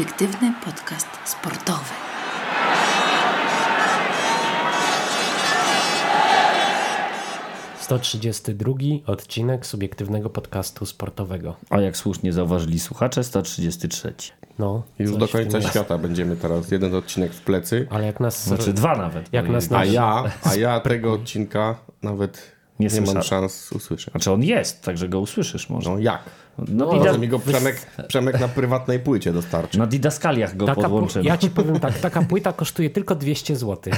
Subiektywny podcast sportowy. To 32 odcinek subiektywnego podcastu sportowego. A jak słusznie zauważyli słuchacze, 133. No, Już do końca jest. świata będziemy teraz jeden odcinek w plecy. Ale jak nas. Znaczy dwa nawet. Jak nas A ja, a ja tego odcinka nawet Nie nie, mam szans usłyszeć. Znaczy on jest, także go usłyszysz może. No jak? No, Może dida- mi go Przemek, Przemek na prywatnej płycie dostarczy. na didaskaliach go Taka, podłączymy. ja ci powiem tak, taka płyta kosztuje tylko 200 zł.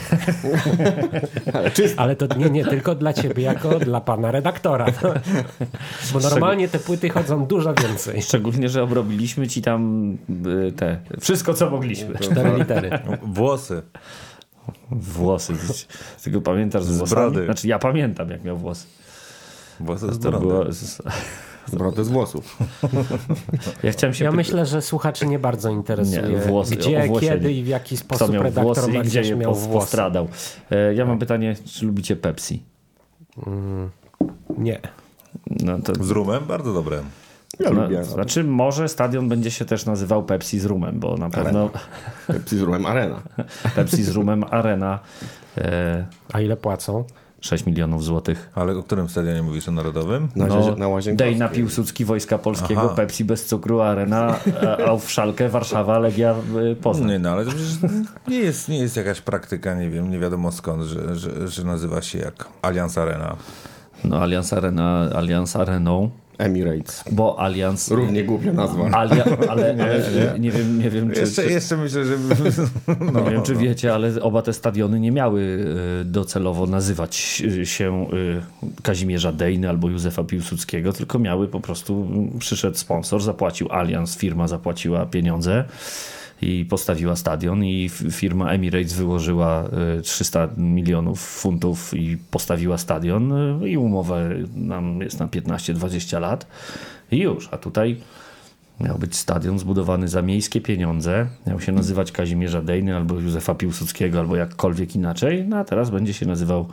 Ale. Ale to nie, nie tylko dla ciebie, jako dla pana redaktora. Bo normalnie te płyty chodzą dużo więcej. Szczególnie, że obrobiliśmy ci tam y, te, wszystko co mogliśmy. Cztery litery. Włosy. Włosy. Ty go pamiętasz z Z włosami? brody. Znaczy ja pamiętam jak miał włosy. Włosy z To brody. było... z- Brody z włosów. Ja chciałem się Ja myślę, że słuchaczy nie bardzo interesuje, Nie, włosy, gdzie, kiedy i w jaki sposób miał redaktor włosy i gdzie je miał włosy. postradał. E, Ja mam pytanie, czy lubicie Pepsi? Nie. No to Z rumem? Bardzo dobre. Ja no, lubię. znaczy może stadion będzie się też nazywał Pepsi z rumem, bo na pewno Pepsi z rumem Arena. Pepsi z rumem Arena e, A ile płacą? 6 milionów złotych. Ale o którym stadionie mówisz? O Narodowym? Na, No, no, na Łazienkowskiej. Dejna Piłsudski Wojska Polskiego, Aha. Pepsi bez cukru, Arena, a- a w Szalkę, Warszawa, Legia y, Poznań. Nie, no ale to przecież nie jest, nie jest jakaś praktyka, nie wiem, nie wiadomo skąd, że, że, że nazywa się jak Allianz Arena. No Allianz Arena, Allianz Areną, Emirates. bo Allianz... Równie głupia nazwa. Alia, ale, ale nie, wiem, nie wiem, czy, Jeszcze, czy, jeszcze myślę, że... No, nie wiem, czy wiecie, ale oba te stadiony nie miały y, docelowo nazywać y, się y, Kazimierza Dejny albo Józefa Piłsudskiego, tylko miały po prostu, przyszedł sponsor, zapłacił Allianz, firma zapłaciła pieniądze i postawiła stadion i firma Emirates wyłożyła y, 300 milionów funtów i postawiła stadion y, i umowa nam jest na 15-20 lat i już, a tutaj Miał być stadion zbudowany za miejskie pieniądze. Miał się nazywać Kazimierza Dejny albo Józefa Piłsudskiego, albo jakkolwiek inaczej. No a teraz będzie się nazywał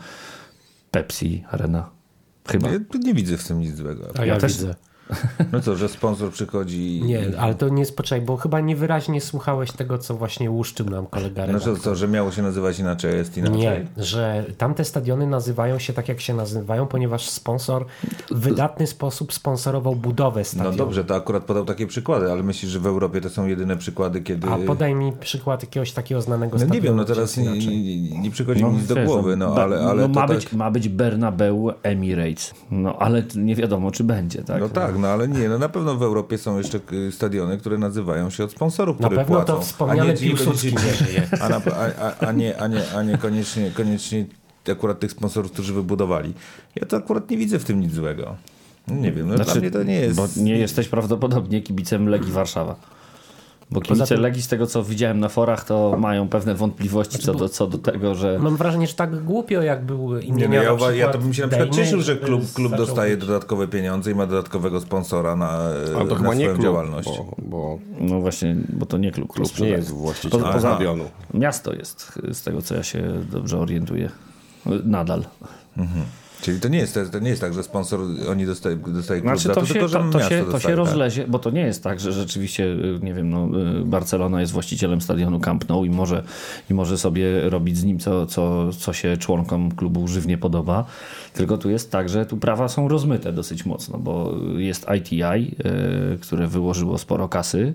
Pepsi Arena. Chyba. Ja tu nie widzę w tym nic złego. A ja, Ja też- widzę. No co, że sponsor przychodzi i... Nie, ale to nie spoczekaj, bo chyba niewyraźnie słuchałeś tego, co właśnie łuszczył nam kolega Znaczy redaktor. co, że miało się nazywać inaczej, jest inaczej? Nie, że tamte stadiony nazywają się tak, jak się nazywają, ponieważ sponsor w wydatny sposób sponsorował budowę No stadionu. dobrze, to akurat podał takie przykłady, ale myślisz, że w Europie to są jedyne przykłady, kiedy... A podaj mi przykład jakiegoś takiego znanego No stadionu. nie wiem, no teraz jest nie, inaczej. nie, nie przychodzi mi nic do wiesz, głowy, no ale, ale no, to ma, tak... być, ma być Bernabeu Emirates. No ale nie wiadomo, czy będzie, tak? No tak, no ale nie, no na pewno w Europie są jeszcze y, stadiony, które nazywają się od sponsorów, Na które pewno płacą. to nie, Piłsudski nie. A, na, a, a, nie, a, nie, a nie koniecznie, koniecznie akurat tych sponsorów, którzy wybudowali. Ja to akurat nie widzę w tym nic złego. Nie wiem, no dla mnie to nie jest... Znaczy, Bo nie jesteś prawdopodobnie kibicem Legii Warszawa. Bo kibice tym- Legii, z tego co widziałem na forach, to mają pewne wątpliwości Znaczy, co do, co do tego, że... Mam wrażenie, że tak głupio, jak był Nie, imieniowy no ja, ja to bym się na przykład cieszył, że żeby klub, klub dostaje być- dodatkowe pieniądze i ma dodatkowego sponsora na, Ale to na chyba nie swoją klub, działalność. bo, bo No właśnie, bo to nie klub. klub nie jest właścicielem Poza- poza- stadionu. Miasto jest, z tego co ja się dobrze orientuję. Nadal. Czyli to nie jest, to nie jest tak, że sponsor, oni dostaje klub Znaczy to to, się, tylko że to, to się, to dostaje, się tak? rozlezie, bo to nie jest tak, że rzeczywiście, y, nie wiem, no, y, Barcelona jest właścicielem stadionu Camp Nou i może, i może sobie robić z nim co, co, co się członkom klubu żywnie podoba. Tylko tu jest tak, że tu prawa są rozmyte dosyć mocno, bo jest ITI, y, które wyłożyło sporo kasy.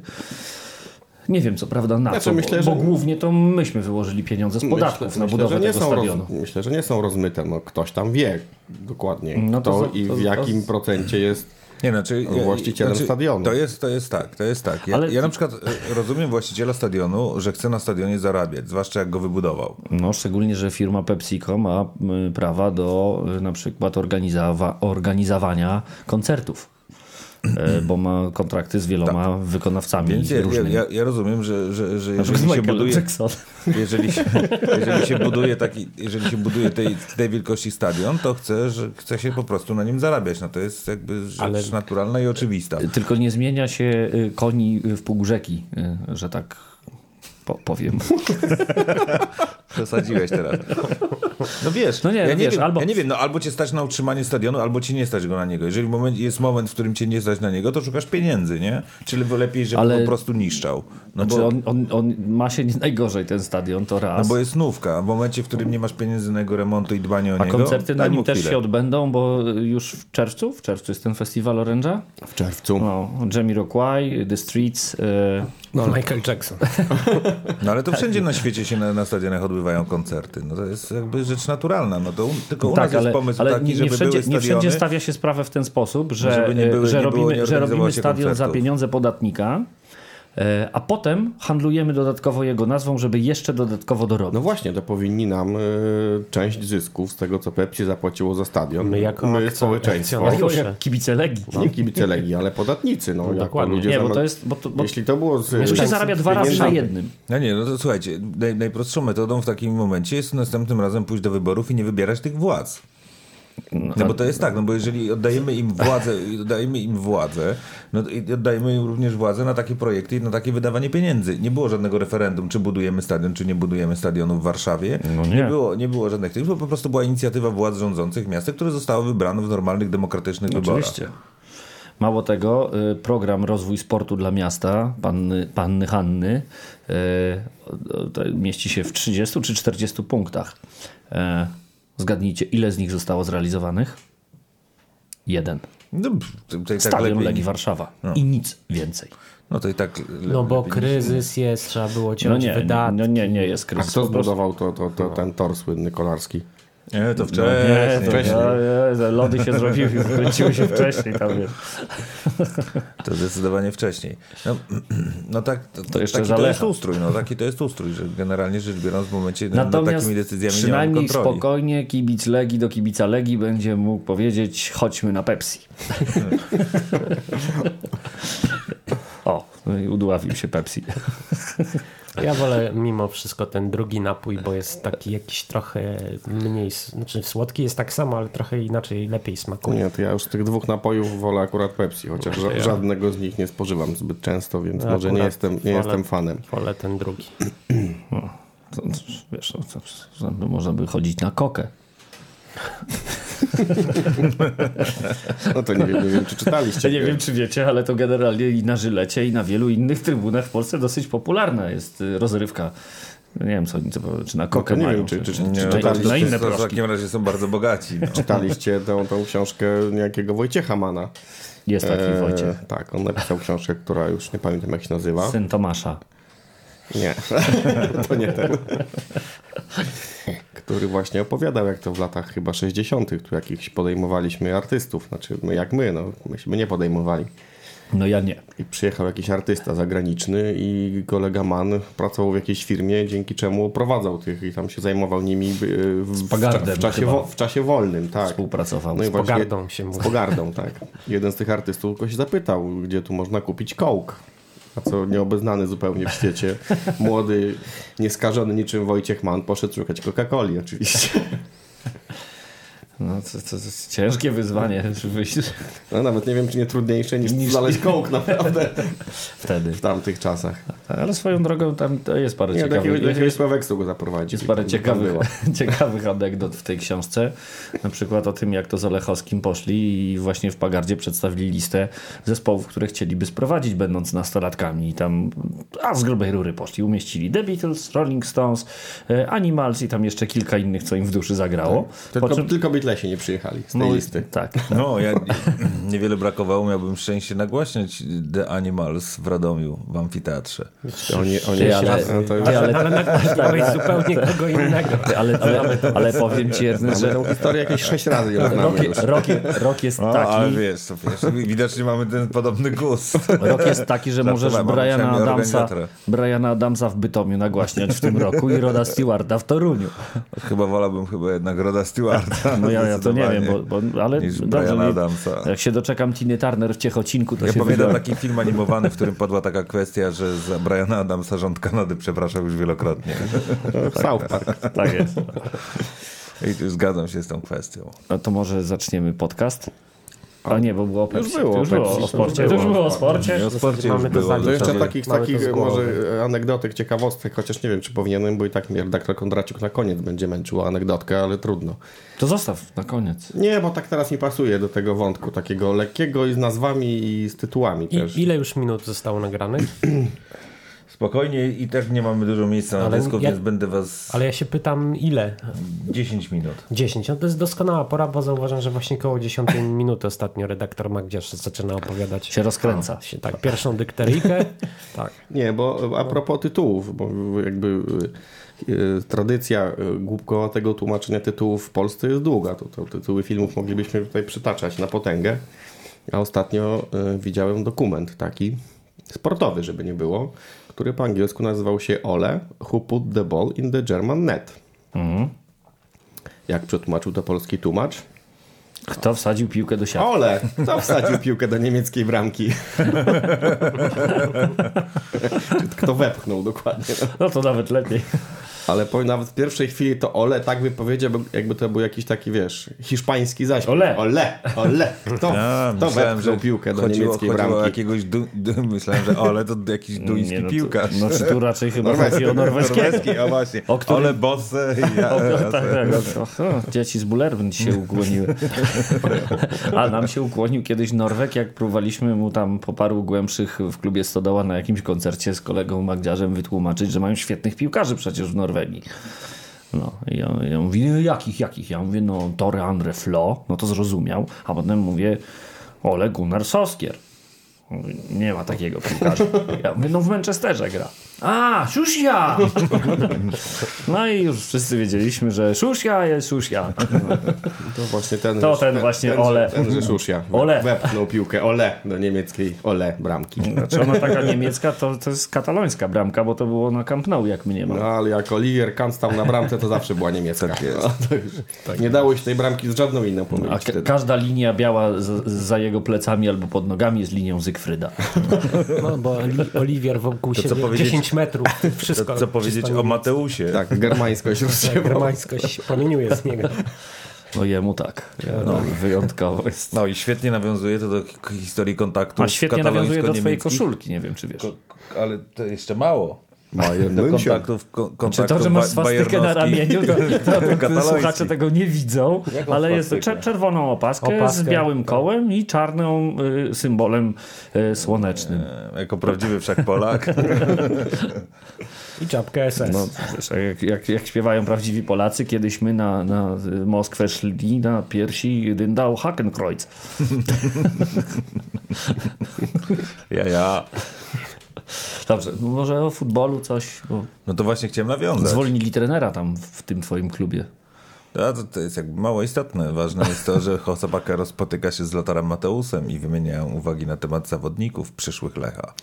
Nie wiem co prawda na Znaczy, co, myślę, bo, że- bo głównie to myśmy wyłożyli pieniądze z podatków na budowę że nie tego są stadionu. Roz, myślę, że nie są rozmyte. No, ktoś tam wie dokładnie No to kto za- i to- w to- jakim procencie jest Nie, znaczy, Właścicielem stadionu. To jest, to jest tak, to jest tak. Ja, Ale- ja na przykład e, rozumiem właściciela stadionu, że chce na stadionie zarabiać, zwłaszcza jak go wybudował. No, szczególnie, że firma PepsiCo ma prawa do na przykład organizowa- organizowania koncertów. Y, Bo ma kontrakty z wieloma wykonawcami Więc ja, ja, różnymi. ja, ja rozumiem, że, że, że jeżeli się Michael buduje, Jackson. jeżeli się, jeżeli się buduje taki, jeżeli się buduje tej, tej wielkości stadion, to chce, że chce się po prostu na nim zarabiać. No to jest jakby rzecz Ale- naturalna i oczywista. Tylko nie zmienia się y, koni w pół rzeki, y, że tak po, powiem. Przesadziłeś teraz. No wiesz, No nie, ja, nie wiesz, wiem, albo- ja nie wiem, no albo cię stać na utrzymanie stadionu, albo ci nie stać go na niego. Jeżeli moment, jest moment, w którym cię nie stać na niego, to szukasz pieniędzy, nie? Czyli lepiej, żeby Ale- po prostu niszczał. No Znaczy bo, on, on, on ma się nie najgorzej ten stadion, to no raz. bo jest nówka. W momencie, w którym nie masz pieniędzy na jego remontu i dbanie o A niego, koncerty na nim też chwilę. się odbędą, bo już w czerwcu, w czerwcu jest ten festiwal Orange'a. W czerwcu. No, Jamiroquai, The Streets. e, No, Michael Jackson. No ale to wszędzie na świecie się na, na stadionach odbywają koncerty. No to jest jakby rzecz naturalna. No to tylko u nas tak, ale, jest pomysł ale taki, nie, żeby nie, wszędzie, były nie wszędzie stawia się sprawę w ten sposób, że, Żeby nie były- że, nie robimy, że robimy stadion za koncertów. pieniądze podatnika, e, a potem handlujemy dodatkowo jego nazwą, żeby jeszcze dodatkowo dorobić. No właśnie, to powinni nam y, część zysków z tego, co Pepsi zapłaciło za stadion. My jako my społeczeństwo. kibice Legii. Nie kibice Legii, ale podatnicy. No, to dokładnie. ludzie Nie, bo to jest... Bo to, bo Jeśli to było z... Mieszkańcy zarabia dwa razy na jednym. No nie, no to słuchajcie, naj, najprostszą metodą w takim momencie jest następnym razem pójść do wyborów i nie wybierać tych władz. No bo to jest tak, no bo jeżeli oddajemy im władzę, oddajemy im władzę, no i oddajemy im również władzę na takie projekty i na takie wydawanie pieniędzy. Nie było żadnego referendum, czy budujemy stadion, czy nie budujemy stadionu w Warszawie. No nie. było, nie było żadnych tych, bo po prostu była inicjatywa władz rządzących miasta, które zostały wybrane w normalnych, demokratycznych wyborach. Oczywiście. Mało tego, y, program Rozwój Sportu dla Miasta, panny, panny Hanny, y, mieści się w 30 czy 40 punktach. Zgadnijcie, ile z nich zostało zrealizowanych? Jeden. No, tak Stadion lepiej. Legii Warszawa. I nic więcej. No to i tak le- No bo kryzys jest, trzeba było No ciąć nie, wydatki. no nie, nie jest A kryzys. kto Po prostu- zbudował to, to, to, ten tor słynny kolarski? Nie, to Nie, wcześniej. to, wcześniej. nie, nie, lody się zrobiły, wkręciły się wcześniej tam wiesz. To zdecydowanie wcześniej. No, no tak, to, to, jeszcze taki zalecha. to jest ustrój, no taki to jest ustrój, że generalnie rzecz biorąc w momencie nad Natomiast takimi decyzjami nie przynajmniej kontroli. spokojnie kibic Legii do kibica Legii będzie mógł powiedzieć chodźmy na Pepsi. o, no i udławił się Pepsi. Ja wolę mimo wszystko ten drugi napój, bo jest taki jakiś trochę mniej, znaczy słodki jest tak samo, ale trochę inaczej, lepiej smakuje. Nie, to ja już z tych dwóch napojów wolę akurat Pepsi, chociaż ża- żadnego z nich nie spożywam zbyt często, więc może nie jestem, nie wolę- jestem fanem. Wolę ten drugi. To, wiesz, to, to, to, można by chodzić na kokę. No to nie wiem, nie wiem czy czytaliście. Ja nie wiem, czy wiecie, ale to generalnie i na Żylecie, i na wielu innych trybunach w Polsce dosyć popularna jest y, rozrywka. Nie wiem, co czy na kokę No nie mają, wiem, czy- czy- czy- na- Nie, czy no, czytaliście na inne to w proszki. takim razie są bardzo bogaci. No. Czytaliście tą, tą książkę niejakiego Wojciecha Mana. Jest taki E, Wojciech. Tak, on napisał książkę, która już nie pamiętam jak się nazywa. Syn Tomasza. Nie, to nie ten. Który właśnie opowiadał, jak to w latach chyba 60. tu jakichś podejmowaliśmy artystów. Znaczy, my jak my, no, myśmy nie podejmowali. No ja nie. I przyjechał jakiś artysta zagraniczny i kolega Man pracował w jakiejś firmie, dzięki czemu oprowadzał tych i tam się zajmował nimi y, w, w, czasie, wo, w czasie wolnym. Tak. Współpracował. No i Z pogardą się mówi. Z pogardą, tak. Jeden z tych artystów go się zapytał, gdzie tu można kupić coke. A co nieobeznany zupełnie w świecie, młody, nieskażony niczym Wojciech Mann poszedł szukać Coca-Coli oczywiście. No, to, to, jest ciężkie wyzwanie żeby wyjść No nawet nie wiem, czy nie trudniejsze niż, niż... znaleźć coke naprawdę wtedy. w tamtych czasach. Ale swoją drogą tam jest parę Nie, ciekawych, jakiegoś, do jest, jakiegoś Sławeksu go zaprowadził. jest parę ciekawych, ciekawych anegdot w tej książce. Na przykład o tym, jak to z Olechowskim poszli i właśnie w Pagardzie przedstawili listę zespołów, które chcieliby sprowadzić, będąc nastolatkami. I tam, a z grubej rury poszli, umieścili The Beatles, Rolling Stones, e, Animals i tam jeszcze kilka innych, co im w duszy zagrało. Tylko, Po czym- tylko Beatlesi nie przyjechali z tej no, listy. Tak. No, ja niewiele brakowało, miałbym szczęście nagłaśniać The Animals w Radomiu, w amfiteatrze. Oni, oni ale- no to już ale, Ale nagłaśniałeś zupełnie kogo innego. ale, ale, ale powiem ci, Ernest, że tą historię jakieś sześć razy ją rok, rok, rok jest No, ale taki, wiesz, to wiesz, widocznie mamy ten podobny gust. Rok jest taki, że możesz Briana Adamsa. Briana Adamsa w Bytomiu nagłaśniać w tym roku i Roda Stewarda w Toruniu. Chyba wolałbym chyba jednak Roda Stewarta. No ja, ja to nie wiem, bo, bo, ale dobrze, nie, jak się doczekam Tiny Turner w Ciechocinku, to Ja się pamiętam taki film animowany, w którym padła taka kwestia, że za Briana Adamsa rząd Kanady przepraszał już wielokrotnie. South Park. Tak jest. I zgadzam się z tą kwestią. No to może zaczniemy podcast? A nie, bo było o Pepsi. Już było to już o było o sporcie. to już już było było o sporcie. Nie, o sporcie Mamy już to było. To jeszcze takich, takich może anegdotek, ciekawostek, chociaż nie wiem, czy powinienem, bo i tak mnie redaktor Kondraciuk na koniec będzie męczył anegdotkę, ale trudno. To zostaw na koniec. Nie, bo tak teraz mi pasuje do tego wątku, takiego lekkiego i z nazwami i z tytułami też. I, ile już minut zostało nagranych? Spokojnie i tak nie mamy dużo miejsca na Ale dysku, ja- więc będę was Ale ja się pytam ile? 10 minut. 10. No to jest doskonała pora, bo zauważam, że właśnie koło 10 minuty ostatnio redaktor Magdziarz zaczyna opowiadać. Się rozkręca. Się, tak, pierwszą dykteryjkę. tak. Nie, bo a propos tytułów, bo jakby y, tradycja y, głupkowatego tłumaczenia tytułów w Polsce jest długa. To, to tytuły filmów moglibyśmy tutaj przytaczać na potęgę. A ostatnio y, widziałem dokument taki, sportowy, żeby nie było, który po angielsku nazywał się Ole, Who Put the Ball in the German Net. Jak przetłumaczył to polski tłumacz? Kto wsadził piłkę do siatki? Ole! Kto wsadził piłkę do niemieckiej bramki? Kto wepchnął dokładnie. No to nawet lepiej. Ale powiem, nawet w pierwszej chwili to Ole tak wypowiedział, jakby to był jakiś taki, wiesz, hiszpański zaśpiew. Ole. Ole, ole. Kto, A, kto wepchnął piłkę do chodziło, niemieckiej chodziło bramki? o jakiegoś du, du, myślałem, że Ole to jakiś duński Nie, no to- piłkarz. No czy tu raczej chyba chodzi o. Norweski, a właśnie. O którym- Ole Bosse i ja, O, ja, tak, tak. O, o, dzieci z Bullerbyn się ukłoniły. A nam się ukłonił kiedyś Norweg, jak próbowaliśmy mu tam po paru głębszych w klubie Stodoła na jakimś koncercie z kolegą Magdziarzem wytłumaczyć, że mają świetnych piłkarzy przecież w Norwegii. No i on, ja mówi, no, jakich, jakich? Ja mówię, no Tore Andre Flo, no to zrozumiał, a potem mówię, Ole Gunnar Soskier. Nie ma takiego piłkarza. Ja mówię, no w Manchesterze gra. A, Szusia! No i już wszyscy wiedzieliśmy, że Szusia jest Szusia. To właśnie ten. To ten właśnie ten, Ole. Ten, ten Szusia. Ole. Wepchnął piłkę Ole do niemieckiej Ole bramki. Znaczy ona taka niemiecka, to, to jest katalońska bramka, bo to było na Camp Nou, jak mnie ma. No ale jak Oliver Kahn stał na bramce, to zawsze była niemiecka. Tak no, już, tak nie dało się tej bramki z żadną inną no, pomylić. A każda linia biała z, za jego plecami albo pod nogami jest linią Zygfryda. No bo Oliwier wokół to, siebie 10 5 metrów. Wszystko. Co powiedzieć o Mateusie. Tak, germańskość tak, rozsiewał. Germańskość promieniuje z niego. No jemu tak. No, no. Wyjątkowo jest. No i świetnie nawiązuje to do historii kontaktu A świetnie nawiązuje do twojej koszulki, nie wiem czy wiesz. Ko ale to jeszcze mało. Bayern Do München. kontaktów, ko- Czy kontaktów to, że masz swastykę na ramieniu, to, to, to Katalońskich. słuchacze tego nie widzą, Jaką ale jest swastykę? czer- czerwoną opaskę, Opaskę, z białym kołem i czarną y, symbolem y, słonecznym. E, Jako prawdziwy wszak Polak. I czapkę SS. No, jak, jak, jak śpiewają prawdziwi Polacy, kiedyś my na, na Moskwę szli na piersi Dyndał Hakenkreuz. Ja, ja. Dobrze, może o futbolu coś, No to właśnie chciałem nawiązać. zwolnili trenera tam w tym twoim klubie. A to, to jest jakby mało istotne. Ważne jest to, że Jose Bakero spotyka się z Lotarem Mateusem i wymieniają uwagi na temat zawodników przyszłych Lecha.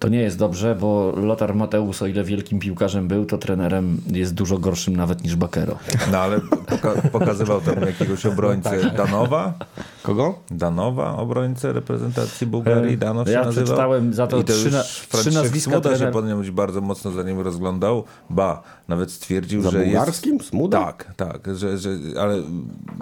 To nie jest dobrze, bo Lothar Mateusz, o ile wielkim piłkarzem był, to trenerem jest dużo gorszym nawet niż Bakero. No ale poka- pokazywał tam jakiegoś obrońcę Danowa. Kogo? Danowa, obrońcę reprezentacji Bułgarii. Danow się Ja nazywał. przeczytałem za to I to trzy już na- trzy nazwiska Smuda się trener- ponoć bardzo mocno za nim rozglądał. Ba, nawet stwierdził, Za że bułgarskim? jest... Smuda? Tak, tak, że, że, ale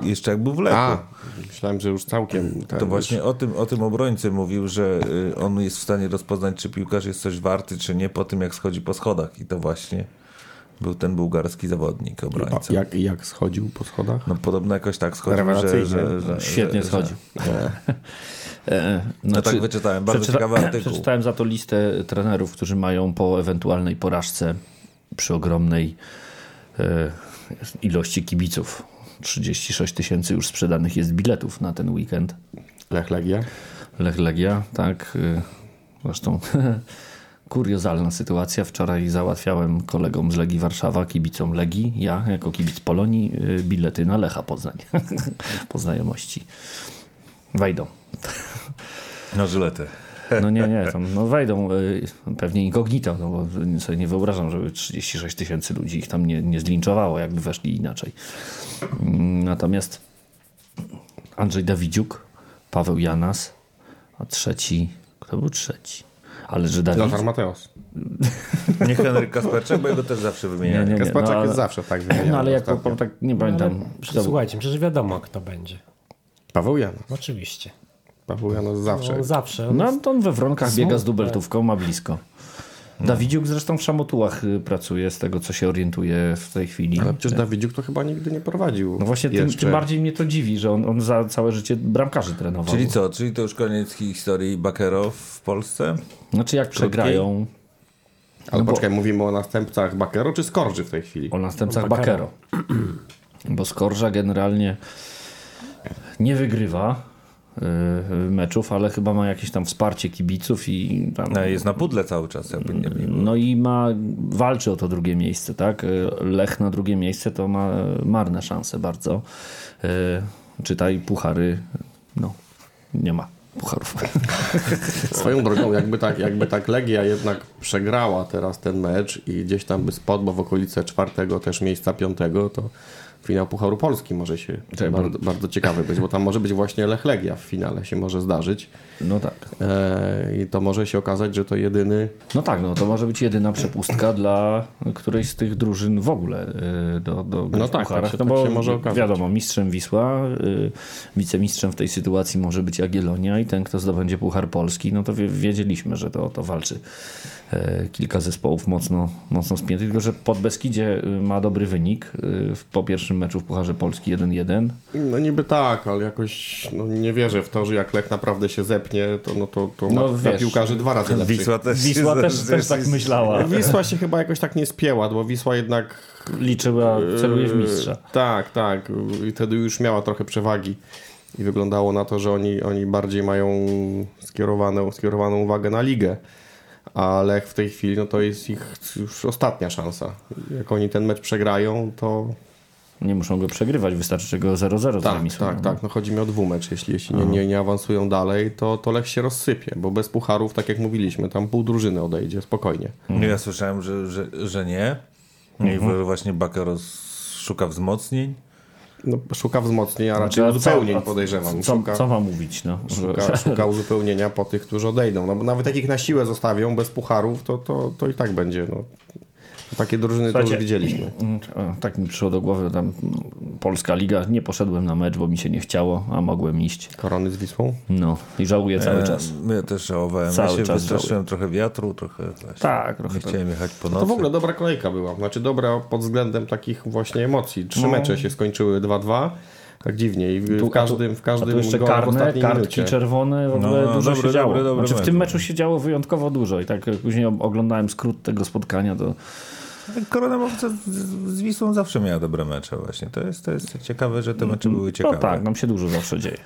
jeszcze jak był w Lechu. A, myślałem, że już całkiem. To już- właśnie o tym, o tym obrońcy mówił, że y, on jest w stanie rozpoznać, czy piłkarz jest coś warty, czy nie, po tym jak schodzi po schodach. I to właśnie był ten bułgarski zawodnik, obrońca. A Jak, jak schodził po schodach? No podobno jakoś tak schodził, że, że, że Świetnie że, schodził. E, No tak wyczytałem, bardzo ciekawy artykuł. Przeczytałem za to listę trenerów, którzy mają po ewentualnej porażce przy ogromnej e, ilości kibiców. 36 tysięcy już sprzedanych jest biletów na ten weekend. Lech Legia? Lech Legia, tak. y, Zresztą kuriozalna sytuacja. Wczoraj załatwiałem kolegom z Legii Warszawa, kibicom Legii, ja jako kibic Polonii, y, bilety na Lecha Poznań. po znajomości. Wejdą. No żyletę. No nie, nie, tam no wejdą y, pewnie incognito, no bo sobie nie wyobrażam, żeby 36 tysięcy ludzi ich tam nie, nie zlinczowało, jakby weszli inaczej. Mm, Natomiast Andrzej Dawidziuk, Paweł Janas, a trzeci, kto był trzeci? Ale że Dawid... Lothar Mateos. Nie Henryk Kasperczak, bo jego też zawsze wymieniają. Nie, nie, nie. Kaspaczek no, ale- jest zawsze tak wymieniany No ale jak tak nie pamiętam. Ale, to był- słuchajcie, przecież wiadomo kto będzie. Paweł Janos. Oczywiście. Paweł Janos zawsze. No, zawsze. No to on we Wronkach biega z dubeltówką, ma blisko. Dawidziuk zresztą w Szamotułach y, pracuje, z tego co się orientuje w tej chwili. Ale przecież Dawidziuk to chyba nigdy nie prowadził. No właśnie tym, tym bardziej mnie to dziwi, że on, on za całe życie bramkarzy trenował. Czyli co? Czyli to już koniec historii Bakero w Polsce? Znaczy jak przegrają Ale no bo- poczekaj, mówimy o następcach Bakero czy Skorży w tej chwili? o następcach Bakero. Bakero. Bo Skorża generalnie nie wygrywa meczów, ale chyba ma jakieś tam wsparcie kibiców i tam, No, jest na pudle cały czas, jakby nie było. No i ma, walczy o to drugie miejsce, tak? Lech na drugie miejsce to ma marne szanse bardzo. Y, Czytaj puchary, no nie ma pucharów. Swoją drogą, jakby tak, jakby tak Legia jednak przegrała teraz ten mecz i gdzieś tam by spadł, bo w okolice czwartego też miejsca piątego, to finał Pucharu Polski może się bo- bardzo, bardzo ciekawy być, bo tam może być właśnie Lech Legia w finale się może zdarzyć. No tak. E, I to może się okazać, że to jedyny No tak, no to może być jedyna przepustka dla którejś z tych drużyn w ogóle y, do, do No w tak, pucharach. tak się- no tak bo może okazać. wiadomo, mistrzem Wisła, y, wicemistrzem w tej sytuacji może być Jagiellonia i ten, kto zdobędzie Puchar Polski, no to wie, wiedzieliśmy, że to to walczy e, kilka zespołów mocno, mocno spiętych, tylko że pod Beskidzie ma dobry wynik y, w- po pierwszym meczu w Pucharze Polski 1-1. No niby tak, ale jakoś no, nie wierzę w to, że jak Lech naprawdę się zepnie, to, no, to, to No ma wiesz, piłkarzy dwa razy lepszych. Wisła też, Wisła też, też tak myślała. Wisła się chyba jakoś tak nie spięła, bo Wisła jednak... Liczyła, celuje w mistrza. Tak, tak. I wtedy już miała trochę przewagi. I wyglądało na to, że oni, oni bardziej mają skierowaną, skierowaną uwagę na ligę. A Lech w tej chwili, no to jest ich już ostatnia szansa. Jak oni ten mecz przegrają, to Nie muszą go przegrywać, wystarczy, go 0-0 z tak, remisu. tak, tak. No chodzi mi o dwumecz. Jeśli, jeśli nie, nie, nie awansują dalej, to, to Lech się rozsypie, bo bez pucharów, tak jak mówiliśmy, tam pół drużyny odejdzie spokojnie. No Ja słyszałem, że, że, że nie. I właśnie Bakero szuka wzmocnień. No, szuka wzmocnień, a raczej Znaczy, co- uzupełnień a podejrzewam. Co, Szuka, co ma mówić? No? szuka, szuka uzupełnienia po tych, którzy odejdą. No bo nawet jak ich na siłę zostawią bez pucharów, to, to, to i tak będzie. No. Takie drużyny to już widzieliśmy. O, tak mi przyszło do głowy, tam mm, Polska Liga, nie poszedłem na mecz, bo mi się nie chciało, a mogłem iść. Korony z Wisłą? No i żałuję cały E, czas. Ja też żałowałem. Cały ja się czas wystraszyłem trochę wiatru, trochę właśnie. Tak, trochę Nie tak. chciałem jechać po nocy. To w ogóle dobra kolejka była. Znaczy dobra pod względem takich właśnie emocji. Trzy No. mecze się skończyły 2-2. Tak dziwnie. I w każdym, w każdym tu jeszcze karne, kartki minucie. czerwone, w ogóle No, dużo dobry, się działo. dobry, dobry znaczy, w tym meczu się działo wyjątkowo dużo i tak jak później oglądałem skrót tego spotkania, to Korona Mowca z, Wisłą zawsze miała dobre mecze właśnie. To jest, to jest ciekawe, że te mecze były ciekawe. No tak, nam się dużo zawsze dzieje.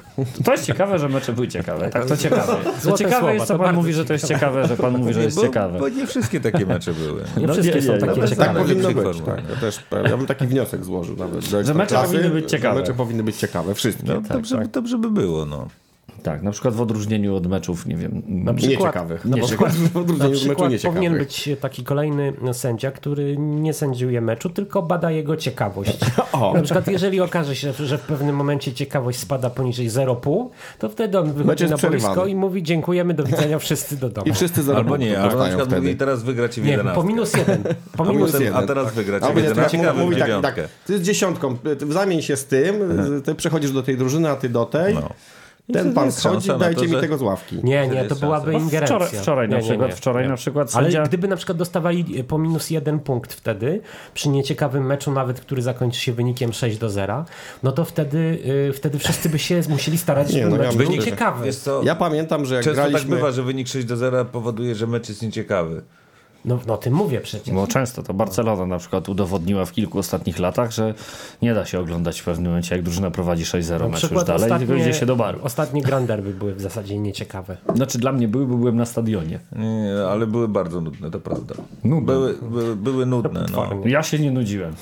To jest ciekawe, że mecze były ciekawe. Tak, to ciekawe. To ciekawe słowa, jest, co pan mówi, że to jest ciekawe, że pan mówi, że jest bo, ciekawe. Bo nie wszystkie takie mecze były. Nie No, wszystkie nie, są nie, takie ciekawe. Tak powinno być. Tak. Ja, też, ja bym taki wniosek złożył nawet. Że mecze powinny być ciekawe. Że mecze powinny być ciekawe. Wszystkie. No, dobrze, dobrze by było, no. Tak, na przykład w odróżnieniu od meczów, nie wiem, Na przykład, Nieciekawych. Na Nie przykład. W odróżnieniu na od meczu nieciekawych. powinien być taki kolejny sędzia, który nie sędziuje meczu, tylko bada jego ciekawość. O. Na przykład jeżeli okaże się, że w pewnym momencie ciekawość spada poniżej 0,5, to wtedy on wychodzi na boisko i mówi dziękujemy, do widzenia, wszyscy do domu. I wszyscy za Albo nie, albo na przykład wtedy. mówi teraz wygracie w Nie, 11. po minus jeden. Po A minus minus potem- jeden, a teraz tak. wygracie Albo nie, to jedenastkę, jak a wy mówi tak, tak, ty z dziesiątką, ty zamień się z tym, ty przechodzisz do tej drużyny, a ty do tej. No. Ten pan na dajcie to, mi że- tego z ławki. Nie, nie, to byłaby ingerencja. Wczoraj, wczoraj na Nie, nie, przykład, nie. wczoraj na przykład Ale sędzia... gdyby na przykład dostawali po minus jeden punkt wtedy, przy nieciekawym meczu nawet, który zakończy się wynikiem 6 do 0, no to wtedy, y, wtedy wszyscy by się musieli starać, Nie, żeby no ja mecz był ciekawy. Wiesz co, Ja pamiętam, że jak często tak graliśmy... bywa, że wynik 6 do 0 powoduje, że mecz jest nieciekawy. No, no o tym mówię przecież. Bo często to Barcelona na przykład udowodniła w kilku ostatnich latach, że nie da się oglądać w pewnym momencie, jak drużyna prowadzi 6-0 Na mecz już przykład dalej, tylko ostatnie, idzie się do baru. ostatnie Grand Derby były w zasadzie nieciekawe. Znaczy dla mnie były, bo byłem na stadionie. Nie, ale były bardzo nudne, to prawda. Nudne. Były, były, były nudne, no. Ja się nie nudziłem.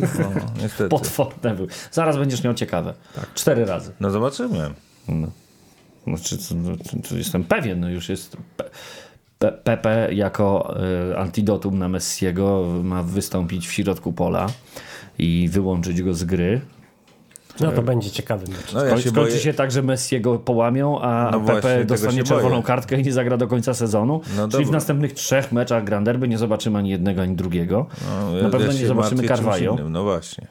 no niestety. Potworne były. Zaraz będziesz miał ciekawe. Cztery razy. No zobaczymy. No. Znaczy, no, czy- czy jestem pewien, no już jest. Pe- Pepe jako y, antidotum na Messiego ma wystąpić w środku pola i wyłączyć go z gry. No to będzie ciekawy mecz. No ja się skończy boję... się tak, że Messiego połamią, a No Pepe dostanie czerwoną boję. kartkę i nie zagra do końca sezonu. No Czyli w dobra. następnych trzech meczach Grand Derby nie zobaczymy ani jednego, ani drugiego. No, Na pewno ja nie zobaczymy Carvalho. No właśnie.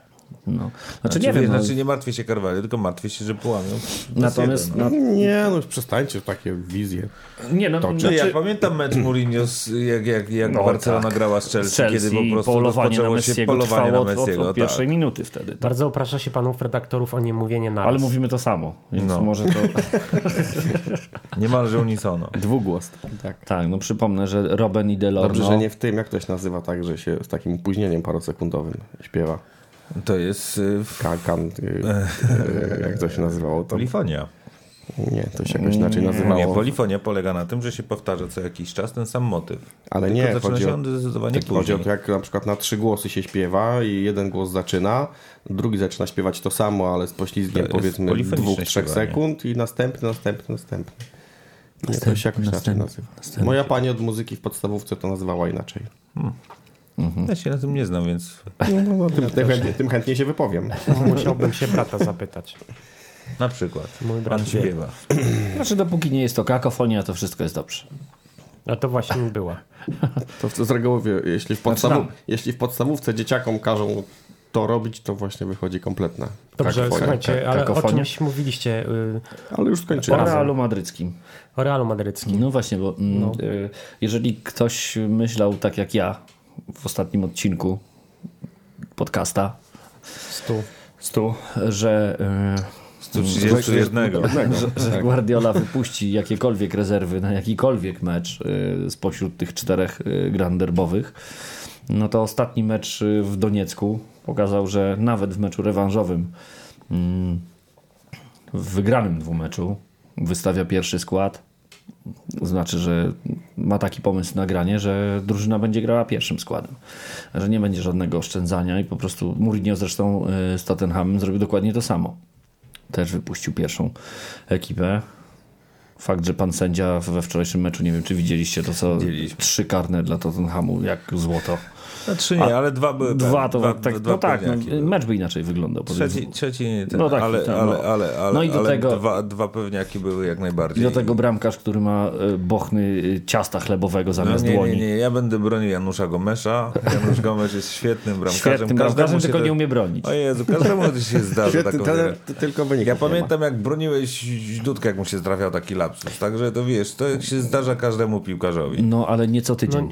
No. Znaczy, Znaczy, nie wiem, no, znaczy nie martwię się Carvalho, tylko martwię się, że połamią. natomiast no. no, Nie, no już przestańcie takie wizje. nie no, To No, znaczy, ja pamiętam mecz Mourinho, z, jak, jak, jak No, Barcelona tak. grała z Chelsea, z Chelsea kiedy po prostu polowanie na się Messiego polowanie na od, od, Messiego. od pierwszej tak. minuty wtedy. Tak. Bardzo oprasza się panów redaktorów o niemówienie na Ale mówimy to samo, więc No. może to Niemalże unisono. dwugłos. Tak. Tak, no przypomnę, że Robin i Delorno... Dobrze, że nie w tym, jak to się nazywa tak, że się z takim opóźnieniem parosekundowym śpiewa. To jest y, Kan, kan y, y, jak to się nazywało? To, polifonia. nie, to się jakoś inaczej nazywało. Nie, polifonia polega na tym, że się powtarza co jakiś czas ten sam motyw. Ale Tylko nie, zaczyna chodzi się o, on zdecydowanie tak, chodzi o to, jak na przykład na trzy głosy się śpiewa i jeden głos zaczyna, drugi zaczyna śpiewać to samo, ale z poślizgiem powiedzmy dwóch, trzech śpiewanie. sekund i następny, następny, następny. Nie, to się jakoś inaczej następny, nazywa. następny. Moja pani od muzyki w podstawówce to nazywała inaczej. Ja się na tym nie znam, więc No, no, tym, tym, chętnie, tym chętnie się wypowiem. Musiałbym się brata zapytać. na przykład Mój brat śpiewa. Znaczy dopóki nie jest to kakofonia, to wszystko jest dobrze. A to właśnie była. To z reguły, jeśli w, podstawu, jeśli w podstawówce dzieciakom każą to robić, to właśnie wychodzi kompletna Dobrze, kakofonia. słuchajcie, ale o kakofonia? czymś mówiliście y, Ale już O skończyłem. Realu Madryckim. o Realu Madryckim. No właśnie, bo mm, y, jeżeli ktoś myślał tak jak ja w ostatnim odcinku podcasta Stu. stu, że, y, 131. że, że Guardiola wypuści jakiekolwiek rezerwy na jakikolwiek mecz y, spośród tych czterech y, grand derbowych, no to ostatni mecz y, w Doniecku pokazał, że nawet w meczu rewanżowym mm, w wygranym dwumeczu wystawia pierwszy skład. Znaczy, że ma taki pomysł na granie, że drużyna będzie grała pierwszym składem. Że nie będzie żadnego oszczędzania i po prostu Mourinho zresztą y, z Tottenhamem zrobił dokładnie to samo. Też wypuścił pierwszą ekipę. Fakt, że pan sędzia we wczorajszym meczu, nie wiem czy widzieliście to, co Widzieliśmy. trzy karne dla Tottenhamu, jak złoto. Znaczy nie, ale dwa były Dwa to dwa, tak, dwa no tak, no, mecz by inaczej wyglądał. Trzeci, trzeci nie ten, No tak, ale, tak, ale, no. ale, ale, No i do ale tego- dwa, dwa pewniaki były jak najbardziej. I do tego bramkarz, który ma y, bochny y, ciasta chlebowego no, zamiast nie, dłoni. nie, nie, ja będę bronił Janusza Gomesza. Janusz Gomes jest świetnym bramkarzem. Świetnym Każdemu bramkarzem, tylko to- nie umie bronić. O Jezu, każdemu to się zdarza. Świetny taką tylko wynik. Ja pamiętam, jak broniłeś Dudka, jak mu się trafiał taki lapsus. Także to wiesz, to się zdarza każdemu piłkarzowi. No ale nie co tydzień.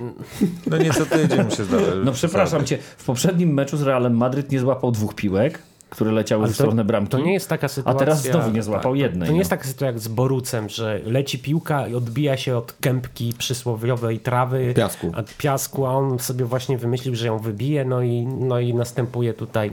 No nie co tydzień mu się zdarza. No przepraszam cię, w poprzednim meczu z Realem Madryt nie złapał dwóch piłek, które leciały Ale w stronę bramki. To nie jest taka A sytuacja. teraz znowu nie złapał tak, jednej. To nie no. jest taka sytuacja jak z Borucem, że leci piłka i odbija się od kępki przysłowiowej trawy. Piasku. A piasku, a on sobie właśnie wymyślił, że ją wybije, no i, no i następuje tutaj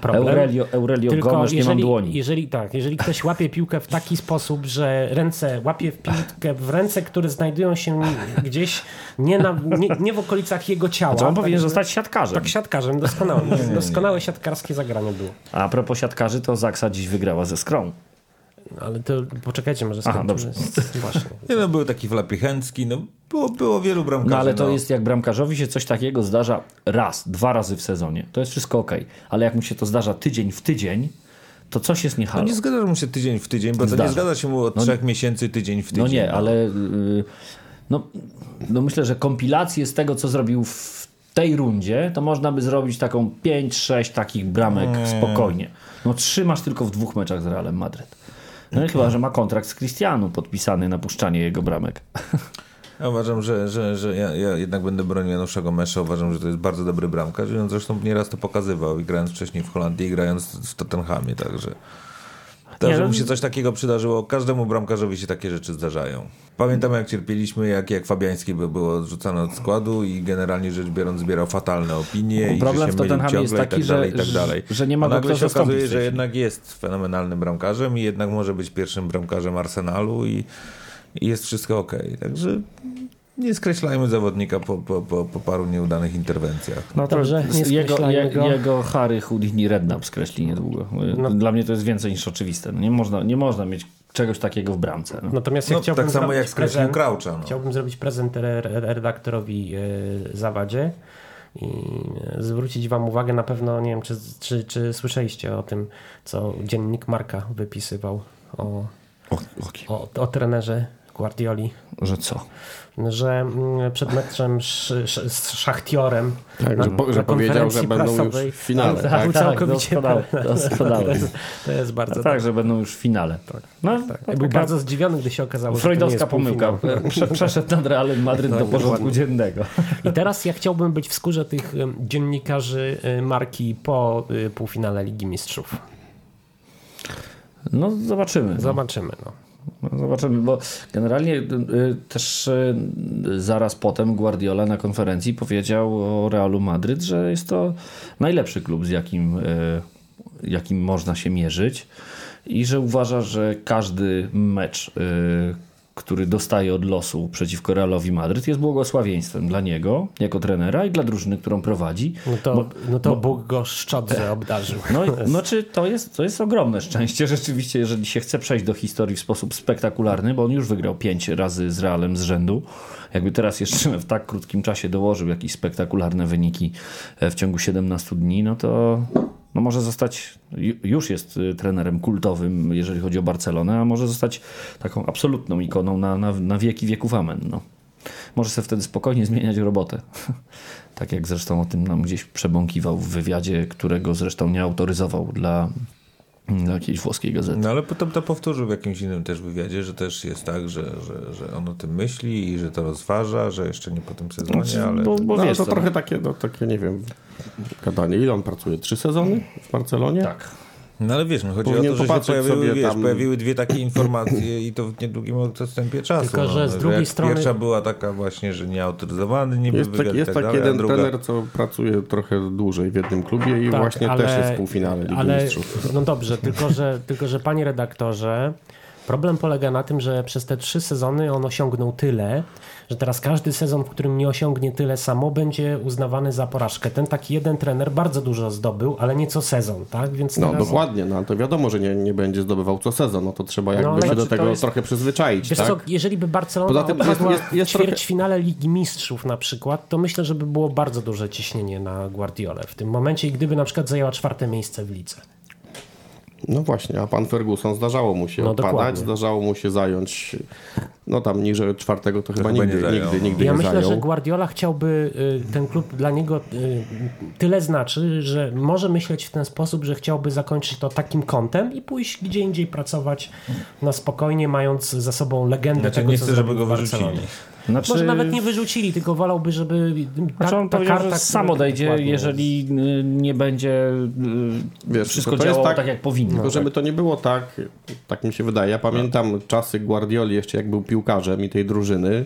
problem. Aurelio, Aurelio Tylko Gomes nie mam jeżeli, dłoni. jeżeli tak, jeżeli ktoś łapie piłkę w taki sposób, że ręce łapie piłkę w ręce, które znajdują się gdzieś nie, na, nie, nie w okolicach jego ciała. To on powinien także- zostać siatkarzem. Tak, siatkarzem, doskonałe. Doskonałe siatkarskie zagranie było. A propos siatkarzy, to Zaksa dziś wygrała ze Skrą. Ale to poczekajcie, może Aha, skończymy. dobrze. Właśnie. Nie no, był taki Flappy Chęcki, no było, było wielu bramkarzy. No ale to no. jest jak bramkarzowi się coś takiego zdarza raz, dwa razy w sezonie. To jest wszystko ok. Ale jak mu się to zdarza tydzień w tydzień, to coś jest nie No halo. nie zgadza mu się tydzień w tydzień, bo to Zdarza. nie zgadza się mu od trzech miesięcy tydzień w tydzień. No nie, ale yy, no, no myślę, że kompilację z tego, co zrobił w tej rundzie, to można by zrobić taką 5-6 takich bramek spokojnie. No trzy masz tylko w dwóch meczach z Realem Madryt. No i chyba, że ma kontrakt z Cristiano podpisany na puszczanie jego bramek. Ja uważam, że, że, że ja, ja jednak będę bronił Janusza Gomesza. Uważam, że to jest bardzo dobry bramkarz i on zresztą nieraz to pokazywał grając wcześniej w Holandii grając w Tottenhamie, także... To, Nie, że no- mu się coś takiego przydarzyło, każdemu bramkarzowi się takie rzeczy zdarzają. Pamiętam jak cierpieliśmy, jak, jak Fabiański by było odrzucany od składu i generalnie rzecz biorąc zbierał fatalne opinie i Problem że w Tottenhamie jest i tak taki, dalej, że- i tak dalej. że nie ma go nagle się okazuje, że jednak jest fenomenalnym bramkarzem i jednak może być pierwszym bramkarzem Arsenalu i, i jest wszystko ok. Także nie skreślajmy zawodnika po, po, po, po paru nieudanych interwencjach. No dobrze, nie jego, skreślajmy je, go. jego Harry Houdini Redknapp skreśli niedługo. No. Dla mnie to jest więcej niż oczywiste. No nie, można, nie można mieć czegoś takiego w bramce. No. Natomiast ja No, chciałbym tak samo jak skreślił prezent, Croucha. No. Chciałbym zrobić prezent re- re- redaktorowi e, Zawadzie i e, zwrócić wam uwagę, na pewno nie wiem, czy, czy, czy słyszeliście o tym, co dziennik Marka wypisywał o, O, o, o trenerze Guardioli, Że co? że mm, przed meczem sz, sz, z Szachtiorem Tak, że po- że powiedział, że będą już w finale. Tak, Tak, tak, całkowicie doskonale, doskonale. To jest, to jest bardzo Tak, że będą już w finale. No, tak. no, Był taka bardzo zdziwiony, gdy się okazało, że to nie Freudowska jest pomyłka. Prze- Przeszedł nad Realem Madryt do porządku dokładnie. dziennego. I teraz ja chciałbym być w skórze tych dziennikarzy y, marki po y, półfinale Ligi Mistrzów. No zobaczymy. Zobaczymy. No. Zobaczymy, bo generalnie y, też y, zaraz potem Guardiola na konferencji powiedział o Realu Madryt, że jest to najlepszy klub, z jakim, y, jakim można się mierzyć i że uważa, że każdy mecz, y, który dostaje od losu przeciwko Realowi Madryt jest błogosławieństwem dla niego jako trenera i dla drużyny, którą prowadzi. No to, no to Bóg go szczodrze obdarzył. No, no czy to jest, to jest ogromne szczęście rzeczywiście, jeżeli się chce przejść do historii w sposób spektakularny, bo on już wygrał pięć razy z Realem z rzędu. Jakby teraz jeszcze w tak krótkim czasie dołożył jakieś spektakularne wyniki e, w ciągu 17 dni, no to no może zostać, ju- już jest y, trenerem kultowym, jeżeli chodzi o Barcelonę, a może zostać taką absolutną ikoną na, na, na wieki wieków amen. No. Może sobie wtedy spokojnie zmieniać robotę. Tak jak zresztą o tym nam gdzieś przebąkiwał w wywiadzie, którego zresztą nie autoryzował dla, dla jakiejś włoskiej gazety. No ale potem to powtórzył w jakimś innym też wywiadzie, że też jest tak, że, że, że on o tym myśli i że to rozważa, że jeszcze nie po tym sezonie, ale... bo, bo No, wiesz, to co, trochę takie, no, takie, nie wiem, gadanie. Ile on pracuje? Trzy sezony w Barcelonie? Tak. No ale wiesz, no chodzi Powinien o to, że się pojawiły, sobie wiesz, tam- pojawiły dwie takie informacje i to w niedługim odstępie czasu. Tylko, że no, z drugiej strony- Pierwsza była taka właśnie, że nieautoryzowany niby Jest, i jest tak dalej, jeden druga... trener, co pracuje trochę dłużej w jednym klubie i Tak, właśnie ale- też jest w półfinale Ligi ale, Mistrzów. No dobrze, tylko że, tylko że panie redaktorze, problem polega na tym, że przez te trzy sezony on osiągnął tyle, że teraz każdy sezon, w którym nie osiągnie tyle samo, będzie uznawany za porażkę. Ten taki jeden trener bardzo dużo zdobył, ale nie co sezon, tak? Więc No teraz... dokładnie, no ale to wiadomo, że nie, nie będzie zdobywał co sezon, no to trzeba jakby ale się do tego jest- trochę przyzwyczaić, Wiesz tak? co, jeżeli by Barcelona Poza tym jest- jest- jest w trochę- ćwierćfinale Ligi Mistrzów na przykład, to myślę, że by było bardzo duże ciśnienie na Guardiolę w tym momencie i gdyby na przykład zajęła czwarte miejsce w lidze. No właśnie, a pan Ferguson zdarzało mu się No, odpadać, dokładnie. zdarzało mu się zająć, no tam niżej czwartego to, chyba chyba nigdy, nie nigdy, nigdy Ja nie myślę, zajął. że Guardiola chciałby, y, ten klub dla niego y, tyle znaczy, że może myśleć w ten sposób, że chciałby zakończyć to takim kątem i pójść gdzie indziej pracować na spokojnie, mając za sobą legendę Znaczy tego, nie co chce, żeby go wyrzucili. Znaczy, Może nawet nie wyrzucili, tylko wolałby, żeby ta, Znaczy on ta karta, że sam która- odejdzie, dokładnie. jeżeli y, nie będzie Wiesz, wszystko to jest działało tak- tak, jak powinno. Tylko żeby to nie było tak, tak mi się wydaje. Ja pamiętam czasy Guardioli jeszcze jak był piłkarzem i tej drużyny,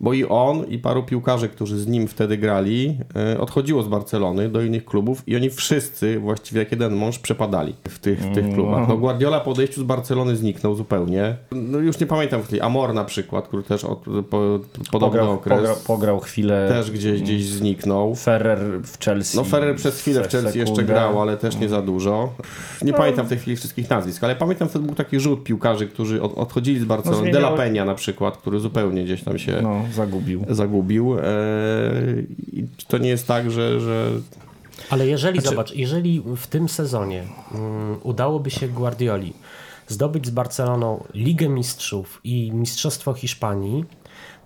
bo i on i paru piłkarzy, którzy z nim wtedy grali, e, odchodziło z Barcelony do innych klubów i oni wszyscy, właściwie jak jeden mąż, przepadali w tych, w tych klubach. No Guardiola po odejściu z Barcelony zniknął zupełnie. No już nie pamiętam, w tej Amor na przykład, który też od, po, podobny pograł, okres, pograł, pograł chwilę. też gdzieś, gdzieś zniknął. Ferrer w Chelsea. No Ferrer przez chwilę w se- Chelsea jeszcze sekundę. grał, ale też nie za dużo. Nie pamiętam w tej chwili wszystkich nazwisk, ale pamiętam wtedy był taki rzut piłkarzy, którzy od, odchodzili z Barcelony. No, De La Peña na przykład, który zupełnie gdzieś tam się No, zagubił. zagubił. Eee, I to nie jest tak, że, że Ale jeżeli, Znaczy- zobacz, jeżeli w tym sezonie mm, udałoby się Guardioli zdobyć z Barceloną Ligę Mistrzów i Mistrzostwo Hiszpanii,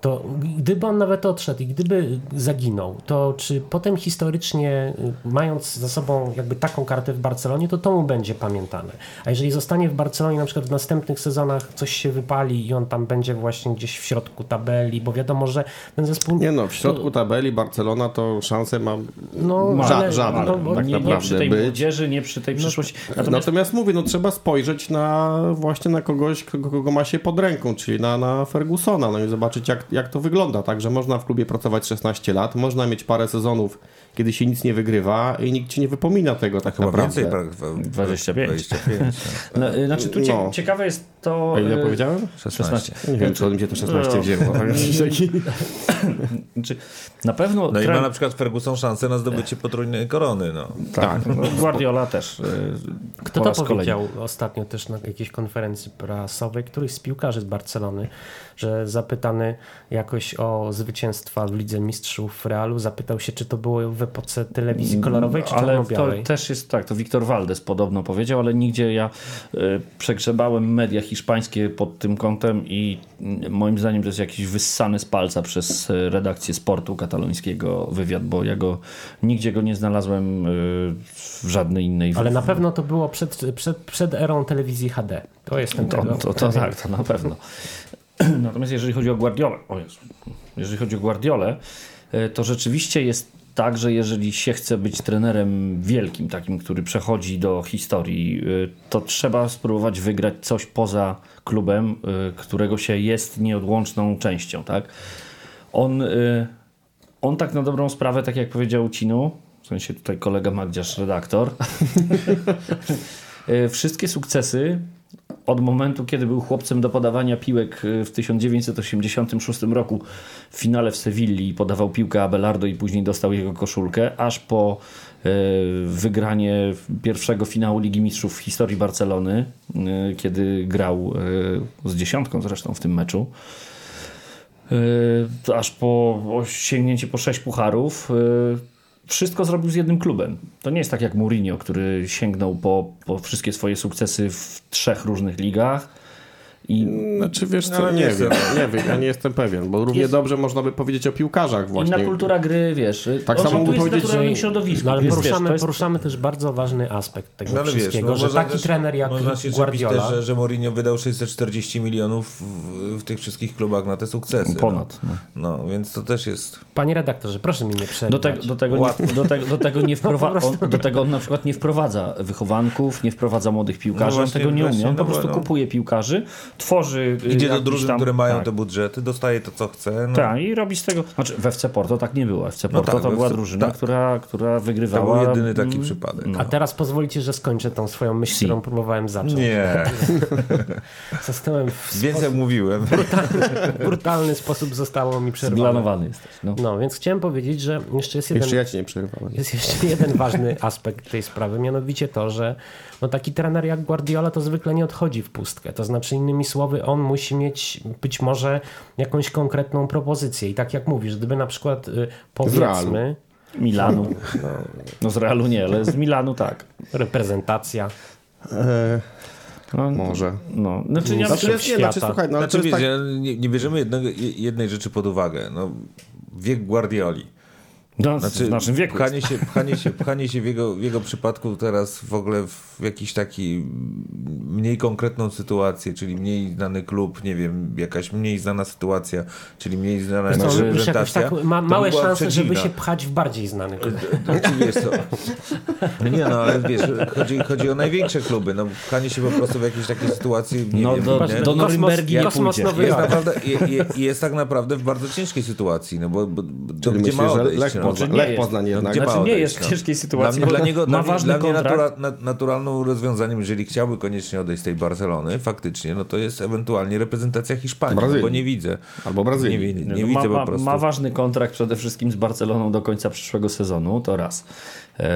to gdyby on nawet odszedł i gdyby zaginął, to czy potem historycznie, y, mając za sobą jakby taką kartę w Barcelonie, to to mu będzie pamiętane. A jeżeli zostanie w Barcelonie na przykład w następnych sezonach coś się wypali i on tam będzie właśnie gdzieś w środku tabeli, bo wiadomo, że ten zespół... nie no, w środku tabeli Barcelona to szansę ma no, ża- ale- żadne. no, tak nie, nie naprawdę przy tej być. młodzieży, nie przy tej przyszłości. Natomiast Natomiast mówię, no trzeba spojrzeć na właśnie na kogoś, kogo, kogo ma się pod ręką, czyli na, na Fergusona, no i zobaczyć jak, jak to wygląda, tak, że można w klubie pracować 16 lat, można mieć parę sezonów, kiedy się nic nie wygrywa i nikt ci nie wypomina tego tak Chyba naprawdę. więcej, pra- 25. 25. no, y, znaczy tu cie, No. ciekawe jest to... A ile y, powiedziałem? 16. Nie wiem, czy od mnie to 16 No. wzięło. Znaczy, na pewno... No i ma na przykład Ferguson szansę na zdobycie potrójnej korony. No. tak, no, Guardiola też. y, Kto to raz kolejny. powiedział ostatnio też na jakiejś konferencji prasowej, któryś z piłkarzy z Barcelony, że zapytany, jakoś o zwycięstwa w Lidze Mistrzów Realu. Zapytał się, czy to było w epoce telewizji kolorowej, czy ale to też jest tak, to Wiktor Valdes podobno powiedział, ale nigdzie ja y, przegrzebałem media hiszpańskie pod tym kątem i moim zdaniem to jest jakiś wyssany z palca przez y, redakcję sportu katalońskiego wywiad, bo ja go nigdzie go nie znalazłem y, w żadnej innej Ale na pewno to było przed, przed, przed erą telewizji HD. To jestem To, tego. to, to tak, to na pewno. Natomiast jeżeli chodzi o Guardiolę, o Jezu, jeżeli chodzi o Guardiolę, e, to rzeczywiście jest tak, że jeżeli się chce być trenerem wielkim, takim, który przechodzi do historii, e, to trzeba spróbować wygrać coś poza klubem, e, którego się jest nieodłączną częścią, tak? On, e, on tak na dobrą sprawę, tak jak powiedział Cinu, w sensie tutaj kolega Magdziarz, redaktor, wszystkie sukcesy od momentu, kiedy był chłopcem do podawania piłek e, w 1986 roku w finale w Sewilli podawał piłkę Abelardo i później dostał jego koszulkę, aż po e, wygranie pierwszego finału Ligi Mistrzów w historii Barcelony, e, kiedy grał z dziesiątką zresztą w tym meczu. Aż po sięgnięcie po sześć pucharów. Wszystko zrobił z jednym klubem. To nie jest tak jak Mourinho, który sięgnął po, po wszystkie swoje sukcesy w trzech różnych ligach. I, Znaczy wiesz co, nie nie wiem, nie wiem, ja nie jestem pewien, bo równie Jest- dobrze można by powiedzieć o piłkarzach właśnie. inna kultura gry, wiesz. Tak on samo tu mógł jest w powiedzieć, naturalnym że- środowisku. No ale Jest, poruszamy, jest- poruszamy też bardzo ważny aspekt tego No ale wiesz, wszystkiego, no że taki też- trener jak Można się Guardiola... Też, że, że Mourinho wydał 640 milionów w, w tych wszystkich klubach na te sukcesy. Ponad, No. no, więc to też jest... Panie redaktorze, proszę mi nie przerywać. Do, te, do, tego nie, do, te, do tego nie wprowadza, on, do tego on na przykład nie wprowadza wychowanków, nie wprowadza młodych piłkarzy, No on tego nie umie. On po no prostu no. kupuje piłkarzy, tworzy y, Idzie do drużyn, tam, które mają tak. te budżety, dostaje to, co chce. No. Tak, i robi z tego. Znaczy, w FC Porto tak nie było. FC Porto tak, to była FC drużyna, tak. która, która To wygrywała. był jedyny taki mm, przypadek. A teraz pozwolicie, że skończę tą swoją myśl, Si. którą próbowałem zacząć. Nie, Zostałem w więc jak mówiłem. brutalny sposób zostało mi przerwane. Zglanowany jesteś. No. No, więc chciałem powiedzieć, że jeszcze jest jeden, Jeszcze ja ci nie przerywałem. jest jeszcze jeden ważny aspekt tej sprawy, mianowicie to, że no taki trener jak Guardiola to zwykle nie odchodzi w pustkę. To znaczy, innymi słowy, on musi mieć być może jakąś konkretną propozycję. I tak jak mówisz, gdyby na przykład y, powiedzmy Milanu. No z Realu nie, ale z Milanu tak. reprezentacja, E, No, może. no. Znaczy, ja Znaczy, jest, nie, znaczy, słuchaj, no, Znaczy, wiecie, tak, nie, nie bierzemy jednego, jednej rzeczy pod uwagę. No, wiek Guardioli. No, Znaczy, w naszym wieku. Pchanie się, pchanie się, pchanie się w, jego, w jego przypadku teraz w ogóle w jakiś taki mniej konkretną sytuację, czyli mniej znany klub, nie wiem, jakaś mniej znana sytuacja, czyli mniej znana jakoś reprezentacja. tak ma, to małe szanse, żeby się pchać w bardziej znany klub. Znaczy, wiesz co, nie no, ale wiesz, chodzi, chodzi o największe kluby, no pchanie się po prostu w jakiejś takiej sytuacji, nie No wiem, do, nie? do Kosmos- Norymbergi Kosmos pójdzie. Nowy jest, naprawdę, je, je, jest tak naprawdę w bardzo ciężkiej sytuacji, no bo, bo do, gdzie myślisz, ma odejść? No? Poznań, nie Lech jest. Poznań No, jednak. gdzie ma Znaczy nie jest w no? ciężkiej sytuacji, Dla dla niego, ma dla ważny dla mnie natura, na, naturalną rozwiązaniem, jeżeli chciałby koniecznie odejść z tej Barcelony, faktycznie, no to jest ewentualnie reprezentacja Hiszpanii, Brazylii. bo nie widzę. Albo Brazylii. Nie, wi- nie ma, widzę ma, po prostu. ma ważny kontrakt przede wszystkim z Barceloną do końca przyszłego sezonu, to raz. E,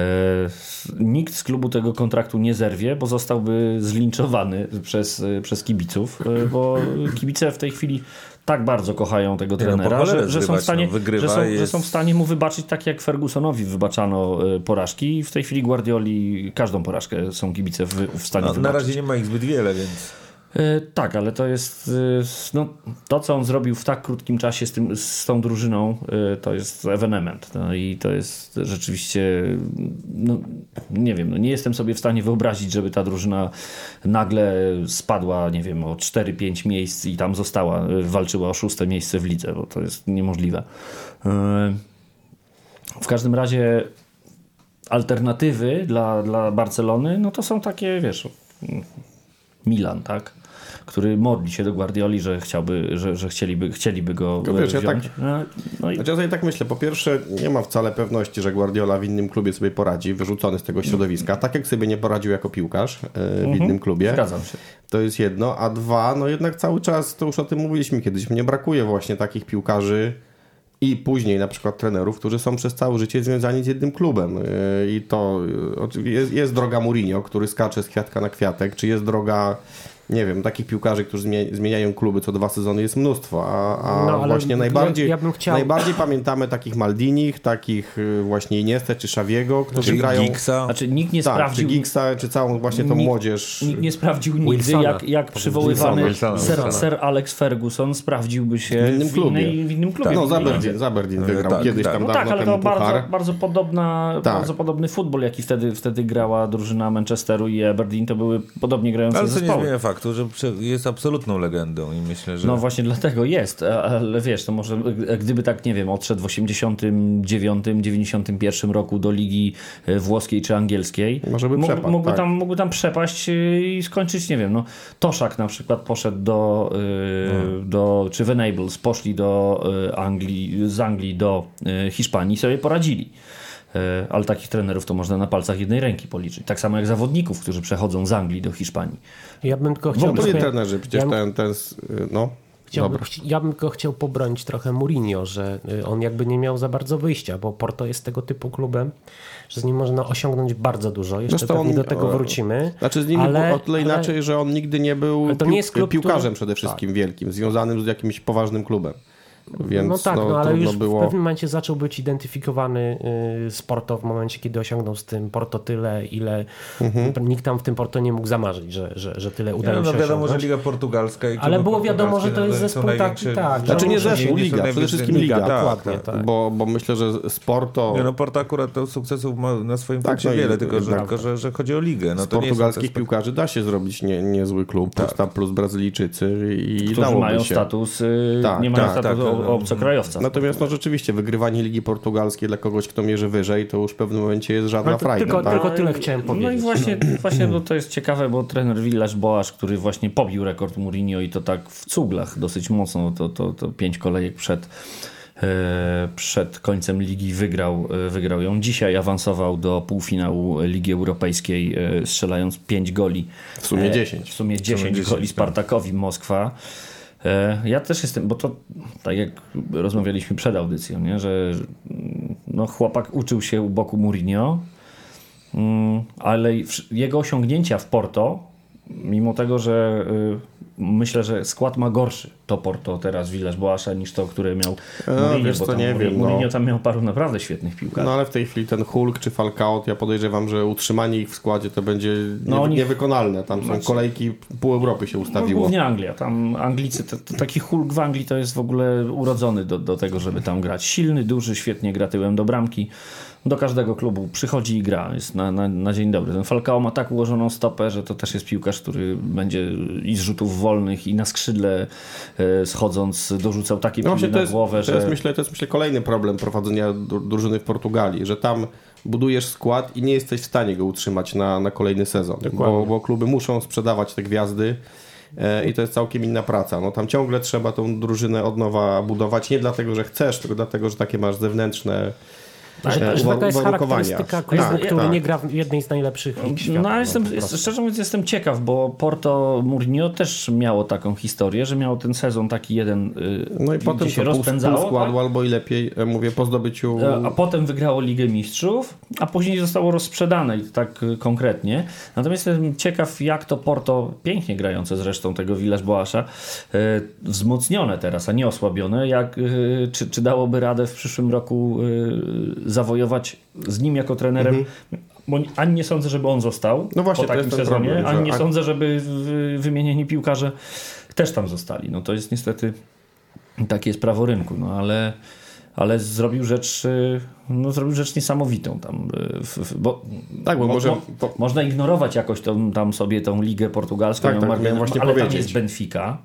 nikt z klubu tego kontraktu nie zerwie, bo zostałby zlinczowany przez, e, przez kibiców, e, bo kibice w tej chwili tak bardzo kochają tego no, trenera, że, że, są w stanie, no, wygrywa że, są, jest- że są w stanie mu wybaczyć tak jak Fergusonowi wybaczano e, porażki i w tej chwili Guardioli każdą porażkę są kibice w, w stanie No, na wybaczyć. razie nie ma ich zbyt wiele, więc... E, Tak, ale to jest e, no, to, co on zrobił w tak krótkim czasie z, tym, z tą drużyną, e, to jest ewenement. No, I to jest rzeczywiście, no, nie wiem, no, nie jestem sobie w stanie wyobrazić, żeby ta drużyna nagle spadła, nie wiem, o 4-5 miejsc i tam została, walczyła o szóste miejsce w lidze, bo to jest niemożliwe. W każdym razie alternatywy dla, dla Barcelony, no to są takie, wiesz, Milan, tak? Który modli się do Guardioli, że chciałby, że, że chcieliby, chcieliby go No wiesz, ja wziąć. tak- No, no i Znaczy ja sobie tak myślę, po pierwsze nie ma wcale pewności, że Guardiola w innym klubie sobie poradzi, wyrzucony z tego środowiska, tak jak sobie nie poradził jako piłkarz e, w innym klubie. zgadzam się. To jest jedno, a dwa, no jednak cały czas, to już o tym mówiliśmy kiedyś, mnie brakuje właśnie takich piłkarzy i później na przykład trenerów, którzy są przez całe życie związani z jednym klubem. Yy, I to oczywiście jest, jest droga Mourinho, który skacze z kwiatka na kwiatek, czy jest droga nie wiem, takich piłkarzy, którzy zmie- zmieniają kluby co dwa sezony jest mnóstwo, a, a No, ale właśnie ja- najbardziej, ja bym chciał- najbardziej pamiętamy takich Maldinich, takich y, właśnie Iniestę czy Szawiego, którzy Czy grają... Giggsa. Znaczy nikt nie Tak, sprawdził... czy Giggsa, czy całą właśnie tą Nikt- młodzież. Nikt nie sprawdził nigdy, Wilsona. jak, jak przywoływany Wilsona, Sir, Wilsona. Sir Alex Ferguson sprawdził się W innym klubie. innej, w innym klubie. No, w za innej Aberdeen, lidze. za Aberdeen No, wygrał tak, kiedyś tak. tam No dawno tak, ale to bardzo, bardzo, podobna, Tak. bardzo podobny futbol, jaki wtedy, wtedy grała drużyna Manchesteru i Aberdeen, to były podobnie grające Ale to nie zespoły. zmienia faktu, prze- jest absolutną legendą i myślę, że... No właśnie dlatego jest, a- ale wiesz, to może e, gdyby tak, nie wiem, odszedł w 89, 91 roku do ligi e, włoskiej czy angielskiej, Może by mógł- przepadł, mógłby, tak. tam, mógłby tam przepaść e, i skończyć, nie wiem, no Toszak na przykład poszedł do, e, do czy Venables poszli do e, Anglii, z Anglii do e, Hiszpanii i sobie poradzili. E, Ale takich trenerów to można na palcach jednej ręki policzyć. Tak samo jak zawodników, którzy przechodzą z Anglii do Hiszpanii. Ja bym tylko No chciał... to nie trochę- trenerzy, przecież ja- ten, ten, no. Chciałbym, ja bym go chciał pobronić trochę Mourinho, że y, on jakby nie miał za bardzo wyjścia, bo Porto jest tego typu klubem, że z nim można osiągnąć bardzo dużo. Jeszcze Zresztą pewnie on- do tego wrócimy. Znaczy z nimi ale, było o tyle ale- inaczej, że on nigdy nie był Ale to nie pił- jest klub, piłkarzem który- przede wszystkim wielkim, związanym z jakimś poważnym klubem. Więc no tak, no, ale trudno już było... w pewnym momencie zaczął być identyfikowany y, z Porto w momencie, kiedy osiągnął z tym Porto tyle, ile Mhm. nikt tam w tym Porto nie mógł zamarzyć, że, że, że tyle udało no się wiadomo, że osiągnąć. Liga Portugalska i Ale było wiadomo, że to jest no, zespół taki, tak, Znaczy nie Założenie zespół, nie liga, przede wszystkim liga, tak, dokładnie, tak. tak. Bo, bo myślę, że z Porto, Nie, no Porto akurat to sukcesów ma na swoim Tak, koncie no wiele, tylko, że, tak. tylko że, że chodzi o ligę. No, z to nie są portugalskich piłkarzy da się zrobić nie, niezły klub, plus, tam plus Brazylijczycy i Którzy dałoby mają się. status, y, Tak, nie mają tak, statusu tak, o- tak. obcokrajowca. Natomiast no rzeczywiście wygrywanie Ligi Portugalskiej dla kogoś, kto mierzy wyżej, to już w pewnym momencie jest żadna to frajda. tylko- tak? tylko tyle chciałem No i powiedzieć. właśnie, właśnie no to jest ciekawe, bo trener Villas Boas, który właśnie pobił rekord Mourinho i to tak w cuglach dosyć mocno, to, to, to pięć kolejek przed, e, przed końcem ligi wygrał, e, wygrał ją. Dzisiaj awansował do półfinału Ligi Europejskiej, e, strzelając pięć goli. W sumie E, 10. W sumie 10 10, goli tak. Spartakowi Moskwa. E, Ja też jestem, bo to tak jak rozmawialiśmy przed audycją, nie? że no, chłopak uczył się u boku Mourinho, mm, ale jego osiągnięcia w Porto, mimo tego, że y, myślę, że skład ma gorszy to Porto teraz Villas Boasza niż to, które miał Mourinho, wiesz bo tam nie Mourinho, wiem, no. Mourinho tam miał paru naprawdę świetnych piłkarzy. No ale w tej chwili ten Hulk czy Falcao, ja podejrzewam, że utrzymanie ich w składzie to będzie No, nie, oni- niewykonalne. Tam są Znaczy- kolejki, pół Europy się No, ustawiło. głównie Anglia. Tam Anglicy, to, to taki Hulk w Anglii to jest w ogóle urodzony do, do tego, żeby tam grać. Silny, duży, świetnie gra tyłem do bramki. Do każdego klubu przychodzi i gra. Jest na, na, na dzień dobry. Ten Falcao ma tak ułożoną stopę, że to też jest piłkarz, który będzie i z rzutów wolnych i na skrzydle e, schodząc dorzucał takie No piłki na to jest, głowę, to, że... jest, myślę, to jest myślę kolejny problem prowadzenia dru- drużyny w Portugalii, że tam budujesz skład i nie jesteś w stanie go utrzymać na, na kolejny sezon, bo, bo kluby muszą sprzedawać te gwiazdy e, i to jest całkiem inna praca. No tam ciągle trzeba tą drużynę od nowa budować, nie dlatego, że chcesz, tylko dlatego, że takie masz zewnętrzne Że, e, że taka jest charakterystyka klubu, Tak, który tak. nie gra w jednej z najlepszych lig świata. No, ale jestem, po prostu. szczerze mówiąc, jestem ciekaw, bo Porto Mourinho też miało taką historię, że miało ten sezon taki jeden, y, No i gdzie potem się to pół, rozpędzało. składu tak? albo i lepiej, e, mówię, po zdobyciu... E, A potem wygrało Ligę Mistrzów, a później zostało rozsprzedane i tak y, konkretnie. Natomiast jestem ciekaw, jak to Porto, pięknie grające zresztą tego Villas Boasza, e, wzmocnione teraz, a nie osłabione, jak, czy, czy dałoby radę w przyszłym roku zawojować z nim jako trenerem. Bo ani nie sądzę, żeby on został Mhm. No właśnie, po takim sezonie, problem, ani nie sądzę, żeby wy- wymienieni piłkarze też tam zostali. No to jest niestety takie jest prawo rynku, no ale, ale zrobił rzecz, y, no, zrobił rzecz niesamowitą tam. y, w- w- Bo, Tak, bo mo- może- mo- po- Można ignorować jakoś tą, tam sobie tą ligę portugalską, Tak, tak, właśnie ale tam powiedzieć. jest Benfica,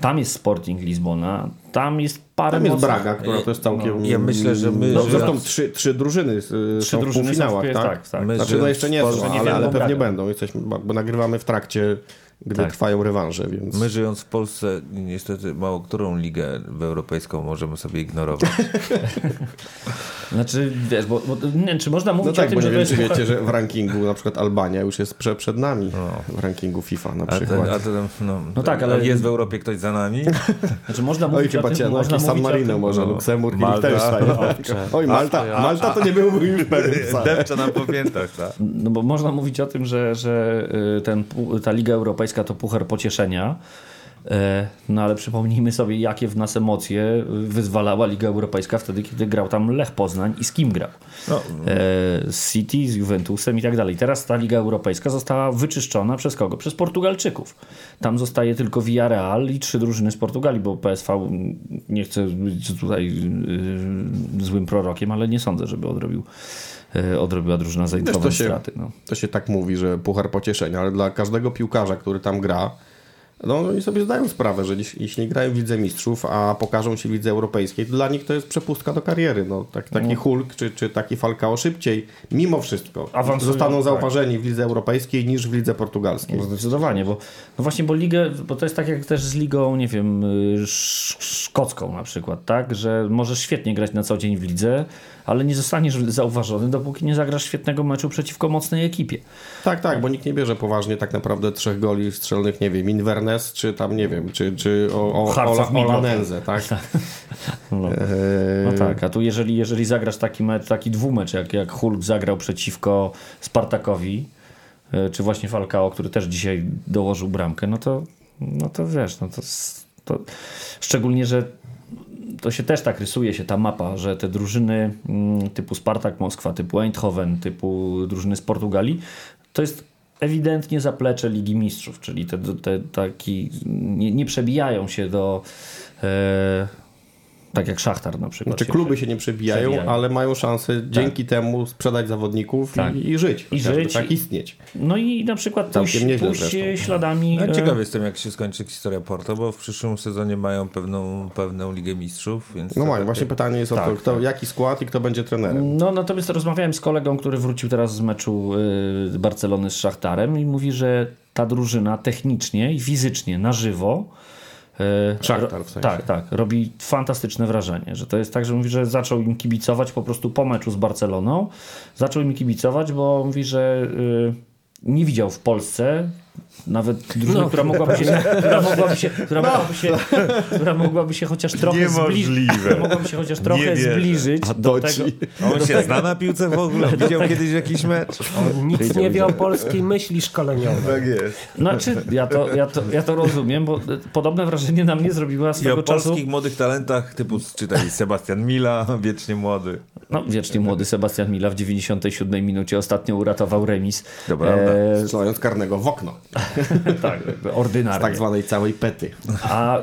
tam jest Sporting Lizbona, tam jest parę Tam jest mocnych- Braga, która to jest całkiem... Ja myślę, że my- No, że- zresztą trzy, trzy drużyny y, Trzy są w drużyny są w półfinałach, pie- tak? tak, tak. My Znaczy, no jeszcze nie w są, ale, ale pewnie Braga. będą. Jesteśmy, bo nagrywamy w trakcie, gdy Tak. trwają rewanże, więc... My żyjąc w Polsce, niestety mało którą ligę w europejską możemy sobie ignorować. Znaczy, wiesz, bo, bo nie wiem, czy można No mówić tak, o tym, bo że nie wiem, czy wiecie, że w rankingu na przykład Albania już jest prze, przed nami w rankingu FIFA na A, przykład. ten, a ten, no, No tak, ale- Jest w Europie ktoś za nami? Znaczy, można Oj, mówić o chyba tym, cię, no można San o Marino tym, może, no. Luksemburg i Malta. Liechtenstein. Oj, Malta, Malta to nie pewien wcale. Depcze nam po piętach, tak? No bo można mówić o tym, że, że y, ten, ta Liga Europejska Europejska to puchar pocieszenia. E, No ale przypomnijmy sobie, jakie w nas emocje wyzwalała Liga Europejska wtedy, kiedy grał tam Lech Poznań i z kim grał. No, E, Z City, z Juventusem i tak dalej. Teraz ta Liga Europejska została wyczyszczona przez kogo? Przez Portugalczyków. Tam zostaje tylko Villarreal i trzy drużyny z Portugalii, bo PSV nie chcę być tutaj y, złym prorokiem, ale nie sądzę, żeby odrobił, odrobiła drużyna zainteresowana to, się, straty. No. to się tak mówi, że puchar pocieszenia, ale dla każdego piłkarza, który tam gra, no oni sobie zdają sprawę, że jeśli- grają w Lidze Mistrzów, a pokażą się w Lidze Europejskiej, to dla nich to jest przepustka do kariery. No, tak, taki Hulk czy, czy taki Falcao szybciej, mimo wszystko, Awansują, zostaną tak. zauważeni w Lidze Europejskiej niż w Lidze Portugalskiej. No Zdecydowanie, bo no właśnie, bo ligę, bo to jest tak jak też z ligą, nie wiem, y, sz- szkocką na przykład, tak, że możesz świetnie grać na co dzień w lidze, ale nie zostaniesz zauważony, dopóki nie zagrasz świetnego meczu przeciwko mocnej ekipie. Tak, tak, bo nikt nie bierze poważnie tak naprawdę trzech goli strzelnych, nie wiem, Inverness, czy tam, nie wiem, czy, czy o, o, Ola, Midlothian. Olanense, tak? No, no tak, a tu jeżeli, jeżeli zagrasz taki mecz, taki dwumecz, jak, jak Hulk zagrał przeciwko Spartakowi, y, czy właśnie Falcao, który też dzisiaj dołożył bramkę, no to, no to wiesz, no to, to szczególnie, że to się też tak rysuje się ta mapa, że te drużyny mm, typu Spartak Moskwa, typu Eindhoven, typu drużyny z Portugalii, to jest ewidentnie zaplecze Ligi Mistrzów, czyli te, te taki nie, nie przebijają się do e, tak jak Szachtar na przykład. Znaczy się kluby się nie przebijają, przebijają. ale mają szansę dzięki temu sprzedać zawodników Tak. i, i żyć. I żyć. Tak istnieć. No i na przykład pójść, pójść śladami... Ja e, ciekaw jestem, jak się skończy historia Porto, bo w przyszłym sezonie mają pewną, pewną Ligę Mistrzów, więc... No mają, właśnie pytanie jest o to, Tak, kto, jaki skład i kto będzie trenerem. No natomiast rozmawiałem z kolegą, który wrócił teraz z meczu y, Barcelony z Szachtarem i mówi, że ta drużyna technicznie i fizycznie na żywo y, Szachtar w sensie. Tak, tak. Robi fantastyczne wrażenie, że to jest tak, że mówi, że zaczął im kibicować po prostu po meczu z Barceloną. Zaczął im kibicować, bo mówi, że y, nie widział w Polsce nawet drużyny, która mogłaby się, która mogłaby się, która mogłaby się, która mogłaby się chociaż trochę zbliżyć, mogłaby się chociaż trochę zbliżyć do to ci- tego, A On się zna na piłce w ogóle? Widział kiedyś jakiś mecz? On nic nie wie o polskiej myśli szkoleniowej. Tak jest. Znaczy, ja to, ja, to, ja to rozumiem, bo podobne wrażenie na mnie zrobiła I o swego czasu polskich młodych talentach typu czytali Sebastian Mila, wiecznie młody. no, wiecznie młody Sebastian Mila w 97 minucie ostatnio uratował remis. Prawda. E, Strzelając karnego w okno. tak, ordynarnie. Tak zwanej całej pety. A,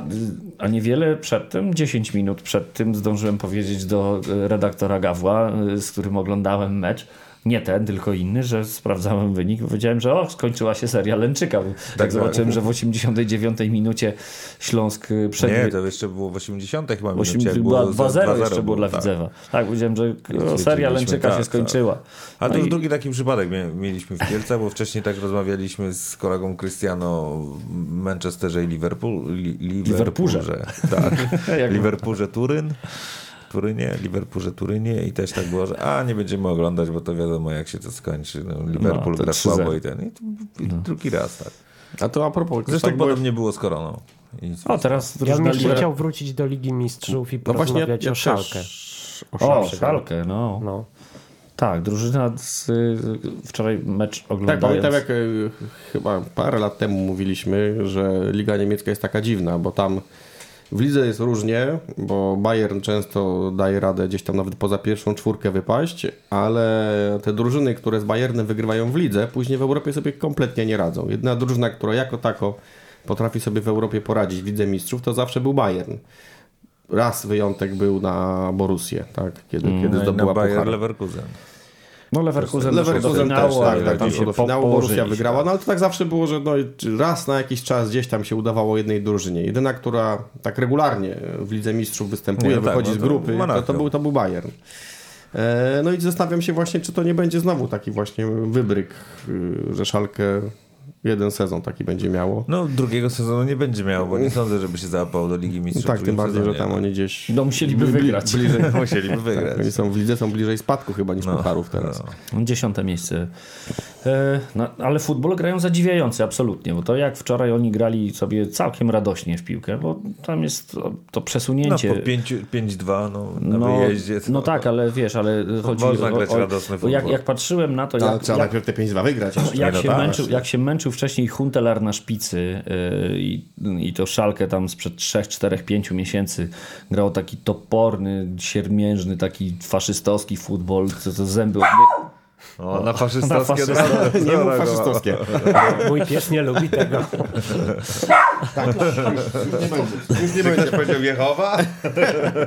a niewiele przed tym, 10 minut przed tym, zdążyłem powiedzieć do e, redaktora Gawła, e, z którym oglądałem mecz, nie ten, tylko inny, że sprawdzałem wynik. Powiedziałem, że o, skończyła się seria Lęczyka. Tak, tak. zobaczyłem, że w 89 minucie Śląsk e, przegry... Nie, to jeszcze było w 80 chyba minucie. jak była było 2-0 jeszcze było dla tak. Widzewa. Tak, powiedziałem, że o, seria Lęczyka tak, się skończyła. A to No już i- drugi taki przypadek mieliśmy w Kielcach, bo wcześniej tak rozmawialiśmy z kolegą Cristiano w Manchesterze i Liverpool, li, Liverpoolze. Liverpoolze. Tak. Liverpoolze Turyn. Turynie, Liverpoolze Turynie i też tak było, że a nie będziemy oglądać, bo to wiadomo jak się to skończy. No, Liverpool No, gra 3-0. słabo i ten. I, to, i drugi raz tak. A to a propos, Zresztą tak było- podobnie było z Koroną. I, O, teraz Ja bym jeszcze chciał wrócić do Ligi Mistrzów i No właśnie, ja, porozmawiać ja o Szalkę. o. Szalkę, no. No. Tak, drużyna z, y, wczoraj mecz Tak, oglądając. pamiętam jak e, chyba parę lat temu mówiliśmy, że Liga Niemiecka jest taka dziwna, bo tam w lidze jest różnie, bo Bayern często daje radę gdzieś tam nawet poza pierwszą czwórkę wypaść, ale te drużyny, które z Bayernem wygrywają w lidze, później w Europie sobie kompletnie nie radzą. Jedna drużyna, która jako tako potrafi sobie w Europie poradzić w Lidze Mistrzów, to zawsze był Bayern. Raz wyjątek był na Borussię, tak? kiedy, kiedy no i na zdobyła Bayer. Leverkusen. No Leverkusen, Leverkusen finału, też, tak, ale tak, tam się do finału Borussia wygrała, no ale to tak zawsze było, że no, raz na jakiś czas gdzieś tam się udawało jednej drużynie. Jedyna, która tak regularnie w Lidze Mistrzów występuje, Nie, no tak, wychodzi no z grupy, to, to, był, to był Bayern. E, No i zastanawiam się właśnie, czy to nie będzie znowu taki właśnie wybryk, y, że Szalkę jeden sezon taki będzie miało. No drugiego sezonu nie będzie miał, bo nie sądzę, żeby się załapało do Ligi Mistrzów. tak, tym bardziej, że sezonie. tam oni gdzieś... No musieliby wygrać. Bliżej, Musieliby wygrać. tak, oni są w lidze, są bliżej spadku chyba niż No, pucharów teraz. no. Dziesiąte miejsce. E, no, ale futbol grają zadziwiający, absolutnie, bo to jak wczoraj oni grali sobie całkiem radośnie w piłkę, bo tam jest to, to No przesunięcie. po 5 5-2 no, na No, wyjeździe. to- no tak, ale wiesz, ale chodzi można o, grać o, radosny o jak, futbol. jak patrzyłem na to, Ale jak, trzeba jak, najpierw te 5-2 wygrać. jak, no się tak, męczył, jak się męczył wcześniej Huntelar na szpicy yy, i, i to Szalkę tam sprzed 3, 4, 5 miesięcy grał taki toporny, siermiężny, taki faszystowski futbol, co to zęby... O, na faszystowskie Na faszystowskie. Nie mów faszystowskie. Mój pies nie lubi tego. Już nie będzie powiedział Jehowa?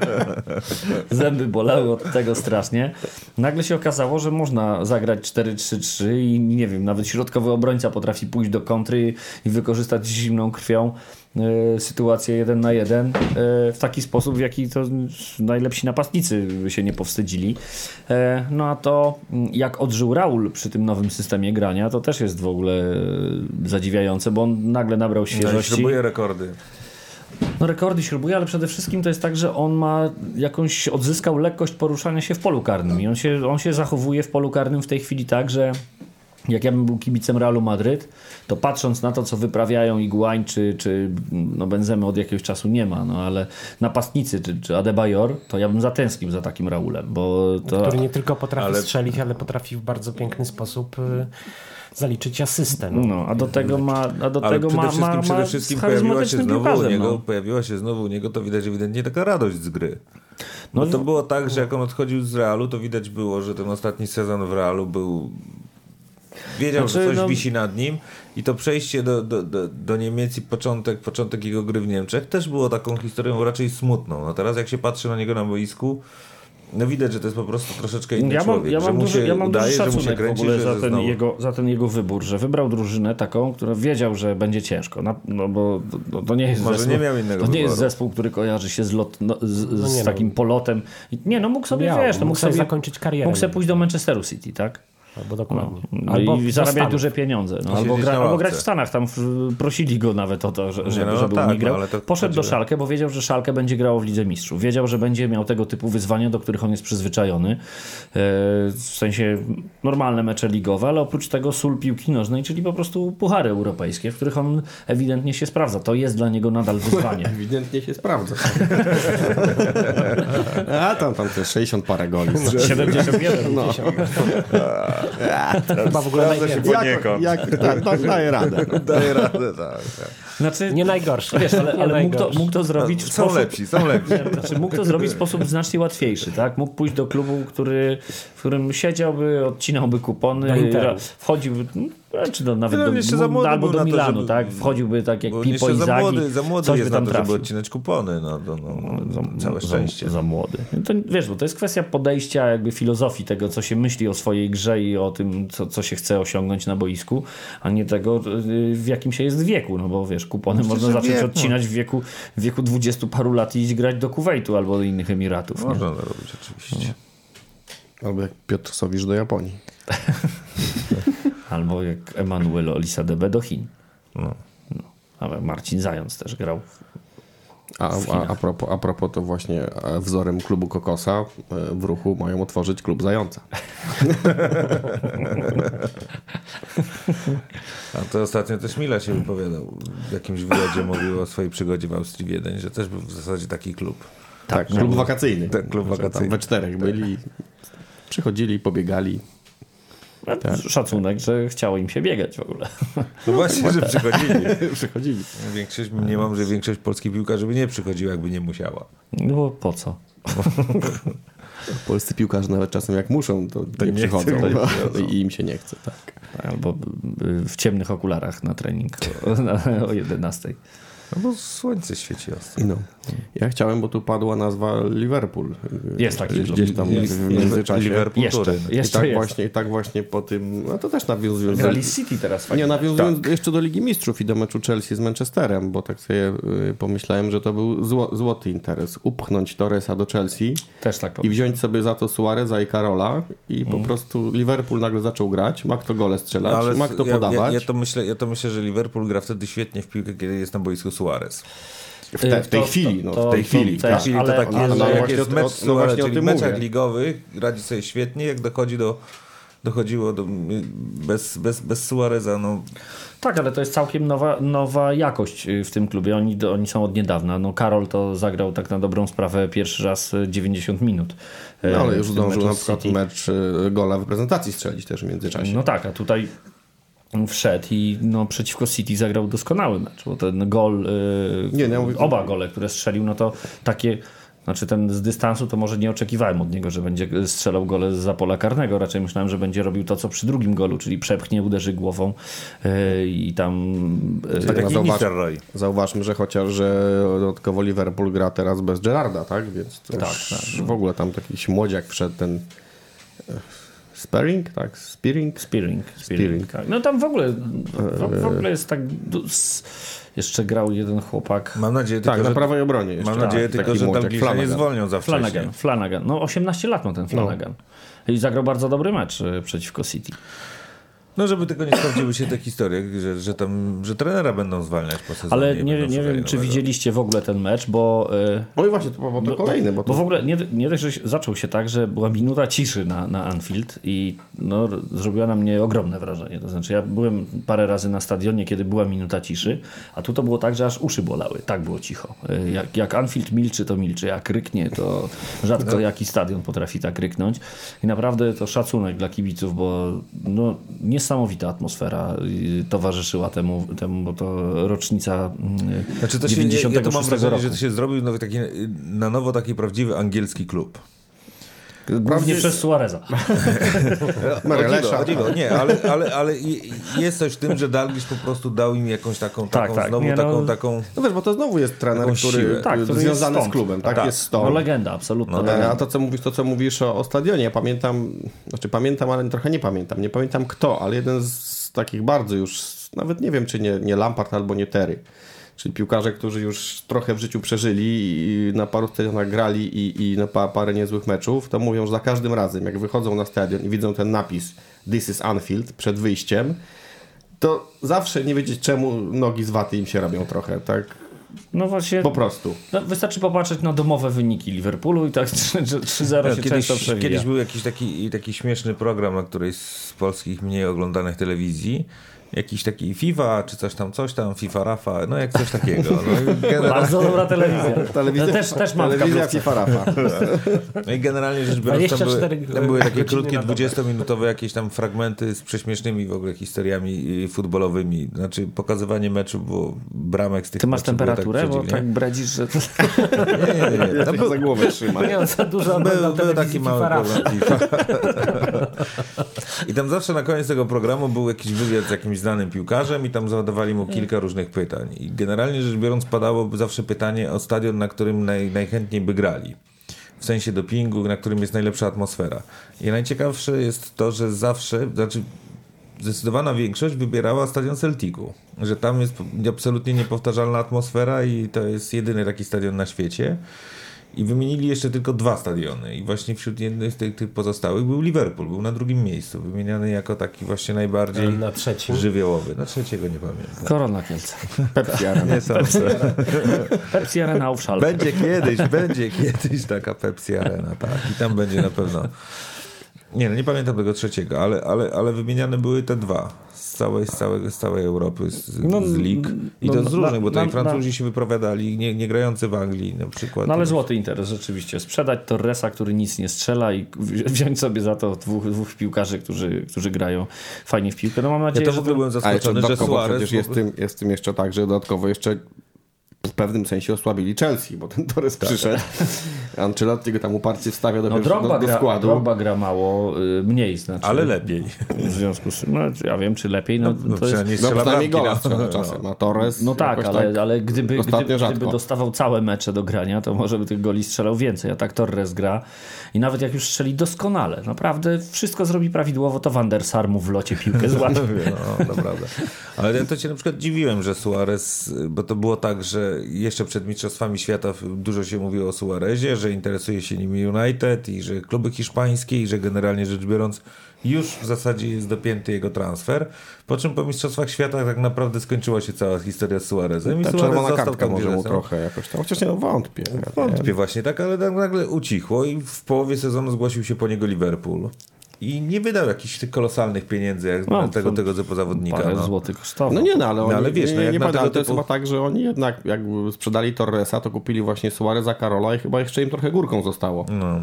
Zęby bolały od tego strasznie. Nagle się okazało, że można zagrać 4-3-3 i nie wiem, nawet środkowy obrońca potrafi pójść do kontry i wykorzystać zimną krwią sytuację jeden na jeden e, w taki sposób, w jaki to najlepsi napastnicy by się nie powstydzili. E, no a to mm, jak odżył Raul przy tym nowym systemie grania, to też jest w ogóle e, zadziwiające, bo on nagle nabrał No świeżości. śrubuje rekordy. No rekordy śrubuje, ale przede wszystkim to jest tak, że on ma jakąś, odzyskał lekkość poruszania się w polu karnym i on się, on się zachowuje w polu karnym w tej chwili tak, że jak ja bym był kibicem Realu Madryt, to patrząc na to, co wyprawiają Iguain czy, czy no Benzemy od jakiegoś czasu nie ma, no ale napastnicy czy, czy Adebayor, to ja bym zatęsknił za takim Raulem, bo to... Który nie tylko potrafi Ale- strzelić, ale potrafi w bardzo piękny sposób y, zaliczyć asystę. No. No, a do tego ma, a do Ale tego przede ma, wszystkim, ma, przede wszystkim z pojawiła się znowu u piłkarzem, niego, no. pojawiła się znowu u niego, to widać ewidentnie taka radość z gry. Bo No, to było tak, że jak on odchodził z Realu, to widać było, że ten ostatni sezon w Realu był... Wiedział, Znaczy, że coś no- wisi nad nim i to przejście do, do, do, do Niemiec i początek, początek jego gry w Niemczech też było taką historią raczej smutną. No teraz jak się patrzy na niego na boisku, no widać, że to jest po prostu troszeczkę inny Ja mam, człowiek. ja że mam, mu duży, się ja mam udaje, duży że mu się szacunek kręci, w ogóle że, za, że ten znowu... jego, za ten jego wybór, że wybrał drużynę taką, która wiedział, że będzie ciężko. Na, no bo to, to nie jest Może zespół, nie miał innego To nie jest wyboru. zespół, który kojarzy się z, lot, no, z, z nie no. takim polotem. Nie, no mógł sobie, Miał, wiesz, no mógł mógł sobie sobie zakończyć karierę. Mógł sobie pójść do Manchesteru City, tak? Albo dokładnie. No Albo i zarabiać Stanów. duże pieniądze. No, albo, gra, albo grać w Stanach. Tam prosili go nawet o to, że, żeby, no żeby tak, grał. no, ale to Poszedł do Szalkę, bo wiedział, że Szalkę będzie grało w Lidze Mistrzów. Wiedział, że będzie miał tego typu wyzwania, do których on jest przyzwyczajony. E, W sensie normalne mecze ligowe, ale oprócz tego sól piłki nożnej, czyli po prostu puchary europejskie, w których on ewidentnie się sprawdza. To jest dla niego nadal wyzwanie. Ewidentnie się sprawdza. A tam, tam te 60 parę goli. 71. No. Chyba w ogóle najwięcej. Jak, jak, tak, tak, daje radę. No. Daje radę, tak. tak. Znaczy, Nie najgorsze. wiesz, ale, Nie ale mógł, to, mógł to zrobić w Są sposób... lepsi, są lepsi. Znaczy, mógł to zrobić w sposób znacznie łatwiejszy, tak? Mógł pójść do klubu, który, w którym siedziałby, odcinałby kupony, Do No, czy do, nawet No, do, jeszcze za młody albo do na to, Milanu, żeby- tak? Wchodziłby tak jak Pipo i za Zagi, młody, za młody coś jest by na tam to, żeby trafił. odcinać kupony. No, to, no, całe szczęście. Za, za młody. To, wiesz, bo to jest kwestia podejścia, jakby filozofii tego, co się myśli o swojej grze i o tym, co, co się chce osiągnąć na boisku, a nie tego, y, w jakim się jest wieku. No bo wiesz, kupony Przecież można zacząć wiek, no. odcinać w wieku, w wieku 20 paru lat i iść grać do Kuwejtu albo do innych Emiratów. Można to robić oczywiście. Albo jak Piotr Sowicz do Japonii. Albo jak Emanuel Olisadebe do Chin. No. No. Ale Marcin Zając też grał. A, a, a, propos, a propos to właśnie e, wzorem klubu Kokosa e, w ruchu mają otworzyć klub Zająca. A to ostatnio też Mila się wypowiadał. W jakimś wywiadzie mówił o swojej przygodzie w Austrii Wiedeń, że też był w zasadzie taki klub. Tak, klub wakacyjny. Tak, klub wakacyjny. we czterech byli, przychodzili, pobiegali. Szacunek, że chciało im się biegać w ogóle. No właśnie, że przychodzili. przychodzili. Większość, nie mam, że większość polskich piłkarzy by nie przychodziła, jakby nie musiała. No bo po co? Polscy piłkarze nawet czasem jak muszą, to, nie, nie przychodzą. chcą, to nie no. przychodzą. I im się nie chce. Tak. Albo w ciemnych okularach na trening o, o 11. No bo słońce świeci ostro. No. Ja chciałem, bo tu padła nazwa Liverpool. Jest taki Gdzieś tam Jest- w międzyczasie. Liverpool Jeszcze, Turyn. I jeszcze tak, jest. właśnie, I tak właśnie po tym, no to też nawiązując do, Grali City teraz fajnie. nie, nawiązując jeszcze do Ligi Mistrzów i do meczu Chelsea z Manchesterem, bo tak sobie y, pomyślałem, że to był zło, złoty interes. Upchnąć Torresa do Chelsea Też tak i wziąć sobie za to Suareza i Karola i po prostu Liverpool nagle zaczął grać, ma kto gole strzelać, ma kto ja, podawać. Ja, ja, to myślę, ja to myślę, że Liverpool gra wtedy świetnie w piłkę, kiedy jest na boisku Suarez. w, te, w tej To- chwili, no, to- w tej to- chwili. to- tak. W tej chwili ale- to tak ale- jest, no że jak właśnie jest mecz no Suarez, czyli w meczach mówię. ligowych radzi sobie świetnie, jak dochodzi do dochodziło do, bez, bez, bez Suareza, no Tak, ale to jest całkiem nowa, nowa jakość y, w tym klubie. Oni, oni są od niedawna. No, Karol to zagrał tak na dobrą sprawę pierwszy raz y, 90 minut. y, No, ale w już zdążył na przykład City. mecz y, gola w reprezentacji strzelić też w międzyczasie. No tak, a tutaj wszedł i no, przeciwko City zagrał doskonały mecz, bo ten gol, y, Nie, no ja mówię- oba gole, które strzelił, no to takie, znaczy ten z dystansu to może nie oczekiwałem od niego, że będzie strzelał gole za pola karnego, raczej myślałem, że będzie robił to, co przy drugim golu, czyli przepchnie, uderzy głową y, i tam... y, Tak jak zauważ- Roy. Zauważmy, że chociaż że dodatkowo Liverpool gra teraz bez Gerarda, tak? Więc to Tak, już w ogóle tam jakiś młodziak wszedł ten e, Sparring, tak? Spearing? Spearing. Spearing. Spearing. tak. No tam w ogóle, w, w ogóle jest tak... Jeszcze grał jeden chłopak... Mam nadzieję tylko, Tak, na że, prawej obronie jeszcze. mam nadzieję Tak, tylko, że Dalglisza nie zwolnią za wcześnie. Flanagan, Flanagan. No 18 lat ma ten Flanagan. I zagrał bardzo dobry mecz y, przeciwko City. No żeby tylko nie sprawdziły się te historie, że, że tam, że trenera będą zwalniać po sezonie. Ale nie, nie wiem, czy widzieliście w ogóle ten mecz, bo... y, No i właśnie, to, bo to kolejny, bo Bo to... w ogóle nie, nie dość, że zaczął się tak, że była minuta ciszy na, na Anfield i no, zrobiła na mnie ogromne wrażenie. To znaczy ja byłem parę razy na stadionie, kiedy była minuta ciszy, a tu to było tak, że aż uszy bolały. Tak było cicho. Y, Jak, jak Anfield milczy, to milczy. Jak ryknie, to rzadko No. jaki stadion potrafi tak ryknąć. I naprawdę to szacunek dla kibiców, bo no, niesamowita atmosfera y, towarzyszyła temu, temu bo to rocznica y, Znaczy to się, ja, 96 ja to mam wrażenie, roku. że to się zrobił nowy taki, na nowo taki prawdziwy angielski klub. Głównie przez Suareza. Merelesza. O dziwo, o dziwo, nie, ale, ale, ale jest coś w tym, że Dalglish po prostu dał im jakąś taką, Tak, taką tak, znowu nie, no- taką, taką... No wiesz, bo to znowu jest trener, który. Tak, który związany jest z klubem, tak? Tak. Jest stąd. No legenda, absolutna No. E, A to co, mówisz, to, co mówisz o, o stadionie, ja pamiętam, znaczy pamiętam, ale trochę nie pamiętam. Nie pamiętam kto, ale jeden z takich bardzo już, nawet nie wiem, czy nie, nie Lampard albo nie Terry. Czyli piłkarze, którzy już trochę w życiu przeżyli i na paru stadionach grali i, i na pa, parę niezłych meczów, to mówią, że za każdym razem, jak wychodzą na stadion i widzą ten napis This is Anfield przed wyjściem, to zawsze nie wiedzieć czemu nogi z waty im się robią trochę, tak? No właśnie, Po prostu. no, wystarczy popatrzeć na domowe wyniki Liverpoolu i tak 3-0 się Kiedyś, kiedyś był jakiś taki, taki śmieszny program na którejś z polskich mniej oglądanych telewizji. Jakiś taki FIFA, czy coś tam, coś tam, FIFA Rafa, no jak coś takiego. No generalnie, Bardzo dobra telewizja. Telewizja, Ja też, też mam telewizja. FIFA Rafa. no i generalnie rzecz biorąc, tam były, 24 tam były takie krótkie, na dobę. 20-minutowe jakieś tam fragmenty z prześmiesznymi w ogóle historiami y, futbolowymi. Znaczy pokazywanie meczu, bo bramek z tych Ty masz było temperaturę, tak bo tak bredzisz, że to Nie, nie, nie. Ja był, za głowę trzyma. nie za dużo Był, był taki mały FIFA problem FIFA. I tam zawsze na koniec tego programu był jakiś wywiad z jakimś znanym piłkarzem i tam zadawali mu kilka różnych pytań. I generalnie rzecz biorąc padało zawsze pytanie o stadion, na którym naj, najchętniej by grali. W sensie dopingu, na którym jest najlepsza atmosfera. I najciekawsze jest to, że zawsze, znaczy zdecydowana większość wybierała stadion Celticu. Że tam jest absolutnie niepowtarzalna atmosfera i to jest jedyny taki stadion na świecie. I wymienili jeszcze tylko dwa stadiony. I właśnie wśród jednych z tych, tych pozostałych był Liverpool. Był na drugim miejscu. Wymieniany jako taki właśnie najbardziej Na trzecim. żywiołowy. Na trzeciego nie pamiętam. Korona Kielce. Pepsi Arena. Nie sądzę. Pepsi Arena auf Schalke. Będzie kiedyś, będzie kiedyś taka Pepsi Arena, tak. I tam będzie na pewno. Nie, no nie pamiętam tego trzeciego, ale, ale, ale wymieniane były te dwa. Z całej, z całej, z całej Europy, z, No, z lig. I no, to na- z różnych, bo tutaj na- Francuzi się wypowiadali, nie, nie grający w Anglii na przykład. No ale złoty interes rzeczywiście. Sprzedać Torresa, który nic nie strzela i wzi- wziąć sobie za to dwóch, dwóch piłkarzy, którzy, którzy grają fajnie w piłkę. No mam Ja nadzieję, to w że ogóle byłem zaskoczony, że Suarez... przecież jest tym, jest tym jeszcze tak, że dodatkowo jeszcze w pewnym sensie osłabili Chelsea, bo ten Torres przyszedł. Ancelotti go tam uparcie wstawia do, no, do, do gra, składu. Drogba gra mało, y, mniej znaczy. Ale lepiej. W związku z tym, no, ja wiem, czy lepiej, no, No, to jest... przynajmniej No przynajmniej gola no. strzela czasem, a Torres No tak, ale, ale gdyby, ostatnio gdyby, gdyby dostawał całe mecze do grania, to może by tych goli strzelał więcej. A tak Torres gra i nawet jak już strzeli doskonale, naprawdę wszystko zrobi prawidłowo, to Van der Sar mu w locie piłkę złapie. No, naprawdę. Ale ja to się na przykład dziwiłem, że Suarez, bo to było tak, że jeszcze przed Mistrzostwami Świata dużo się mówiło o Suarezie, że interesuje się nim United i że kluby hiszpańskie i że generalnie rzecz biorąc już w zasadzie jest dopięty jego transfer. Po czym po Mistrzostwach Świata tak naprawdę skończyła się cała historia z Suarezem i Ta Suarez czerwona kartka może mu trochę jakoś tam, chociaż nie no, wątpię. Wątpię właśnie tak, ale tak nagle ucichło i w połowie sezonu zgłosił się po niego Liverpool. I nie wydał jakichś tych kolosalnych pieniędzy jak No, na tego, tego typu zawodnika. Parę No. złotych kosztował. No nie, no ale oni, ale wiesz, nie, no nie, jak nie pamiętam, tego to jest chyba tak, że oni jednak jak sprzedali Torresa, to kupili właśnie Suareza, Karola i chyba jeszcze im trochę górką zostało. No.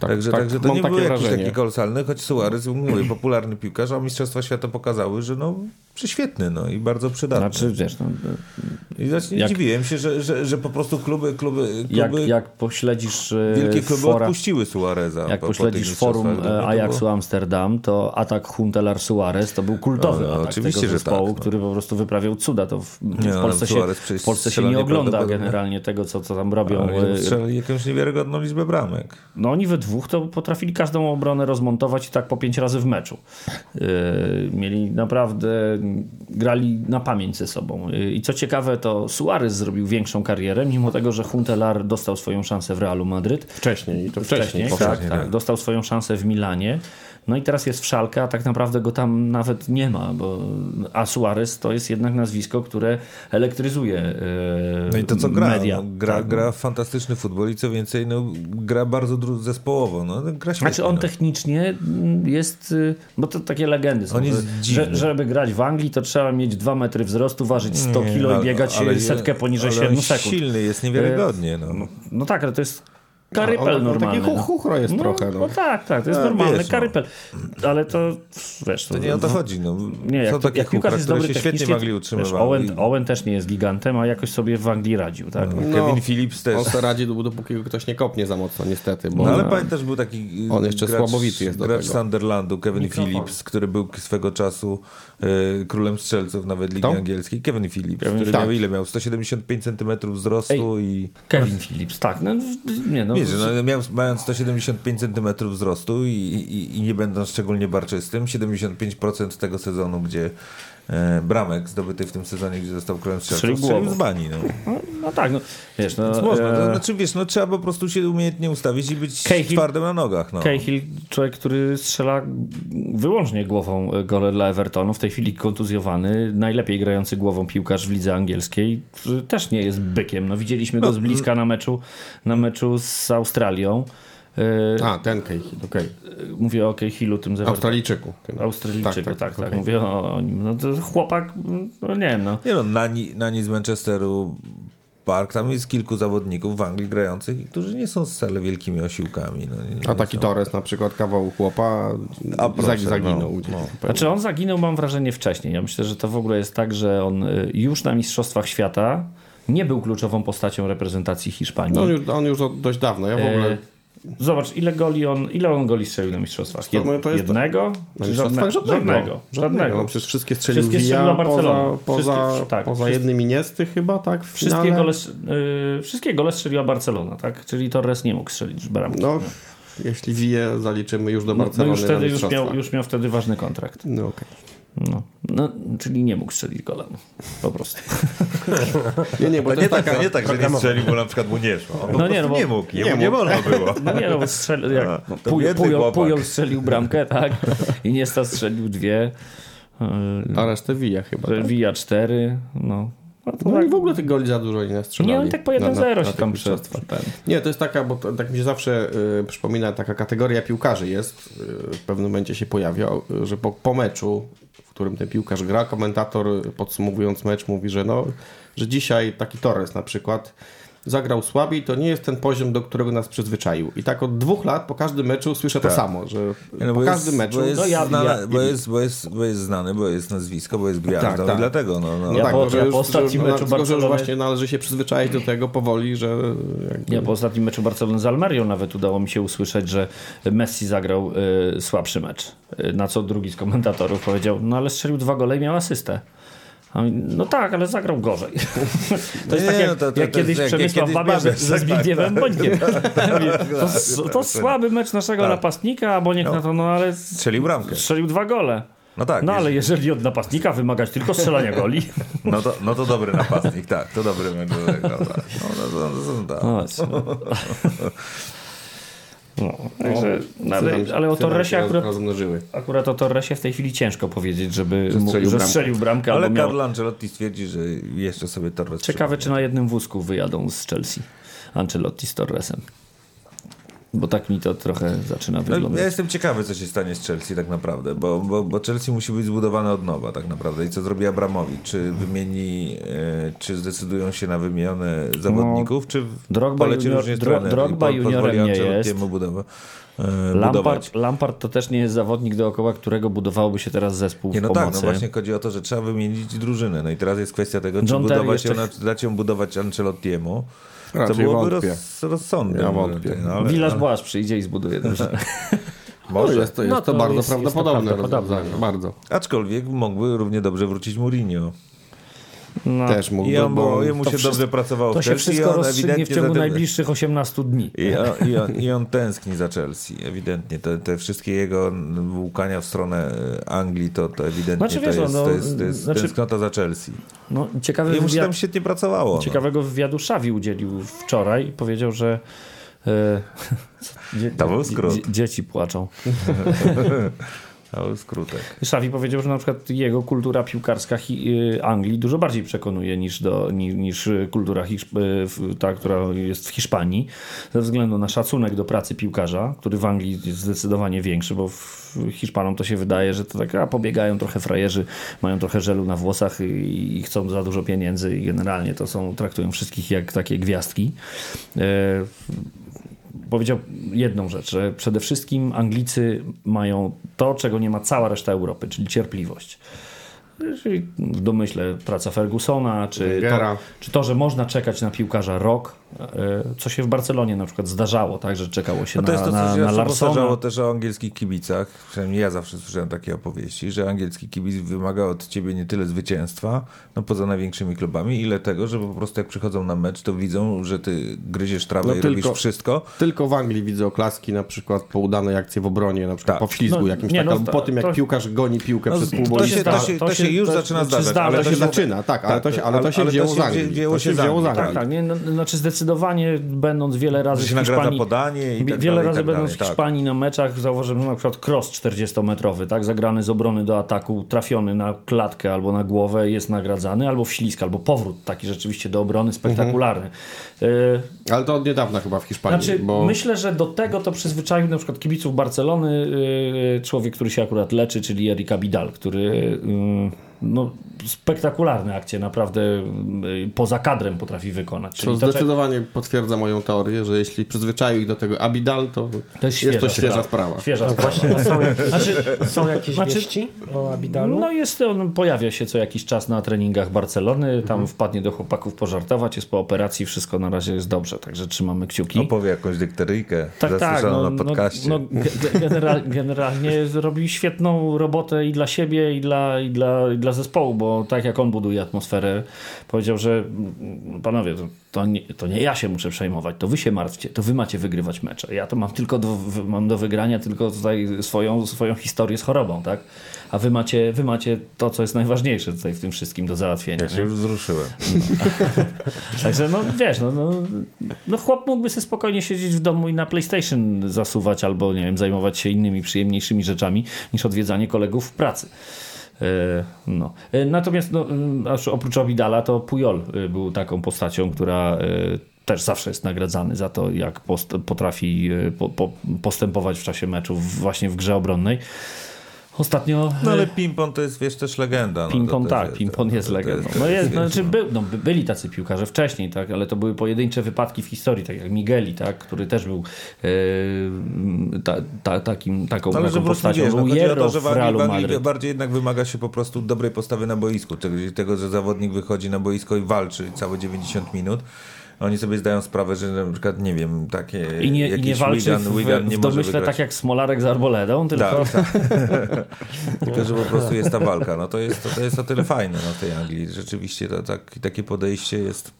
Tak- także, tak, także to mam nie takie był jakiś taki kolosalny, choć Suarez, mówię, popularny piłkarz, a Mistrzostwa Świata pokazały, że no prześwietny no i bardzo przydatny. Znaczy, wiesz, no, I właśnie jak- dziwiłem się, że, że, że po prostu kluby, kluby, jak, kluby jak pośledzisz e, wielkie kluby fora, odpuściły Suareza. jak po- po pośledzisz tych forum e, No to Ajaxu było- Amsterdam, to atak Huntelar Suarez to był kultowy No, no, atak oczywiście, tego że zespołu, tak, no. który po prostu wyprawiał cuda. To w, w Nie, no, Polsce, się, w Polsce się nie ogląda generalnie tego, co, co tam robią. E, strzelali jakąś niewiarygodną liczbę bramek. No oni we dwóch to potrafili każdą obronę rozmontować i tak po pięć razy w meczu. Yy, mieli naprawdę, grali na pamięć ze sobą. I co ciekawe, to Suarez zrobił większą karierę, mimo tego, że Huntelar dostał swoją szansę w Realu Madryt. Wcześniej, to wcześniej. Wcześniej, tak, tak, dostał swoją szansę w Milanie. No i teraz jest w Szalkę, a tak naprawdę go tam nawet nie ma, bo a Suarez to jest jednak nazwisko, które elektryzuje yy, No i to co gra? media. No, gra, Tak. gra fantastyczny futbol i co więcej, no, gra bardzo zespołowo. No, gra świetnie, Znaczy on no. technicznie mm, jest, y, bo to takie legendy są, że, że, żeby grać w Anglii to trzeba mieć 2 metry wzrostu, ważyć 100 Nie, kilo i biegać ale- setkę poniżej ale 7 on sekund. silny jest niewiarygodnie. No. No tak, ale to jest karypel on normalny. Taki hu- no. chuchro jest no, trochę. No. No. tak, tak, to jest A, normalny wiesz, no. karypel. Ale to wiesz, To nie o to chodzi. No. Nie, jak, Są takie jak piłkarz chukra, jest dobry się świetnie technicznie, w Anglii wiesz, utrzymywały. Owen, I- Owen też nie jest gigantem, a jakoś sobie w Anglii radził. Tak? Kevin Phillips też. On sobie radzi, dopóki go ktoś nie kopnie za mocno, niestety. Bo No ale pamiętasz, był taki y, On jeszcze gracz, słabowity jest do gracz tego. Sunderlandu, Kevin Phillips, który był swego czasu y, królem strzelców nawet Ligi Kto? Angielskiej. Kevin Phillips, Kevin który Tak. miał ile? Miał 175 cm wzrostu i... Kevin Phillips, tak. No, nie, no, Wiesz, no, miał, mając 175 cm wzrostu i, i, i nie będąc szczególnie barczystym, 75% tego sezonu, gdzie bramek zdobyty w tym sezonie, gdzie został królem strzelców, Strzelił z bani. No. no, no tak, no, wiesz, no, Więc można, to e, znaczy wiesz, no, trzeba po prostu się umiejętnie ustawić i być Cahill- twardym na nogach. No. Cahill, człowiek, który strzela wyłącznie głową e, gole dla Evertonu, w tej chwili kontuzjowany, najlepiej grający głową piłkarz w lidze angielskiej, też nie jest bykiem. No, widzieliśmy go z bliska na meczu, na meczu z Australią. E, A, ten Cahill, okej. Mówię o Cahillu, tym z Evertonu. Australijczyku. Tym. Australijczyku, tak, tak, okej. Mówię o, nim. No to chłopak, no nie wiem, no. Nie no, Nani, Nani z Manchesteru Park, tam jest kilku zawodników w Anglii grających, którzy nie są wcale wielkimi osiłkami. No, nie, A nie taki są. Torres na przykład, kawał chłopa, A proszę, zag- zaginął no, no. Znaczy on zaginął, mam wrażenie, wcześniej. Ja myślę, że to w ogóle jest tak, że on y, już na Mistrzostwach Świata nie był kluczową postacią reprezentacji Hiszpanii. No, on, już, on już od dość dawno. Ja w ogóle... Zobacz, ile goli on, ile on goli strzelił na mistrzostwach? Jest- jednego? Na Czy mistrzostwach żadne, żadnego. Żadnego. No, przecież wszystkie strzelił Wszystkie Villa, strzeliła poza, Barcelona. poza, Wszystkie- tak, poza wszystkie- jednym Iniesty chyba, tak? Wszystkie gole, y, wszystkie gole strzeliła Barcelona, tak? Czyli Torres nie mógł strzelić bramki. No, jeśli Wije zaliczymy już do No, no Barcelony już wtedy już miał, już miał wtedy ważny kontrakt. No, okej. No. No, czyli nie mógł strzelić gola. Po prostu. Nie, nie, bo To to nie tak, taka... nie tak, że nie strzelił, bo na przykład mu nie szło. On No no nie, no bo- nie mógł, jemu nie nie, mógł. wolno było. No nie, no bo strzelił, jak to Puj, Pujol. Pujol strzelił bramkę, tak? I Niesta strzelił dwie. A resztę Villa chyba. Tak? Villa cztery. No. No No tak. i w ogóle tych goli za dużo nie strzelali. Nie, oni tak po na- na- 1-0 na się tam. Nie, to jest taka, bo to, tak mi się zawsze y, przypomina, taka kategoria piłkarzy jest, y, w pewnym momencie się pojawia, y, że po, po meczu, którym ten piłkarz gra, komentator podsumowując mecz mówi, że no, że dzisiaj taki Torres na przykład zagrał słabiej, to nie jest ten poziom, do którego nas przyzwyczaił. I tak od dwóch lat po każdym meczu słyszę to Tak. samo, że no po bo każdym jest, meczu... Bo jest, No ja- znane, ja- bo, jest, bo, jest, bo jest znany, bo jest nazwisko, bo jest gwiazdą Tak, tak. i dlatego. No, no, No Ja tak, po- że ja już, po ostatnim meczu no, tylko, że już Barcelony- właśnie należy się przyzwyczaić do tego powoli, że jakby, Nie, po ostatnim meczu Barcelony z Almerią nawet udało mi się usłyszeć, że Messi zagrał y, słabszy mecz. Y, na co drugi z komentatorów powiedział, no ale strzelił dwa gole i miał asystę. No tak, ale zagrał gorzej. To jest Nie, tak jak, no to- to- jak to kiedyś jak- jak Przemysław kiedyś Babia ze, ze tak, Zbigniewem Bońkiem. To, tak, to tak. słaby mecz naszego napastnika, a Boniek na to, no ale Strzelił bramkę. strzelił dwa gole. No tak. No ale jeżeli od napastnika wymagać tylko strzelania goli, no, to, no to dobry napastnik, tak. To dobry mecz tak. No, no, no, no, tak. no, no. No, także, no, ale, ale o Torresie akurat. Akurat o Torresie w tej chwili ciężko powiedzieć, żeby że strzelił strzelił, że bramkę. strzelił bramkę Ale miał... Carlo Ancelotti stwierdzi, że jeszcze sobie Torres Ciekawe, czy na jednym wózku wyjadą z Chelsea Ancelotti z Torresem. Bo tak mi to trochę zaczyna No, wyglądać. ja jestem ciekawy, co się stanie z Chelsea tak naprawdę, bo, bo, bo Chelsea musi być zbudowane od nowa tak naprawdę. I co zrobi Abramowicz? Czy wymieni, e, czy zdecydują się na wymianę zawodników, czy Drogba poleci junior- różnie Dro- Drogba po- juniorem nie Ancelottiemu budowa- e? Lampard, Lampard to też nie jest zawodnik, dookoła którego budowałoby się teraz zespół Nie, no tak, no właśnie chodzi o to, że trzeba wymienić drużynę. No i teraz jest kwestia tego, czy John budować ją, jeszcze- dać ją budować Ancelottiemu. To Raczej byłoby wątpię. roz, rozsądne. Ja wątpię. No, ale, Wilarz ale, Błasz przyjdzie i zbuduje drużynę. No, jest to, jest No to, to bardzo jest- jest to prawdopodobne prawdopodobne. Bardzo. aczkolwiek mógłby równie dobrze wrócić Mourinho. No, Też mógłby, I on, bo jemu to się wszystko- dobrze pracowało to w się wszystko on rozstrzygnie w ciągu najbliższych 18 dni. I on, i, on, I on tęskni za Chelsea, ewidentnie. Te, te wszystkie jego łukania w stronę e, Anglii, to, to ewidentnie Znaczy, to, wiesz, jest, no, to jest, to jest znaczy- tęsknota za Chelsea. No, ciekawy I mu się wywiad, tam świetnie pracowało. No. ciekawego wywiadu Szawi udzielił wczoraj i powiedział, że e, dzie, To był skrót. dzie- dzieci płaczą. Był skrótek. Szawi powiedział, że na przykład jego kultura piłkarska y, Anglii dużo bardziej przekonuje niż, do, ni, niż kultura y, ta, która jest w Hiszpanii, ze względu na szacunek do pracy piłkarza, który w Anglii jest zdecydowanie większy, bo Hiszpanom to się wydaje, że to tak, a pobiegają trochę frajerzy, mają trochę żelu na włosach i, i chcą za dużo pieniędzy i generalnie to są, traktują wszystkich jak takie gwiazdki. E, powiedział jedną rzecz, że przede wszystkim Anglicy mają to, czego nie ma cała reszta Europy, czyli cierpliwość. Czyli w domyśle praca Fergusona, czy to, czy to, że można czekać na piłkarza rok, co się w Barcelonie na przykład zdarzało, tak, że czekało się No to na, jest to, co na, się na Larsona. też o angielskich kibicach. Przynajmniej ja zawsze słyszałem takie opowieści, że angielski kibic wymaga od ciebie nie tyle zwycięstwa, no poza największymi klubami, ile tego, że po prostu jak przychodzą na mecz, to widzą, że ty gryziesz trawę No i tylko- robisz wszystko. Tylko w Anglii widzę oklaski na przykład po udanej akcji w obronie, na przykład Tak. po wślizgu No, jakimś, nie, tak, no, albo po tym jak to- piłkarz goni piłkę No, przez to pół się- boiska. to się- to się już zaczyna to- zdarzać, zdarza ale to się się- zaczyna, tak, ale to się, to się to z się Anglii. To się się z Anglii, Tak, Anglii. tak. No, znaczy zdecydowanie będąc wiele razy w Hiszpanii, podanie i tak wiele dalej, razy tak będąc dalej, w tak. Hiszpanii na meczach zauważyłem, że na przykład cross 40-metrowy, tak, zagrany z obrony do ataku, trafiony na klatkę albo na głowę jest nagradzany, albo wślizg, albo powrót taki rzeczywiście do obrony spektakularny. E, Ale to od niedawna chyba w Hiszpanii, Znaczy, bo myślę, że do tego to przyzwyczaił na przykład kibiców Barcelony yy, człowiek, który się akurat leczy, czyli Erika Bidal, który yy, no, spektakularne akcje naprawdę yy, poza kadrem potrafi wykonać. to Czyli to, zdecydowanie potwierdza moją teorię, że jeśli przyzwyczaił ich do tego Abidal, to, to jest jest to świeża sprawa. Świeża sprawa. Właśnie są jakieś, Znaczy, są jakieś Znaczy- wieści o Abidalu? No jest on, pojawia się co jakiś czas na treningach Barcelony, tam wpadnie do chłopaków pożartować, jest po operacji, wszystko na razie jest dobrze, także trzymamy kciuki. Opowie jakąś dykteryjkę Tak, tak. No, na podcaście. No, no, ge- general, generalnie zrobi świetną robotę i dla siebie, i dla, i, dla, i dla zespołu, bo tak jak on buduje atmosferę, powiedział, że mm, panowie, to, to, nie, to nie ja się muszę przejmować, to wy się martwcie, to wy macie wygrywać mecze. Ja to mam tylko do, mam do wygrania tylko tutaj swoją, swoją historię z chorobą, tak? A wy macie, wy macie to, co jest najważniejsze tutaj w tym wszystkim do załatwienia. Ja się nie? już wzruszyłem. Także no wiesz, no, no, no chłop mógłby sobie spokojnie siedzieć w domu i na PlayStation zasuwać albo nie wiem, zajmować się innymi przyjemniejszymi rzeczami niż odwiedzanie kolegów w pracy. E, No. E, Natomiast no, mm, aż oprócz Obidala to Pujol e, był taką postacią, która też zawsze jest nagradzany za to, jak post, potrafi po, po, postępować w czasie meczów właśnie w grze obronnej. Ostatnio No e, ale Pimpon to jest wiesz też legenda. No, Pimpon tak, też- Pimpon jest legendą. No, jest, znaczy no, by- byli tacy piłkarze wcześniej, tak, ale to były pojedyncze wypadki w historii, tak jak Migueli, tak, który też był e, ta, ta, takim, taką, Ale że taką postacią. wiesz, no, chodzi o Hierro to, że w Anglii, bardziej jednak wymaga się po prostu dobrej postawy na boisku. Tego, tego, że zawodnik wychodzi na boisko i walczy całe 90 minut. Oni sobie zdają sprawę, że na przykład, nie wiem, takie I nie, i jakiś nie walczy Wigan, w, Wigan nie w domyśle wygrać. tak jak Smolarek z Arboledą, tylko... Tak, tak. Tylko, że po prostu jest ta walka. No to jest, to, to jest o tyle fajne no, w tej Anglii. Rzeczywiście to, tak, takie podejście jest...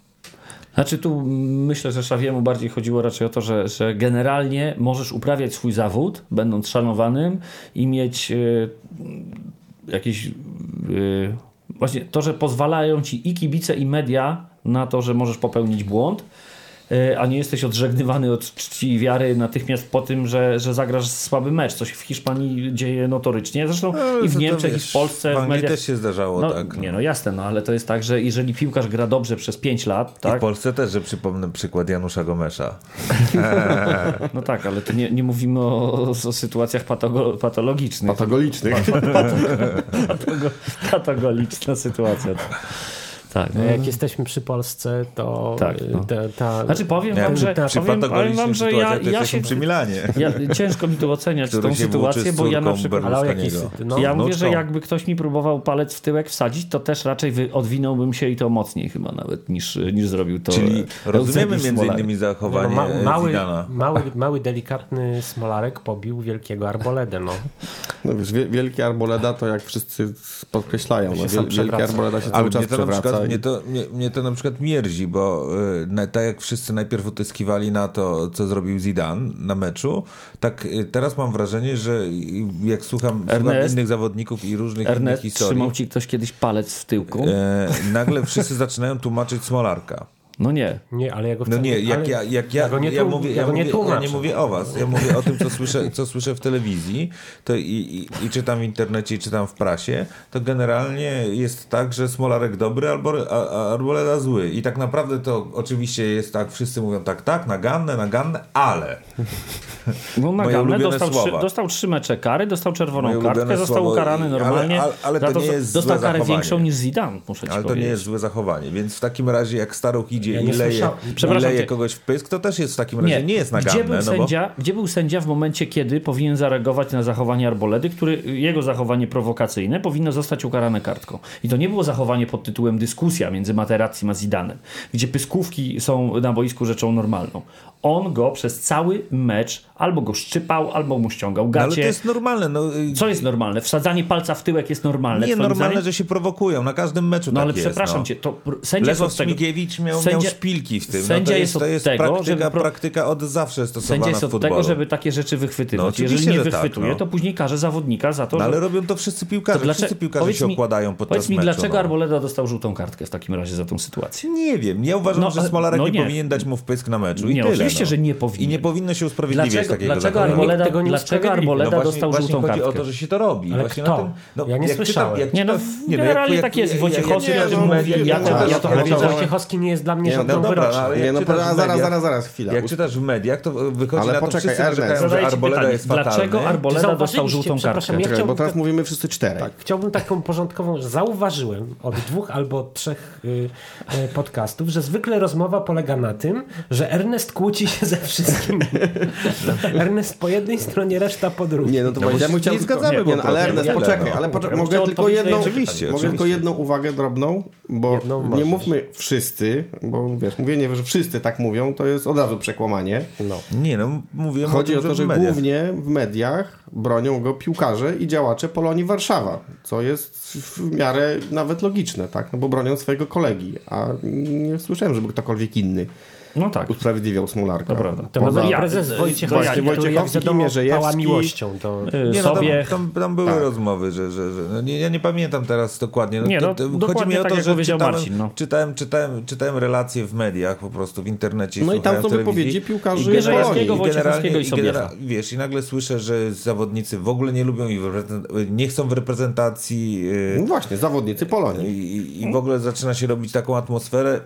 Znaczy tu myślę, że Szawiemu bardziej chodziło raczej o to, że, że generalnie możesz uprawiać swój zawód, będąc szanowanym i mieć e, jakieś... E, właśnie to, że pozwalają ci i kibice i media na to, że możesz popełnić błąd e, a nie jesteś odżegnywany od czci i wiary natychmiast po tym, że, że zagrasz słaby mecz. Co się w Hiszpanii dzieje notorycznie. Zresztą i w Niemczech, wiesz, i w Polsce, w w Anglii mediach. też się zdarzało, no, tak. Nie, no jasne, no ale to jest tak, że jeżeli piłkarz gra dobrze przez 5 lat, I w tak? Polsce też, że przypomnę przykład Janusza Gomesza. No tak, ale tu nie, nie mówimy o, o sytuacjach patogo, patologicznych. Patogolicznych. Sytuacja. Tak, No, jak jesteśmy przy Polsce, to Tak, no. ta, ta, Znaczy powiem wam, że, powiem, powiem wam, że ja, ja się... przy Milanie. Ja, ciężko mi tu oceniać tą sytuację, bo ja na przykład... ale Berlusconiego. no, ja mówię, że jakby ktoś mi próbował palec w tyłek wsadzić, to też raczej wy, odwinąłbym się i to mocniej chyba nawet niż, niż zrobił to Czyli e, rozumiemy między innymi no, zachowanie ma, e, mały, mały, mały, delikatny Smolarek pobił wielkiego Arboledę. No. No wiesz, wie- wielki Arboleda to jak wszyscy podkreślają, no, wielki. Arboleda się cały czas przewraca. Mnie, to, mnie, mnie to na przykład mierzi, bo y, na, tak jak wszyscy najpierw utyskiwali na to, co zrobił Zidane na meczu, tak y, teraz mam wrażenie, że y, jak słucham, słucham Ernest? innych zawodników i różnych innych Ernest, historii, trzymał ci ktoś kiedyś palec w tyłku? e, nagle wszyscy zaczynają tłumaczyć Smolarka. No nie. Nie, ale ja go No wcale- nie, jak ale ja, jak ja, go nie, ja mówię, ja ja, go mówię, nie ja nie mówię o was, ja mówię o tym, co słyszę, co słyszę w telewizji to i, i, i czytam w internecie, i czytam w prasie, to generalnie jest tak, że Smolarek dobry albo Arboleda zły. I tak naprawdę to oczywiście jest tak, wszyscy mówią tak, tak, naganne, naganne, ale No Moje naganne, ulubione dostał trzy, słowa. dostał trzy mecze kary, dostał czerwoną Moje kartkę, został ukarany normalnie. ale- ale za to to, nie jest dostał złe karę zachowanie. większą niż Zidane, muszę ci ale to powiedzieć. nie jest złe zachowanie. Więc w takim razie, jak staruch idzie Ja i nie leje, Przepraszam leje kogoś w pysk, to też jest w takim razie nie, jest naganne. gdzie, był no bo... sędzia, gdzie był sędzia w momencie, kiedy powinien zareagować na zachowanie Arboledy, który jego zachowanie prowokacyjne powinno zostać ukarane kartką. I to nie było zachowanie pod tytułem dyskusja między Materazzi a Zidanem, gdzie pyskówki są na boisku rzeczą normalną. On go przez cały mecz albo go szczypał, albo mu ściągał No, ale gacie. to jest normalne. No, y, Co jest normalne? Wsadzanie palca w tyłek jest normalne. nie normalne, zdaniem? że się prowokują. Na każdym meczu No tak ale jest. przepraszam no. cię, to sędzia jest od tego... Miał, Sędzia- miał szpilki w tym. No, sędzia to jest to jest tego, praktyka, żeby praktyka od zawsze stosowana Sędzia jest od futbolu. tego, żeby takie rzeczy wychwytywać. No, Jeżeli nie tak, wychwytuje, no. to później karze zawodnika za to, No, że... ale robią to wszyscy piłkarze. To dlaczego- Wszyscy piłkarze powiedz się mi- okładają podczas Powiedz mi, meczu. dlaczego no. Arboleda dostał żółtą kartkę w takim razie za tą sytuację? Nie wiem. Ja uważam, No, że Smolarek no nie, nie. powinien dać mu wpysk na meczu. I Nie, oczywiście, no. że nie powinien. I nie powinno się usprawiedliwiać takiego dlaczego. Arboleda, tego nie dlaczego. Arboleda No właśnie- dostał właśnie żółtą chodzi kartkę? o to, że się to robi. Ale właśnie kto? Na tym, no, Ja nie jak słyszałem. Czytam, jak Nie, no, czytam, generalnie jak- tak jest. Wojciechowski ja to- czytasz ja to Wojciechowski nie jest dla mnie Nie, no żadną Nie, jak no zaraz, zaraz, zaraz, chwila. Jak czytasz w mediach, to wychodzi Ale na to, poczekaj, wszyscy narzekają, że Arboleda jest dlaczego fatalny. Arboleda dostał żółtą kartkę? ja bo teraz mówimy wszyscy czterech. Tak, chciałbym taką porządkową, że zauważyłem od dwóch albo trzech y, y, podcastów, że zwykle rozmowa polega na tym, że Ernest kłóci się ze wszystkimi. Ernest po jednej stronie, reszta po drugiej. Nie, no to No bo ja chciał nie zgadzamy nie, po no, ale. Ernest, poczekaj, no. ale poczekaj, mogę tylko jedną, Oczywiście, mogę oczywiście. tylko jedną uwagę drobną, bo Jedną nie możesz. mówmy wszyscy, bo wiesz, mówienie, że wszyscy tak mówią, to jest od razu przekłamanie. No. Nie, no mówiłem Chodzi o, o tym, to, że głównie w mediach bronią go piłkarze i działacze Polonii Warszawa, co jest w miarę nawet logiczne, tak? No bo bronią swojego kolegi, a nie słyszałem, żeby ktokolwiek inny No tak. usprawiedliwiał Smolarka. To prawda. To Poza- nawet ja- prezes Wojciechowski, to jak Wojciechowski, wiadomo Mierzejewski. pała miłością. To... Y, Nie, no, sobie... tam, tam, tam były Tak. rozmowy, że, że, że no nie, ja nie pamiętam teraz dokładnie. No, Nie, no, to, chodzi dokładnie mi o tak, to, jak że czytałem, Marcin, no. czytałem, czytałem, czytałem relacje w mediach, po prostu w internecie. No i tam są wypowiedzi piłkarzy i Wojciechowskiego i Sobiecha. Wiesz, i nagle słyszę, że zawodnicy w ogóle nie lubią i nie chcą w reprezentacji yy, No właśnie, zawodnicy Polonii. i w ogóle zaczyna się robić taką atmosferę.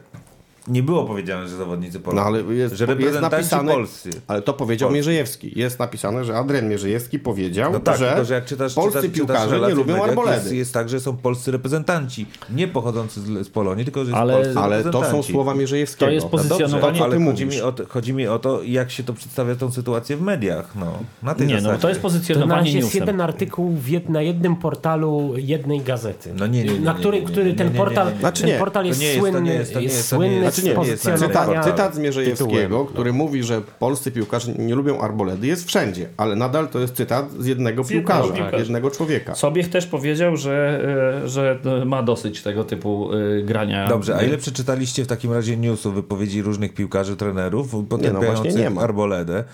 Nie było powiedziane, że zawodnicy No Polonii, ale jest, że jest reprezentanci napisane, polscy. ale to powiedział Polscy. Mierzejewski. Jest napisane, że Adrian Mierzejewski powiedział, No tak, że, tylko że jak czytasz, polscy czytasz, piłkarze czytasz nie lubią arboledy. Jest, jest tak, że są polscy reprezentanci, nie pochodzący z, z Polonii, tylko że jest Ale- polscy Ale to są reprezentanci. słowa Mierzejewskiego. To jest No dobrze, pozycjonowanie- ale ty chodzi mi, o to, chodzi mi o to, jak się to przedstawia tą sytuację w mediach. No, na tej Nie, no zasadzie. to jest To na pozycjonowanie razie jest newsem. jeden artykuł w jed, na jednym portalu jednej gazety. No nie, nie, nie, na który, ten portal. Znaczy ten portal to jest jest- to słynny, jest- to jest jest- to słynny jest- Znaczy nie, nie jest pozycjonowania Cytat, cytat z Mierzejewskiego, tytułem. który mówi, że polscy piłkarze nie lubią arboledy, jest wszędzie, ale nadal to jest cytat z jednego piłkarza, piłkarza. jednego człowieka. Sobiech też powiedział, że, e, że ma dosyć tego typu e, grania. Dobrze, a ile przeczytaliście w takim razie newsów, wypowiedzi różnych piłkarzy, trenerów, potępiających właśnie nie ma. Arboledę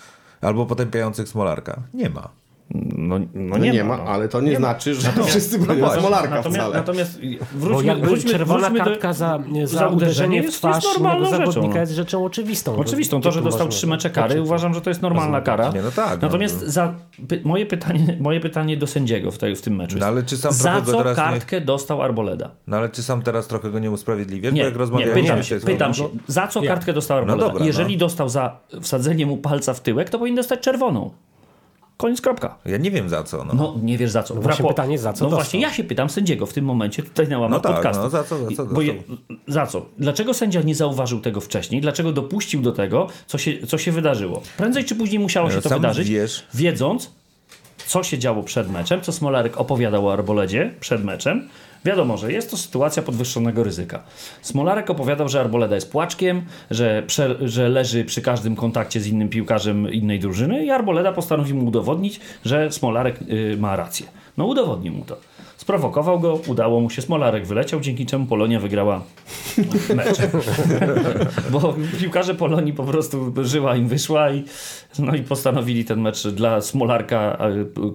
albo potępiających Smolarka? Nie ma. No, no No nie, nie, ma. no. ale to nie, znaczy, że wszyscy bronią Właśnie, Smolarka natomiast, wcale. natomiast Bo wróćmy, jakby wróćmy, czerwona wróćmy kartka do, za, za uderzenie w twarz jest normalną zawodnika no. jest rzeczą oczywistą. Oczywistą, to, że dostał trzy mecze kary, uważam, że to jest normalna kara. Nie, no tak, no. Natomiast za, py, moje, pytanie, moje pytanie do sędziego w, tej, w tym meczu No, ale jest, czy sam za co teraz nie- kartkę dostał Arboleda? No ale czy sam teraz trochę go nie usprawiedliwiasz? Nie, Bo nie pytam, się, pytam się, za co kartkę dostał Arboleda? no. Jeżeli dostał za wsadzenie mu palca w tyłek, to powinien dostać czerwoną. Koniec, kropka. Ja nie wiem za co. No, No nie wiesz za co. właśnie Wrapo- pytanie, za co No dostał. właśnie ja się pytam sędziego w tym momencie, tutaj na łamach No tak, podcastu. no, za co- za co Bo je, za co? Dlaczego sędzia nie zauważył tego wcześniej? Dlaczego dopuścił do tego, co się, co się wydarzyło? Prędzej czy później musiało się No, to sam wydarzyć, wiesz. wiedząc, co się działo przed meczem, co Smolarek opowiadał o Arboledzie przed meczem. Wiadomo, że jest to sytuacja podwyższonego ryzyka. Smolarek opowiadał, że Arboleda jest płaczkiem, że, prze, że leży przy każdym kontakcie z innym piłkarzem innej drużyny i Arboleda postanowił mu udowodnić, że Smolarek y, ma rację. No udowodnił mu to. Sprowokował go, udało mu się, Smolarek wyleciał, dzięki czemu Polonia wygrała mecz. Bo piłkarze Polonii po prostu żyła im wyszła i, no i postanowili ten mecz dla Smolarka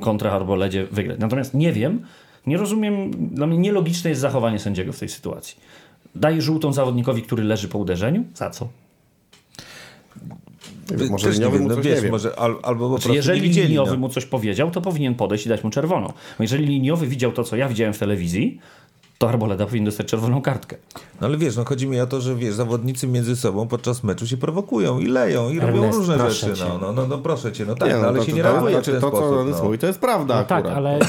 kontra Arboledzie wygrać. Natomiast nie wiem, nie rozumiem, dla mnie nielogiczne jest zachowanie sędziego w tej sytuacji. Daje żółtą zawodnikowi, który leży po uderzeniu? Za co? Może liniowy mu coś wiesz, nie wiem. może al, albo po Znaczy, jeżeli nie widzieli. liniowy no. mu coś powiedział, to powinien podejść i dać mu czerwoną. Jeżeli liniowy widział to, co ja widziałem w telewizji, to Arboleda powinien dostać czerwoną kartkę. No ale wiesz, no chodzi mi o to, że wiesz, zawodnicy między sobą podczas meczu się prowokują i leją i robią Ernest, różne proszę rzeczy. cię. No, no, no, no proszę cię, no tak, Nie, no, no, ale to, się to, nie reaguje w znaczy, to, co sposób. no. mówi, to jest prawda No tak, ale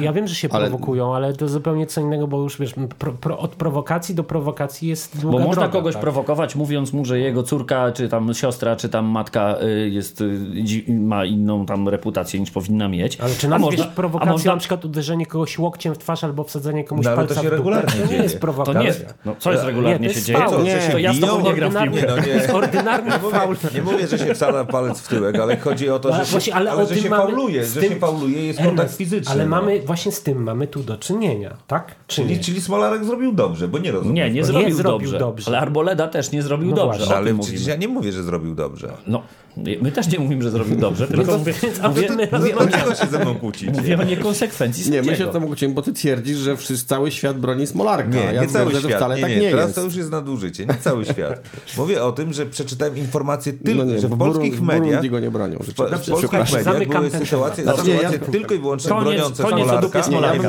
ja wiem, że się Ale- prowokują, ale to zupełnie co innego, bo już wiesz, pro, pro, od prowokacji do prowokacji jest długa Bo można droga, kogoś tak? prowokować, mówiąc mu, że jego córka, czy tam siostra, czy tam matka y, jest, y, ma inną tam reputację niż powinna mieć. Ale czy A nazwiesz można- prowokacją a można- na przykład uderzenie kogoś łokciem w twarz albo wsadzenie komuś No, palca się w dupę? regularnie To nie dzieje. jest To prowokacja. nie jest. No, co jest regularnie Nie, to się jest dzieje? faul. Co, Nie, to ja z tobą biją, nie gram w piłkę. No nie. To ordynarny Nie mówię, faul. nie mówię, że się wsadza palec w tyłek, ale chodzi o to, Ale że, właśnie, się, ale ale że się mamy- fauluje, że tym- się fauluje, jest kontakt fizyczny. Ale no. mamy, właśnie z tym mamy tu do czynienia, tak? Czy Czyli, nie? czyli Smolarek zrobił dobrze, bo nie rozumiem. Nie, nie Nie zrobił, zrobił dobrze, dobrze. Ale Arboleda też nie zrobił No dobrze. ale ja nie mówię, że zrobił dobrze. No, my też nie mówimy, że zrobił dobrze, tylko mówię, mówię, my mówię, o, Dlaczego się ze mną kłócić? mówię o niekonsekwencji Nie, my się temu kłócimy, bo ty twierdzisz, że wszyscy, cały świat broni Smolarka. Nie, ja nie cały twierdzę, świat. wcale nie, tak nie, nie teraz jest. to już jest nadużycie, nie cały świat. Mówię o tym, że przeczytałem informację tylko, No nie, że w polskich Burundi- mediach go nie bronią. w, w polskich mediach były sytuacje, temat. sytuacje Znaczy, ja- tylko i wyłącznie Koniec- broniące koniec Smolarka. Smolarka.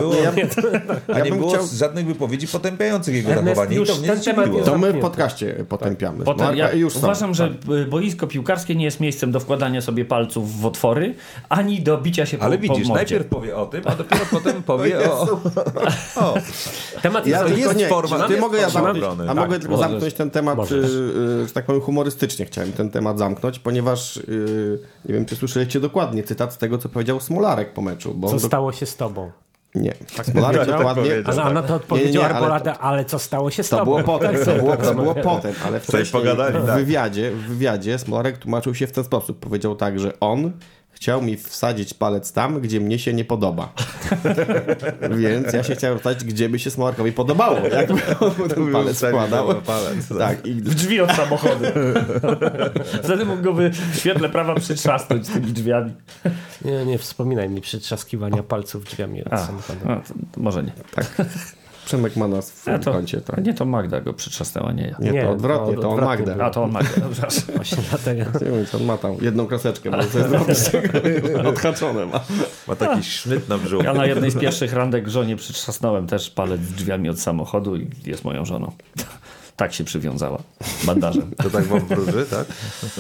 a nie bym było chciał- żadnych wypowiedzi potępiających jego zachowanie. To my w podcaście potępiamy już są. uważam, że y, boisko piłkarskie nie jest miejscem do wkładania sobie palców w otwory, ani do bicia się Ale po, widzisz, po najpierw powie o tym, a dopiero potem powie o... o. Temat jest Ja, jest jest nie, forma- ty jest mogę ja zamknąć, a Tak, mogę tylko możesz. zamknąć ten temat, Możesz. y, y, że tak powiem humorystycznie chciałem ten temat zamknąć, ponieważ y, nie wiem, czy słyszeliście dokładnie cytat z tego, co powiedział Smolarek po meczu. Bo Co do... stało się z tobą? Nie, Smolarek powiedział? dokładnie... A, na to odpowiedział Nie, nie, ale Arbolada, ale co stało się z To było potem, to było, to było potem, ale wcześniej pogadali, w tak. wywiadzie, w wywiadzie Smolarek tłumaczył się w ten sposób. Powiedział tak, że on chciał mi wsadzić palec tam, gdzie mnie się nie podoba. Więc ja się chciałem wsadzić, gdzie by się Smolarkowi podobało. Jakby on ten palec wkładał. palec. Tak, i W drzwi od samochodu. Wtedy mógłby w świetle prawa przytrzasnąć tymi drzwiami. Nie, nie wspominaj mi przytrzaskiwania palców drzwiami od A, samochodu. to może nie. Przemek ma nas w A to, koncie. Tak. nie, to Magda go przytrzasnęła, nie ja. Nie, Nie, to odwrotnie, to to on było. A to on Magda, dobrze. Właśnie dlatego. Nie wiem, co on ma tam. Jedną kreseczkę, bo to jest zrobić. Odhaczone ma. Ma taki sznyt na brzuchu. Ja na jednej z pierwszych randek żonie przytrzasnąłem też palec drzwiami od samochodu i jest moją żoną. Tak się przywiązała bandażem. To tak wam wróży, tak?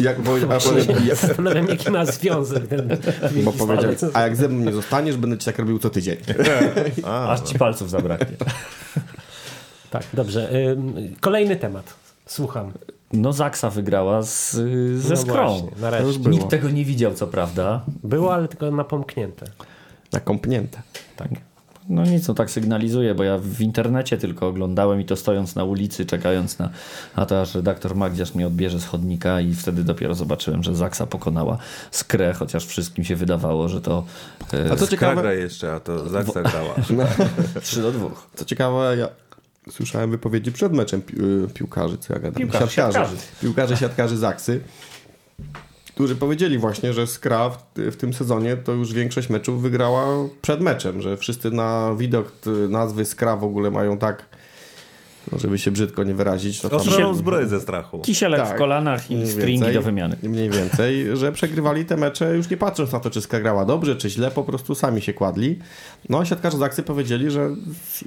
Jak, bo, a powiem, ja, Zastanawiam, jaki ma związek ten bo powiedział, a jak ze mną nie zostaniesz, będę ci tak robił co tydzień. Aż ci palców zabraknie. Tak, dobrze. Kolejny temat. Słucham. No Zaksa wygrała z, ze No Skrą. właśnie. Nikt tego nie widział, co prawda. Było, ale tylko napomknięte. Nakąpnięte. Tak. No nic, no tak sygnalizuje, bo ja w internecie tylko oglądałem i to stojąc na ulicy, czekając na, na to, aż redaktor Magdziarz mnie odbierze z chodnika i wtedy dopiero zobaczyłem, że Zaksa pokonała Skrę, chociaż wszystkim się wydawało, że to e, A co Ciekawe. jeszcze, a to Zaksa grała. 3 do 2. co ciekawe, ja słyszałem wypowiedzi przed meczem pi- y, piłkarzy, co ja gadam? Piłkarzy, siatkarzy. Piłkarzy, siatkarzy Zaksy. Którzy powiedzieli właśnie, że Skra w, w tym sezonie to już większość meczów wygrała przed meczem, że wszyscy na widok nazwy Skra w ogóle mają tak, no żeby się brzydko nie wyrazić, to Ostrzelą zbroję ze strachu. Kisielek Tak. w kolanach i stringi więcej- do wymiany. Mniej więcej, że przegrywali te mecze już nie patrząc na to, czy Skra grała dobrze, czy źle, po prostu sami się kładli. No a siatkarze z akcji powiedzieli, że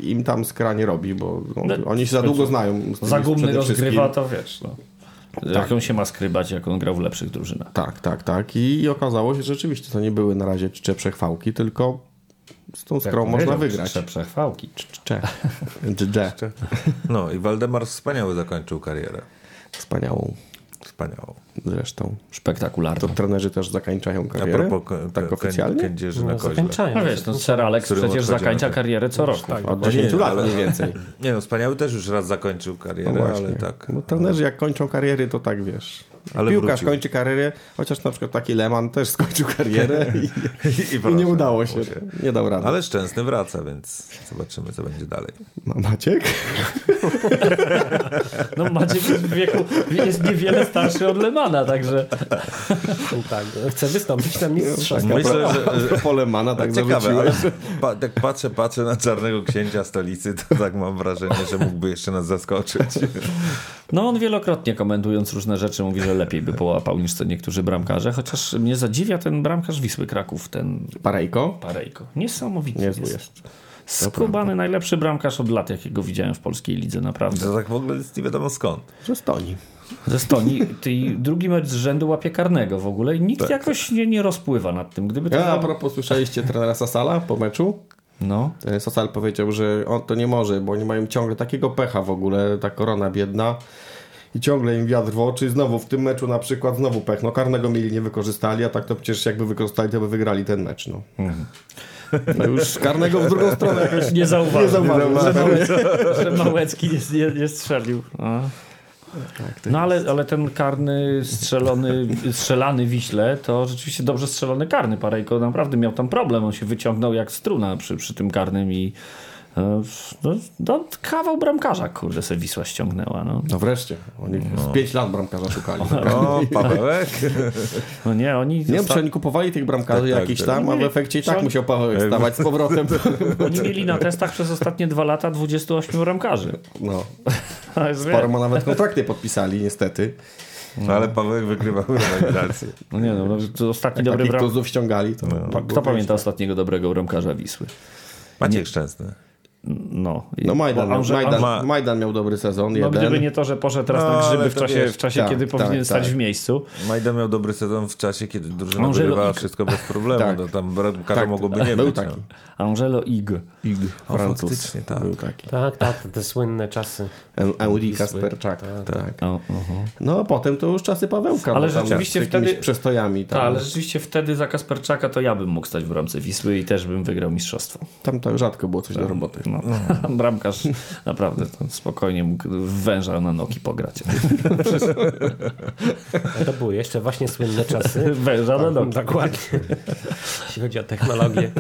im tam Skra nie robi, bo no, No, oni się za długo znają. Za gumny rozgrywa, to wiesz, no. Jak on się ma skrybać, jak on grał w lepszych drużynach. Tak, tak, tak. I, I okazało się, że rzeczywiście to nie były na razie czcze przechwałki, tylko z tą skrą można wygrać. Prze przechwałki. Cze. Dże. No i Waldemar wspaniały zakończył karierę. Wspaniałą Wspaniałą. zresztą. To Spektakularną. trenerzy też zakończają A karierę? propos k- tak oficjalnie? kędzierzy na No, koźle. zakończają. No wiesz, no Sir Alex przecież zakończa karierę co roku. tak. Od No 10 nie, lat ale- mniej więcej. Nie no, wspaniały też już raz zakończył karierę, No właśnie. ale tak. Bo trenerzy jak kończą kariery, to tak wiesz. Ale Piłkarz wrócił. kończy karierę, chociaż na przykład taki Leman też skończył karierę i, I, i proszę, nie udało się. Nie dał rady. Ale Szczęsny wraca, więc zobaczymy, co będzie dalej. Ma Maciek? No Maciek jest w wieku, jest niewiele starszy od Lemana, także Tak, chce wystąpić na mistrzostwie. Myślę, że- że- Po Lemana tak Ciekawe, ale pa, tak patrzę, patrzę na czarnego księcia stolicy, to tak mam wrażenie, że mógłby jeszcze nas zaskoczyć. no on wielokrotnie komentując różne rzeczy mówi, że lepiej by połapał niż to niektórzy bramkarze, chociaż mnie zadziwia ten bramkarz Wisły Kraków, ten Parejko? Parejko. Niesamowity Niezły jest. jest. Skubany najlepszy bramkarz od lat, jakiego widziałem w polskiej lidze, naprawdę. To tak w ogóle jest nie wiadomo skąd. Że stoni. Ze Stonii, tej drugi mecz z rzędu łapie karnego w ogóle i nikt Tak. jakoś nie, nie rozpływa nad tym. Gdyby to... Ja, a propos, słyszeliście trenera Sasala po meczu? No, Ten Sasal powiedział, że on to nie może, bo oni mają ciągle takiego pecha w ogóle, ta korona biedna. I ciągle im wiatr w oczy. Znowu w tym meczu na przykład znowu pech. No karnego mieli nie wykorzystali, a tak to przecież jakby wykorzystali, to by wygrali ten mecz. No, no już karnego w drugą stronę jakoś nie zauważył, nie zauważył. że, Małe, że Małecki nie, nie, nie strzelił. A. No ale, ale ten karny strzelony, strzelany Wiśle, to rzeczywiście dobrze strzelony karny. Parejko naprawdę miał tam problem. On się wyciągnął jak struna przy, przy tym karnym i no, no, kawał bramkarza, kurde, se Wisła ściągnęła. No, No wreszcie. Oni w 5 lat bramkarza szukali. O, Pawełek. no nie, oni... Nie wiem, zosta- czy oni kupowali tych bramkarzy Tak, tak, jakichś tak. tam, a w efekcie i tak musiał Pawełek stawać z powrotem. Oni mieli na testach przez ostatnie dwa lata 28 bramkarzy. No, mu nawet kontrakty podpisali, niestety. No, ale Pawełek wygrywał rywalizację. No nie no, no to ostatni Jak dobry takich bram... kozów ściągali, to... Pa- Kto pamięta ostatniego dobrego bramkarza Wisły? Maciek Szczęsny. No, No Majdan, Andrzej- Majdan, Ma- Majdan miał dobry sezon, No jeden. gdyby nie to, że poszedł teraz No, na grzyby w czasie, wiesz, w czasie tak, kiedy tak, powinien stać tak. w miejscu. Majdan miał dobry sezon w czasie, kiedy drużyna Angelo wygrywała Ig. wszystko bez problemu. Tak. No, tam bramkarza Tak, mogłoby nie był być. taki. No. Angelo Ig. Ig. O, Francuz. faktycznie, tak. Był taki. Tak, tak, te słynne czasy. Audi Kasperczak. Tak. O, aha. No a potem to już czasy Pawełka. Ale rzeczywiście wtedy- przestojami. Tam, Tak, ale rzeczywiście wtedy za Kasperczaka to ja bym mógł stać w bramce Wisły i też bym wygrał mistrzostwo. tam to rzadko było coś do roboty. No. Bramkarz naprawdę to spokojnie mógł w węża na nogi pograć. To były jeszcze właśnie słynne czasy. Węża na nogi. Dokładnie. Jeśli chodzi o technologię.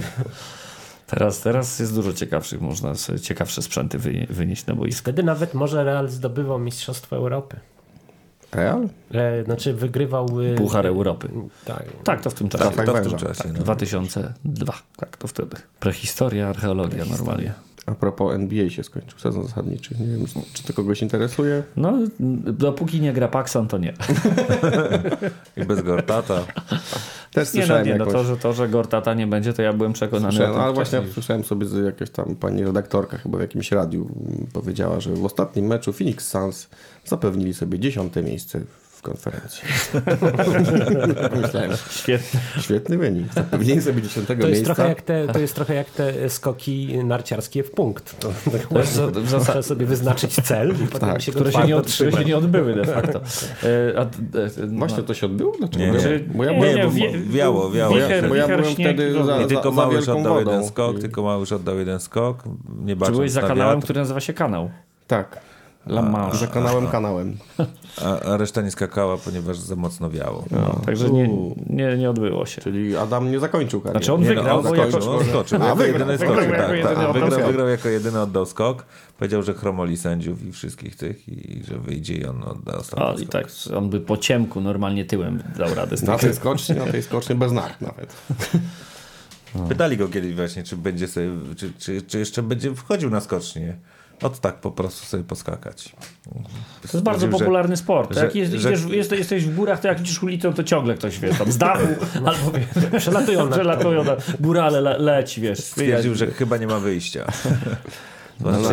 Teraz, teraz jest dużo ciekawszych, można sobie ciekawsze sprzęty wynie- wynieść na boisko. Wtedy nawet może Real zdobywał Mistrzostwo Europy. Real? E, znaczy wygrywał... e, Puchar Europy. Tak. Tak, to w tym czasie. Tak, To w tym czasie. No. 2002. Tak, to wtedy. Prehistoria, archeologia normalnie. A propos NBA się skończył sezon zasadniczy. Nie wiem, czy to kogoś interesuje? No, dopóki nie gra Paxson, to nie. I bez Gortata. Też Nie, no, słyszałem nie, no to, że to, że Gortata nie będzie, to ja byłem przekonany Słyszałem, ale właśnie słyszałem sobie, że jakaś tam pani redaktorka chyba w jakimś radiu powiedziała, że w ostatnim meczu Phoenix Suns zapewnili sobie dziesiąte miejsce w konferencji. Myślałem, Świetnie. świetny wynik. Zapewnili sobie dziesiątego To jest, miejsca. trochę jak te, to jest trochę jak te skoki narciarskie w punkt. To, tak To jest za- w zasadzie- Można sobie wyznaczyć cel i potem Tak, się Które się, nie, od, które się nie odbyły de facto. E, a, e, no. Właśnie to się odbyło? Dlaczego? Nie, nie? nie. Bo ja Nie, nie, bo- wie- Wiało, wiało. Wicher, bo ja byłem wtedy za, tylko za Małysz oddał wodą. jeden skok, I- tylko Małysz oddał jeden skok. Nie Czy byłeś za na kanałem, który nazywa się kanał? Tak. La Manche. Za kanałem kanałem. A, a reszta nie skakała, ponieważ za mocno wiało. No, także nie, nie, nie odbyło się. Czyli Adam nie zakończył kariery. Znaczy on Nie, wygrał, no, bo on jako, skoczył, on skoczył. A, wygrał, jedyny wygrał, skoczył, jako tak, jedyny tak. oddał Wygrał, skok. wygrał jako jedyny oddał skok. Powiedział, że chromoli sędziów i wszystkich tych i że wyjdzie i on odda ostatni i skok. tak on by po ciemku normalnie tyłem dał radę Na tej skoczni, na tej skoczni bez nark nawet. Pytali go kiedyś właśnie, czy będzie sobie, czy, czy, czy jeszcze będzie wchodził na skocznię. Od tak po prostu sobie poskakać. To jest bardzo Stwierdził, że- popularny sport. że- Jak jest, że- idziesz, jesteś, jesteś w górach, to jak idziesz ulicą, to ciągle ktoś wie, tam z dachu albo wiesz, Przelatują przelatują, na górale le, leci, wiesz. Stwierdził, że chyba nie ma wyjścia.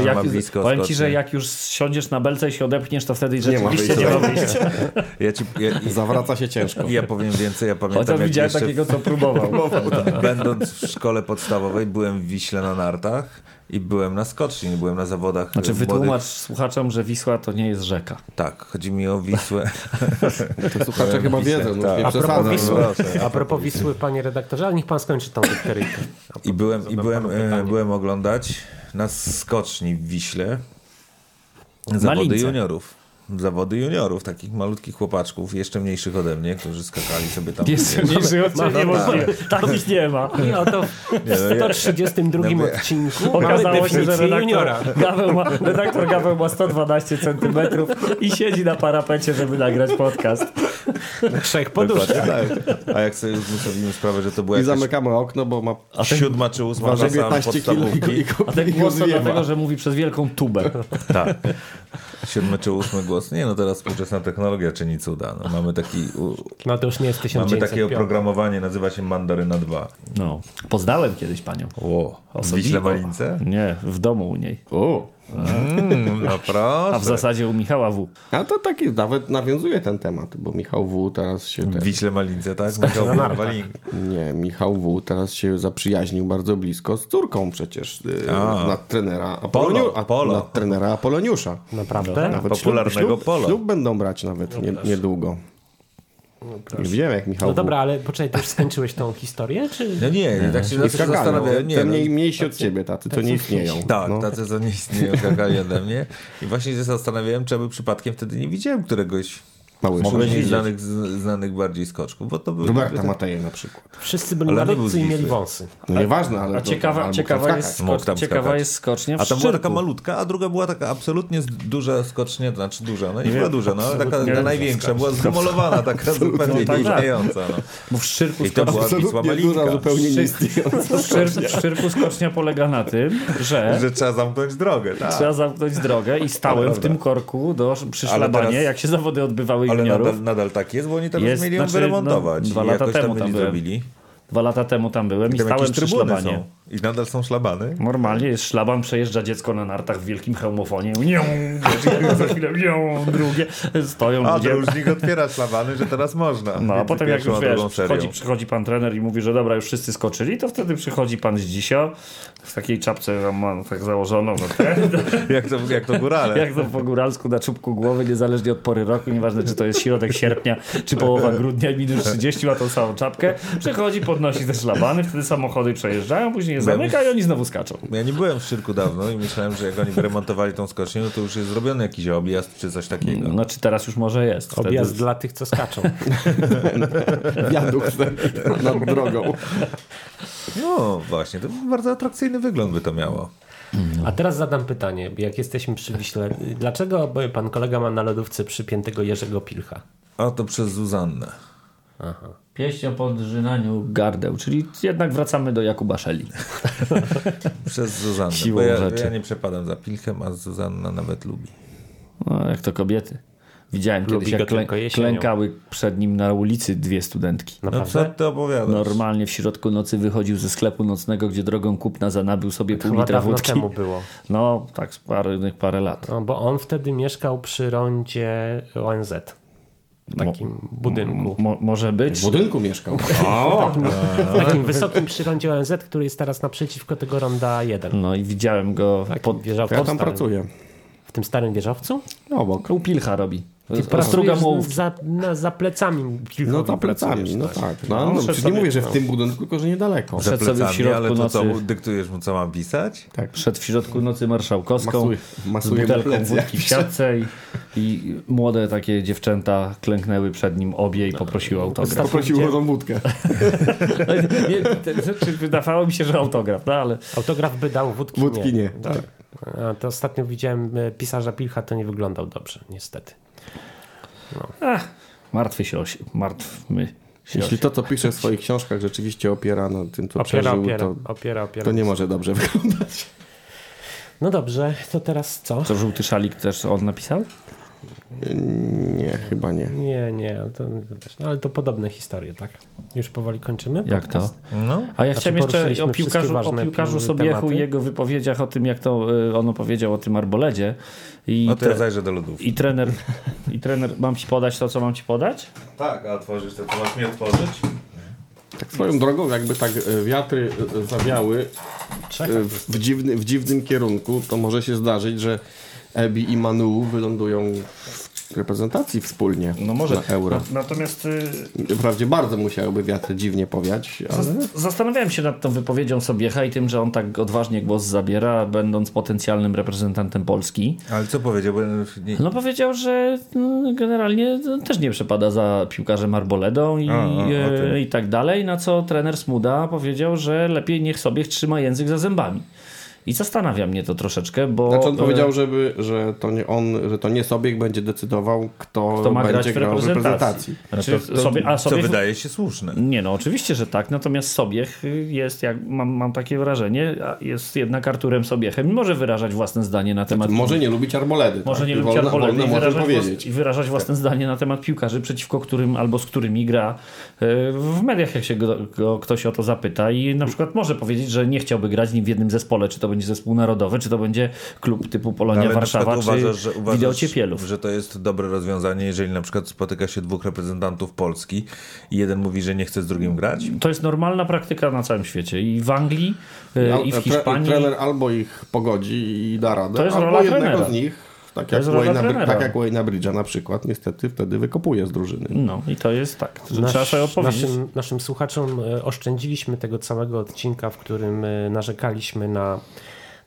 Jak, ma blisko powiem ci, że jak już siądziesz na belce i się odepchniesz, to wtedy rzeczywiście nie ma wyjścia. Ja, ci, ja, ja, Zawraca się ciężko. ja powiem więcej, ja pamiętam Chociaż widziałem jeszcze takiego, co próbował. Będąc w szkole podstawowej, byłem w Wiśle na nartach i byłem na skoczni, byłem na zawodach. Znaczy e, wytłumacz młodych. słuchaczom, że Wisła to nie jest rzeka. Tak, chodzi mi o Wisłę. To słuchacze chyba wiedzą, no Tak. nie A propos, przesadzam. Wisły, proszę. a propos Wisły, panie redaktorze, ale niech pan skończy tą dykteryjkę. I byłem, i byłem, e, byłem oglądać na skoczni w Wiśle zawody Malince. juniorów. Zawody juniorów, takich malutkich chłopaczków, jeszcze mniejszych ode mnie, którzy skakali sobie tam. Jest mniejszy od ciebie niemożliwe. Takich nie ma. I oto w Nie, no, ja- 132 no, odcinku Okazało się, że redaktor juniora. Gaweł, ma, redaktor Gaweł ma 112 centymetrów i siedzi na parapecie, żeby nagrać podcast. Trzech poduszek. Dokładnie tak. A jak sobie uzmysłowimy sprawę, że to była I jakaś zamykamy okno, bo ma siódma czy ósma klasa 15 kilo i, podstawówki. i, A ten i głos dlatego, że mówi przez wielką tubę. Tak. Siódmy czy ósmy głos. Nie, no teraz współczesna technologia czyni cuda. No, mamy, taki, u, No to już nie jest mamy 1905. takie oprogramowanie, nazywa się Mandaryna 2. No, poznałem kiedyś panią. Ło, w Osobiście. Wiśle Malince? Nie, w domu u niej. O, mm, no proszę. A w zasadzie u Michała W. A to taki nawet nawiązuje ten temat, bo Michał W. teraz się... Ten, W Wiśle Malince, tak? Michał na nartach. Walin. nie, Michał W. teraz się zaprzyjaźnił bardzo blisko z córką przecież y, A. nad trenera Apoloniu, Polo, polo. Nad trenera Apoloniusza. Naprawdę? Nawet Popularnego ślub, polo. Ślub będą brać nawet nie, niedługo. Nie widziałem jak Michał No dobra, ale poczekaj, ty już skończyłeś tą historię, czy... No nie, tak się zastanawiałem. Nie, Te no, mniej, mniejsi od ciebie, tacy, to nie istnieją. tak, no. tacy co nie istnieją, skakali ode mnie. I właśnie się zastanawiałem, czy aby przypadkiem wtedy nie widziałem któregoś Mały Mogłeś szum. znanych, znanych bardziej skoczków, bo to był... Roberta Mateje na przykład. Wszyscy byli nie malutcy i mieli wąsy. No nieważne, ale... A to- ciekawa, mógł ciekawa, tam jest, skocz, ciekawa jest skocznia w A to była taka malutka, a druga była taka absolutnie duża skocznia, to znaczy duża, no nie, Nie, była duża, no ale taka ta największa, była zremolowana, taka zupełnie tak, tak. nieistniejąca. No. Bo w Szczyrku I to była Wisła Malinka, zupełnie nieistniejąca. w Szczyrku, skocznia polega na tym, że że trzeba zamknąć drogę, tak. trzeba zamknąć drogę i stałem w tym korku do przy Ale szlabanie, teraz- jak się zawody odbywały Ale nadal, nadal tak jest, bo oni teraz Jest, mieli ją znaczy, wyremontować no, dwa i lata jakoś temu tam tam byłem. zrobili. Dwa lata temu tam byłem i Tam stałem przy szlabanie. są i nadal są szlabany. Normalnie jest szlaban, przejeżdża dziecko na nartach w wielkim hełmofonie. Nią, za chwilę, nią, drugie. Stoją A ludzie. dróżnik otwiera szlabany, że teraz można. No a potem jak już wiesz, przychodzi, przychodzi pan trener i mówi, że dobra, już wszyscy skoczyli, to wtedy przychodzi pan z dzisio w takiej czapce tam ma tak założoną, no ten, Jak to, jak to górale. jak to po góralsku na czubku głowy, niezależnie od pory roku, nieważne czy to jest środek sierpnia, czy połowa grudnia i minus 30 ma tą samą czapkę, przychodzi, podnosi te szlabany, wtedy samochody przejeżdżają, później je zamyka i oni znowu skaczą. Ja nie byłem w Szczyrku dawno i myślałem, że jak oni wyremontowali tą skocznię, no to już jest zrobiony jakiś objazd czy coś takiego. No czy teraz już może jest. Wtedy- Objazd dla tych, co skaczą. Wiadukt nad drogą. No właśnie, to bardzo atrakcyjny wygląd by to miało. A teraz zadam pytanie, jak jesteśmy przy Wiśle. Dlaczego pan kolega ma na lodówce przypiętego Jerzego Pilcha? A to przez Zuzannę. Pieśń o podrzynaniu gardeł, czyli jednak wracamy do Jakuba Szeli. Przez Zuzannę. Siłą ja, rzeczy. ja nie przepadam za Pilchem, a Zuzanna nawet lubi. No, jak to kobiety. Widziałem Lubi kiedyś, jak klę, klękały przed nim na ulicy dwie studentki. No co Naprawdę? ty opowiadasz? Normalnie w środku nocy wychodził ze sklepu nocnego, gdzie drogą kupna zanabił sobie pół litra dawno wódki. temu było. No, tak, z parę, parę lat. No, bo on wtedy mieszkał przy rondzie ONZ. W takim budynku. Mo, może być. W budynku mieszkał. W takim wysokim przyrządzie ONZ, który jest teraz naprzeciwko tego ronda 1. No i widziałem go Tak, pod, wieżowcu Ja tam starym. pracuję. W tym starym wieżowcu? Obok. u Pilcha robi. Ty Struga pracujesz mułówki. za, na, za plecami No za plecami, no tak. tak. No, No, no, sobie- nie mówię, że w no. tym budynku, tylko że niedaleko. Za Przed sobie w plecami, środku ale to co, nocy. dyktujesz mu, co mam pisać? Tak. Szedł w środku nocy marszałkowską Masuje- z masuje mu butelką plecy, wódki w siatce i, i młode takie dziewczęta klęknęły przed nim obie i poprosiły autograf. Poprosił o tą wódkę. Nie, te rzeczy wydawało mi się, że autograf, no ale Autograf by dał, wódki, Wódki nie. nie. Tak. A to ostatnio widziałem e, pisarza Pilcha, to nie wyglądał dobrze, niestety. martwy się osi, martwmy się Jeśli osi. to, co pisze w swoich książkach, rzeczywiście opiera na tym, co Opiera, przeżył, opiera, to, opiera, opiera. to nie może dobrze wyglądać. No dobrze, to teraz co? Co żółty szalik też on napisał? Nie, chyba nie. Nie, nie, ale to, no, ale to podobne historie, tak? Już powoli kończymy? Jak to? No. A ja Znaczy, chciałem jeszcze o piłkarzu, o piłkarzu pi- Sobiechu i jego wypowiedziach o tym, jak to y, on opowiedział o tym Arboledzie. I, No to ja zajrzę do lodówki. i trener, i trener, mam ci podać to, co mam ci podać? Tak, a otworzysz to, co masz mi otworzyć? Tak swoją drogą, jakby tak e, wiatry e, zawiały e, w, w, dziwny, w dziwnym kierunku, to może się zdarzyć, że Ebi i Manu wylądują w reprezentacji wspólnie No może. na euro. Natomiast y, Wprawdzie bardzo musiałyby wiatry dziwnie powiać, ale Zas- Zastanawiałem się nad tą wypowiedzią Sobiecha i tym, że on tak odważnie głos zabiera, będąc potencjalnym reprezentantem Polski. Ale co powiedział? Bo nie, No powiedział, że mm, generalnie też nie przepada za piłkarzem Arboledą i, A, a, e, i tak dalej, na co trener Smuda powiedział, że lepiej niech Sobiech trzyma język za zębami. I zastanawia mnie to troszeczkę, bo... Znaczy on e, powiedział, żeby, że, to nie on, że to nie Sobiek będzie decydował, kto, kto ma grać będzie w grał w reprezentacji. reprezentacji. Znaczy, sobie, a co Sobiech... wydaje się słuszne. Nie, no oczywiście, że tak. Natomiast Sobiech jest, jak mam, mam takie wrażenie, a jest jednak Arturem Sobiechem i może wyrażać własne zdanie na temat... Może nie lubić arboledy. Może tak? nie I lubić arboledy wolno i może wyrażać, włas, powiedzieć. i wyrażać własne zdanie na temat piłkarzy, przeciwko którym albo z którymi gra e, w mediach, jak się go, go ktoś o to zapyta i na przykład może powiedzieć, że nie chciałby grać z nim w jednym zespole, czy to będzie zespół narodowy, czy to będzie klub typu Polonia Ale Warszawa, czy uważasz, że, uważasz, Wideociepielów. że to jest dobre rozwiązanie, jeżeli na przykład spotyka się dwóch reprezentantów Polski i jeden mówi, że nie chce z drugim grać? To jest normalna praktyka na całym świecie i w Anglii, Ja- i w tre- Hiszpanii. Trener albo ich pogodzi i da radę, To jest albo rola jednego trenera. z nich, tak To jak, trenera. tak jak Wayne'a Bridge'a na przykład, niestety wtedy wykopuje z drużyny. No i to jest tak, że Nasz- trzeba sobie odpowiedzieć. Naszym, naszym słuchaczom e, oszczędziliśmy tego całego odcinka, w którym e, narzekaliśmy na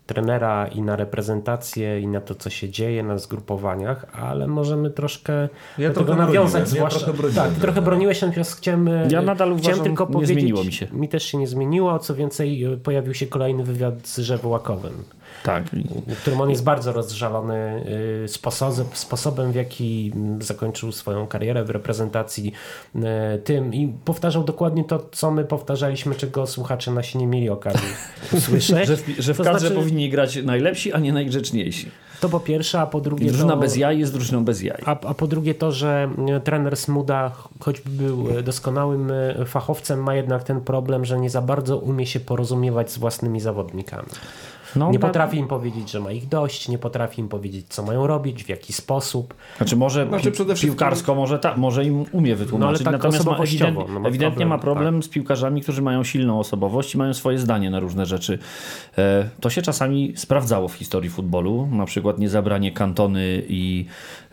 trenera i na reprezentację i na to, co się dzieje na zgrupowaniach, ale możemy troszkę Ja do tego trochę nawiązać. broniłem, ja zwłaszcza, trochę broniłem tak, tego. trochę broniłeś, natomiast chciałem, e, Ja nadal chciałem uważam, tylko nie powiedzieć, zmieniło mi się. Mi też się nie zmieniło, co więcej pojawił się kolejny wywiad z Żewołakowym. Tak. w którym on jest bardzo rozżalony y, sposobem, sposobem w jaki mm, zakończył swoją karierę w reprezentacji y, tym i powtarzał dokładnie to, co my powtarzaliśmy, czego słuchacze nasi nie mieli okazji usłyszeć. Że w, że w To kadrze znaczy- powinni grać najlepsi, a nie najgrzeczniejsi. To po pierwsze, a po I drugie drużyna to... bez jaj jest drużyną bez jaj. A, a po drugie to, że e, trener Smuda, choćby był doskonałym fachowcem, ma jednak ten problem, że nie za bardzo umie się porozumiewać z własnymi zawodnikami. No, Nie tak. potrafi im powiedzieć, że ma ich dość, nie potrafi im powiedzieć, co mają robić, w jaki sposób. Znaczy może Znaczy przede wszystkim- piłkarsko może, ta, może im umie wytłumaczyć, No ale tak natomiast ma ewidentnie, no ma ewidentnie problem, ma problem z piłkarzami, którzy mają silną osobowość i mają swoje zdanie na różne rzeczy. E, to się czasami sprawdzało w historii futbolu, na przykład niezabranie Kantony i,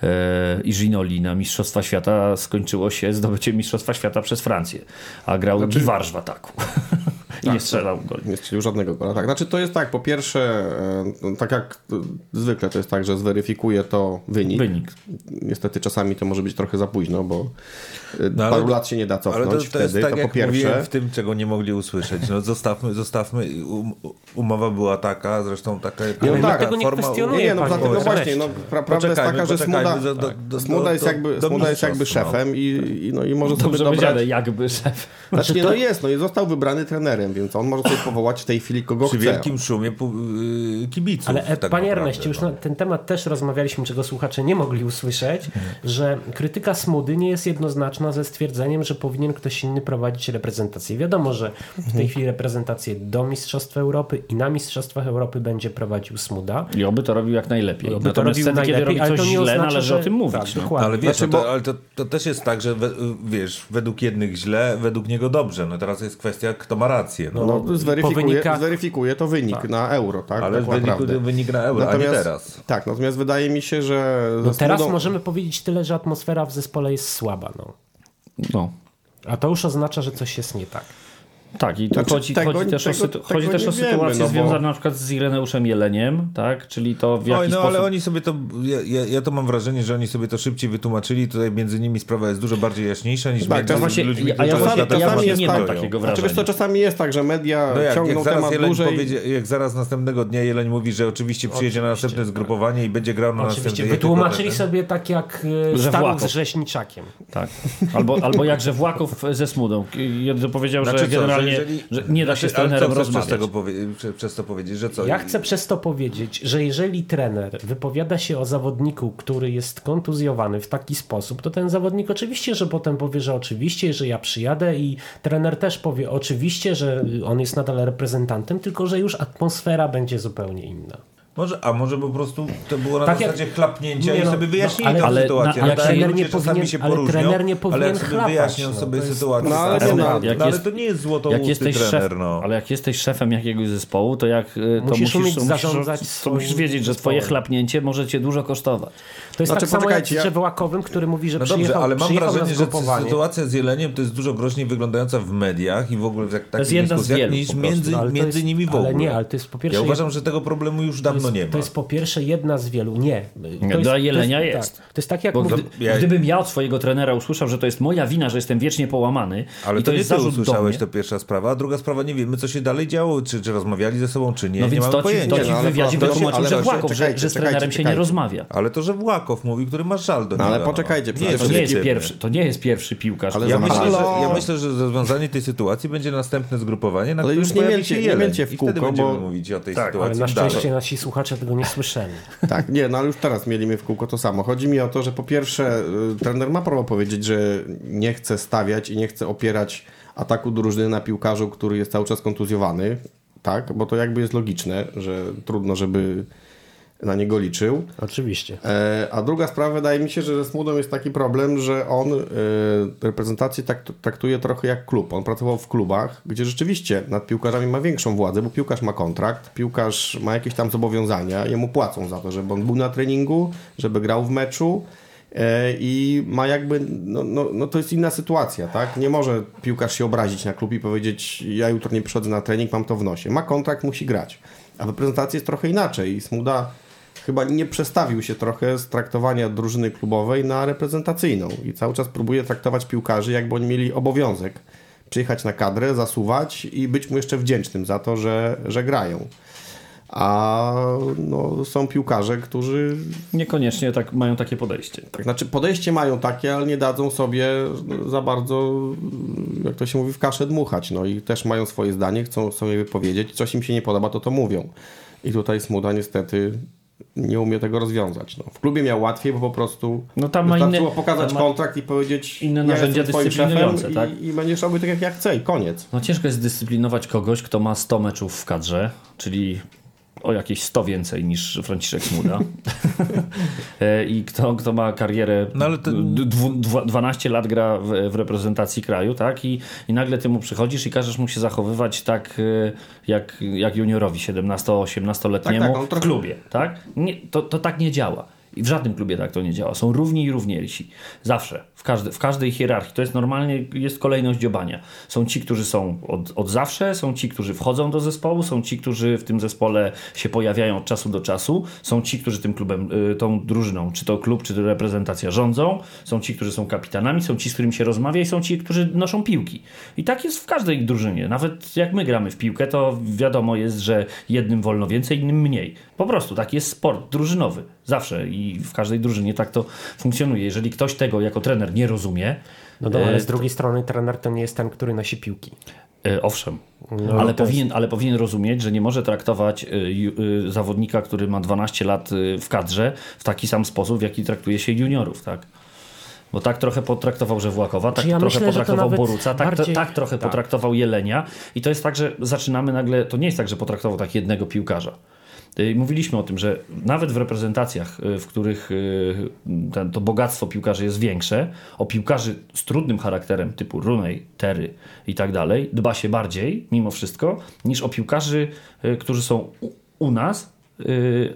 e, i Ginoli na Mistrzostwa Świata skończyło się zdobyciem Mistrzostwa Świata przez Francję, a grał Znaczy- Givar w ataku i nie strzelał goli. Nie strzelił żadnego gola. Tak, znaczy to jest tak, po pierwsze, e, no, tak jak zwykle to jest tak, że zweryfikuje to wynik. Wynik. Niestety czasami to może być trochę za późno, bo e, No, ale- paru lat się nie da Ale cofnąć to, to wtedy, jest tak, to po jak pierwsze. w tym, czego nie mogli usłyszeć. No zostawmy, zostawmy. Um, umowa była taka, zresztą taka... Nie, no taka tak, tego nie forma- kwestionuję, Nie, nie, no, panie dlatego Wójcie. właśnie, no, pra, prawda jest taka, że Smuda, do- do- do- Smuda jest jakby, do Smuda jest jakby no. szefem i, i, no, i może sobie Dobrze dobrać... powiedziane, jakby szef. Znaczy, nie, no jest, no i został wybrany trenerem, więc on może sobie powołać w tej chwili kogo Przy chce. wielkim szumie y, kibiców. Ale e, tak panie Erneście, już no. na ten temat też rozmawialiśmy, czego słuchacze nie mogli usłyszeć, że krytyka Smudy nie jest jednoznaczna ze stwierdzeniem, że powinien ktoś inny prowadzić reprezentację. Wiadomo, że w tej chwili reprezentację do Mistrzostw Europy i na Mistrzostwach Europy będzie prowadził Smuda. I oby to robił jak najlepiej. Oby to robił wtedy, kiedy najlepiej, robi ale coś to nie źle, oznacza, należy że- o tym mówić. tak, no. Ale wiesz, Znaczy, no to, bo- ale to, to też jest tak, że we, wiesz, według jednych źle, według niego dobrze. No teraz jest kwestia, kto ma rację. Rację. No. No, zweryfikuje, po wynikach- zweryfikuje to wynik na euro, tak? ale tak wynik, wynik na euro, a nie teraz. Tak, natomiast wydaje mi się, że... No teraz Smudą- możemy powiedzieć tyle, że atmosfera w zespole jest słaba. No. No. A to już oznacza, że coś jest nie tak. Tak, i tu Znaczy, chodzi, tego- chodzi też, o, tego- sytu- tego chodzi też nie o wiemy, sytuację no bo- związaną na przykład z Ireneuszem Jeleniem, tak? Czyli to w jaki Oj, no sposób... ale oni sobie to, ja, ja, ja to mam wrażenie, że oni sobie to szybciej wytłumaczyli, tutaj między nimi sprawa jest dużo bardziej jaśniejsza niż Tak, między to właśnie- ludźmi, a ja właśnie- ja temat właśnie nie mam takiego Znaczy, wiesz co, wrażenia. czasami jest tak, że media No jak, ciągną jak, zaraz temat Jeleń dłużej. powiedzie, jak zaraz następnego dnia Jeleń mówi, że oczywiście przyjedzie na następne tak. zgrupowanie i będzie grał na Oczywiście następne wytłumaczyli sobie tak jak e, Stanów z. Rzeźniczakiem. Tak. Albo, albo jakże Właków ze Smudą. Jeden powiedział, Znaczy że co, generalnie jeżeli- że nie da się z Znaczy, ale trenerem co chcesz przez, rozmawiać. tego przez to powiedzieć, że co? Ja chcę przez to powiedzieć, że jeżeli trener wypowiada się o zawodniku, który jest kontuzjowany w taki sposób, to ten zawodnik oczywiście, że potem powie, że oczywiście, że ja przyjadę i trener też powie oczywiście, że on jest nadal reprezentantem, tylko że już atmosfera będzie zupełnie inna. Może, a może po prostu to było na Tak jak- zasadzie chlapnięcia Nie i no, sobie wyjaśnili no, ale- tę ale sytuację. na- ale No, tak, trener nie czasami powinien- się ale trener nie ale powinien jak sobie wyjaśnią no, sobie jest- sytuację. No, ale no, ale, jak ale jest- to nie jest Jak złotousty jesteś, trener, szef, no. ale jak jesteś szefem jakiegoś zespołu, to jak e, to Musisz musisz, umieć musisz, zarządzać to musisz wiedzieć, że twoje chlapnięcie może cię dużo kosztować. To jest Znaczy, tak samo jak ja- Żewołakowym, który mówi, że No dobrze, przyjechał, ale mam wrażenie, że sytuacja z Jeleniem to jest dużo groźniej wyglądająca w mediach i w ogóle w jak, takich dyskusjach niż między, No, ale nimi w ogóle. Ale nie, ale to jest po pierwsze... Ja uważam, że tego problemu już dawno to jest, nie ma. To jest po pierwsze jedna z wielu. Nie. To Nie, dla Jelenia to jest. Tak, to jest tak jak Bo mówi, gdy, ja- gdybym ja od swojego trenera usłyszał, że to jest moja wina, że jestem wiecznie połamany Ale i to, to, jest nie ty usłyszałeś, to pierwsza sprawa, a druga sprawa, nie wiemy, co się dalej działo, czy, czy rozmawiali ze sobą, czy nie, no nie więc mamy to ci, pojęcia. to ci no, w ale wywiadzie to- wytłumaczył, ale że Włakow, że, czekajcie, że z czekajcie, trenerem się nie czekajcie. rozmawia. Ale to, że Włakow mówi, który ma żal do No, niego. ale poczekajcie, nie jest To nie, jest pierwszy, to nie jest pierwszy piłkarz. Ale Ja myślę, że, Halo! ja myślę, że rozwiązanie tej sytuacji będzie następne zgrupowanie, na Ale którym już nie się nie mielcie w kółko, będziemy bo- mówić o tej Ale sytuacji na szczęście dalej. nasi słuchacze tego nie słyszeli. Tak, nie, no ale już teraz mieliśmy w kółko to samo. Chodzi mi o to, że po pierwsze y, trener ma prawo powiedzieć, że nie chce stawiać i nie chce opierać ataku drużyny na piłkarzu, który jest cały czas kontuzjowany, tak, bo to jakby jest logiczne, że trudno, żeby na niego liczył. Oczywiście. E, A druga sprawa, wydaje mi się, że ze Smudą jest taki problem, że on e, reprezentację tak, traktuje trochę jak klub. On pracował w klubach, gdzie rzeczywiście nad piłkarzami ma większą władzę, bo piłkarz ma kontrakt, piłkarz ma jakieś tam zobowiązania, jemu płacą za to, żeby on był na treningu, żeby grał w meczu e, i ma jakby, no, no, no to jest inna sytuacja, tak? Nie może piłkarz się obrazić na klub i powiedzieć, ja jutro nie przychodzę na trening, mam to w nosie. Ma kontrakt, musi grać. A w reprezentacji jest trochę inaczej i Smuda chyba nie przestawił się trochę z traktowania drużyny klubowej na reprezentacyjną i cały czas próbuje traktować piłkarzy, jakby oni mieli obowiązek przyjechać na kadrę, zasuwać i być mu jeszcze wdzięcznym za to, że, że grają. A no, są piłkarze, którzy Niekoniecznie tak, mają takie podejście. tak, znaczy podejście mają takie, ale nie dadzą sobie za bardzo, jak to się mówi, w kaszę dmuchać. No i też mają swoje zdanie, chcą sobie wypowiedzieć. Coś im się nie podoba, to to mówią. I tutaj Smuda niestety nie umie tego rozwiązać. No. W klubie miał łatwiej, bo po prostu No tam ma wystarczyło pokazać ma kontrakt i powiedzieć inne ja narzędzia twoim dyscyplinujące, tak? i, i będziesz robił tak, jak ja chcę i koniec. No ciężko jest zdyscyplinować kogoś, kto ma 100 meczów w kadrze, czyli o jakieś 100 więcej niż Franciszek Smuda. E, I kto, kto ma karierę, No ale to- d- dwu, dwa- 12 lat gra w, w reprezentacji kraju, tak? I, I nagle ty mu przychodzisz i każesz mu się zachowywać tak, e, jak, jak juniorowi 17-18-letniemu Tak, tak, on w trochę- klubie, tak? Nie, to, to tak nie działa. I w żadnym klubie tak to nie działa. Są równi i równiejsi. Zawsze. W, w każdej hierarchii. To jest normalnie, jest kolejność dziobania. Są ci, którzy są od, od zawsze, są ci, którzy wchodzą do zespołu, są ci, którzy w tym zespole się pojawiają od czasu do czasu, są ci, którzy tym klubem, y, tą drużyną, czy to klub, czy to reprezentacja rządzą, są ci, którzy są kapitanami, są ci, z którymi się rozmawia i są ci, którzy noszą piłki. I tak jest w każdej drużynie. Nawet jak my gramy w piłkę, to wiadomo jest, że jednym wolno więcej, innym mniej. Po prostu tak jest sport drużynowy. Zawsze i w każdej drużynie tak to funkcjonuje. Jeżeli ktoś tego jako trener nie rozumie, No dobra, ale e, z drugiej strony trener to nie jest ten, który nosi piłki. E, Owszem, No, ale, powinien, ale powinien rozumieć, że nie może traktować y, zawodnika, który ma 12 lat w kadrze w taki sam sposób, w jaki traktuje się juniorów, tak? Bo tak trochę potraktował Żewłakowa, tak ja trochę myślę, potraktował Boruca, tak, bardziej- tak trochę tak. potraktował Jelenia. I to jest tak, że zaczynamy nagle, to nie jest tak, że potraktował tak jednego piłkarza. Y, Mówiliśmy o tym, że nawet w reprezentacjach, y, w których y, to bogactwo piłkarzy jest większe, o piłkarzy z trudnym charakterem typu Rooney, Terry i tak dalej, dba się bardziej mimo wszystko niż o piłkarzy, którzy są u, nas,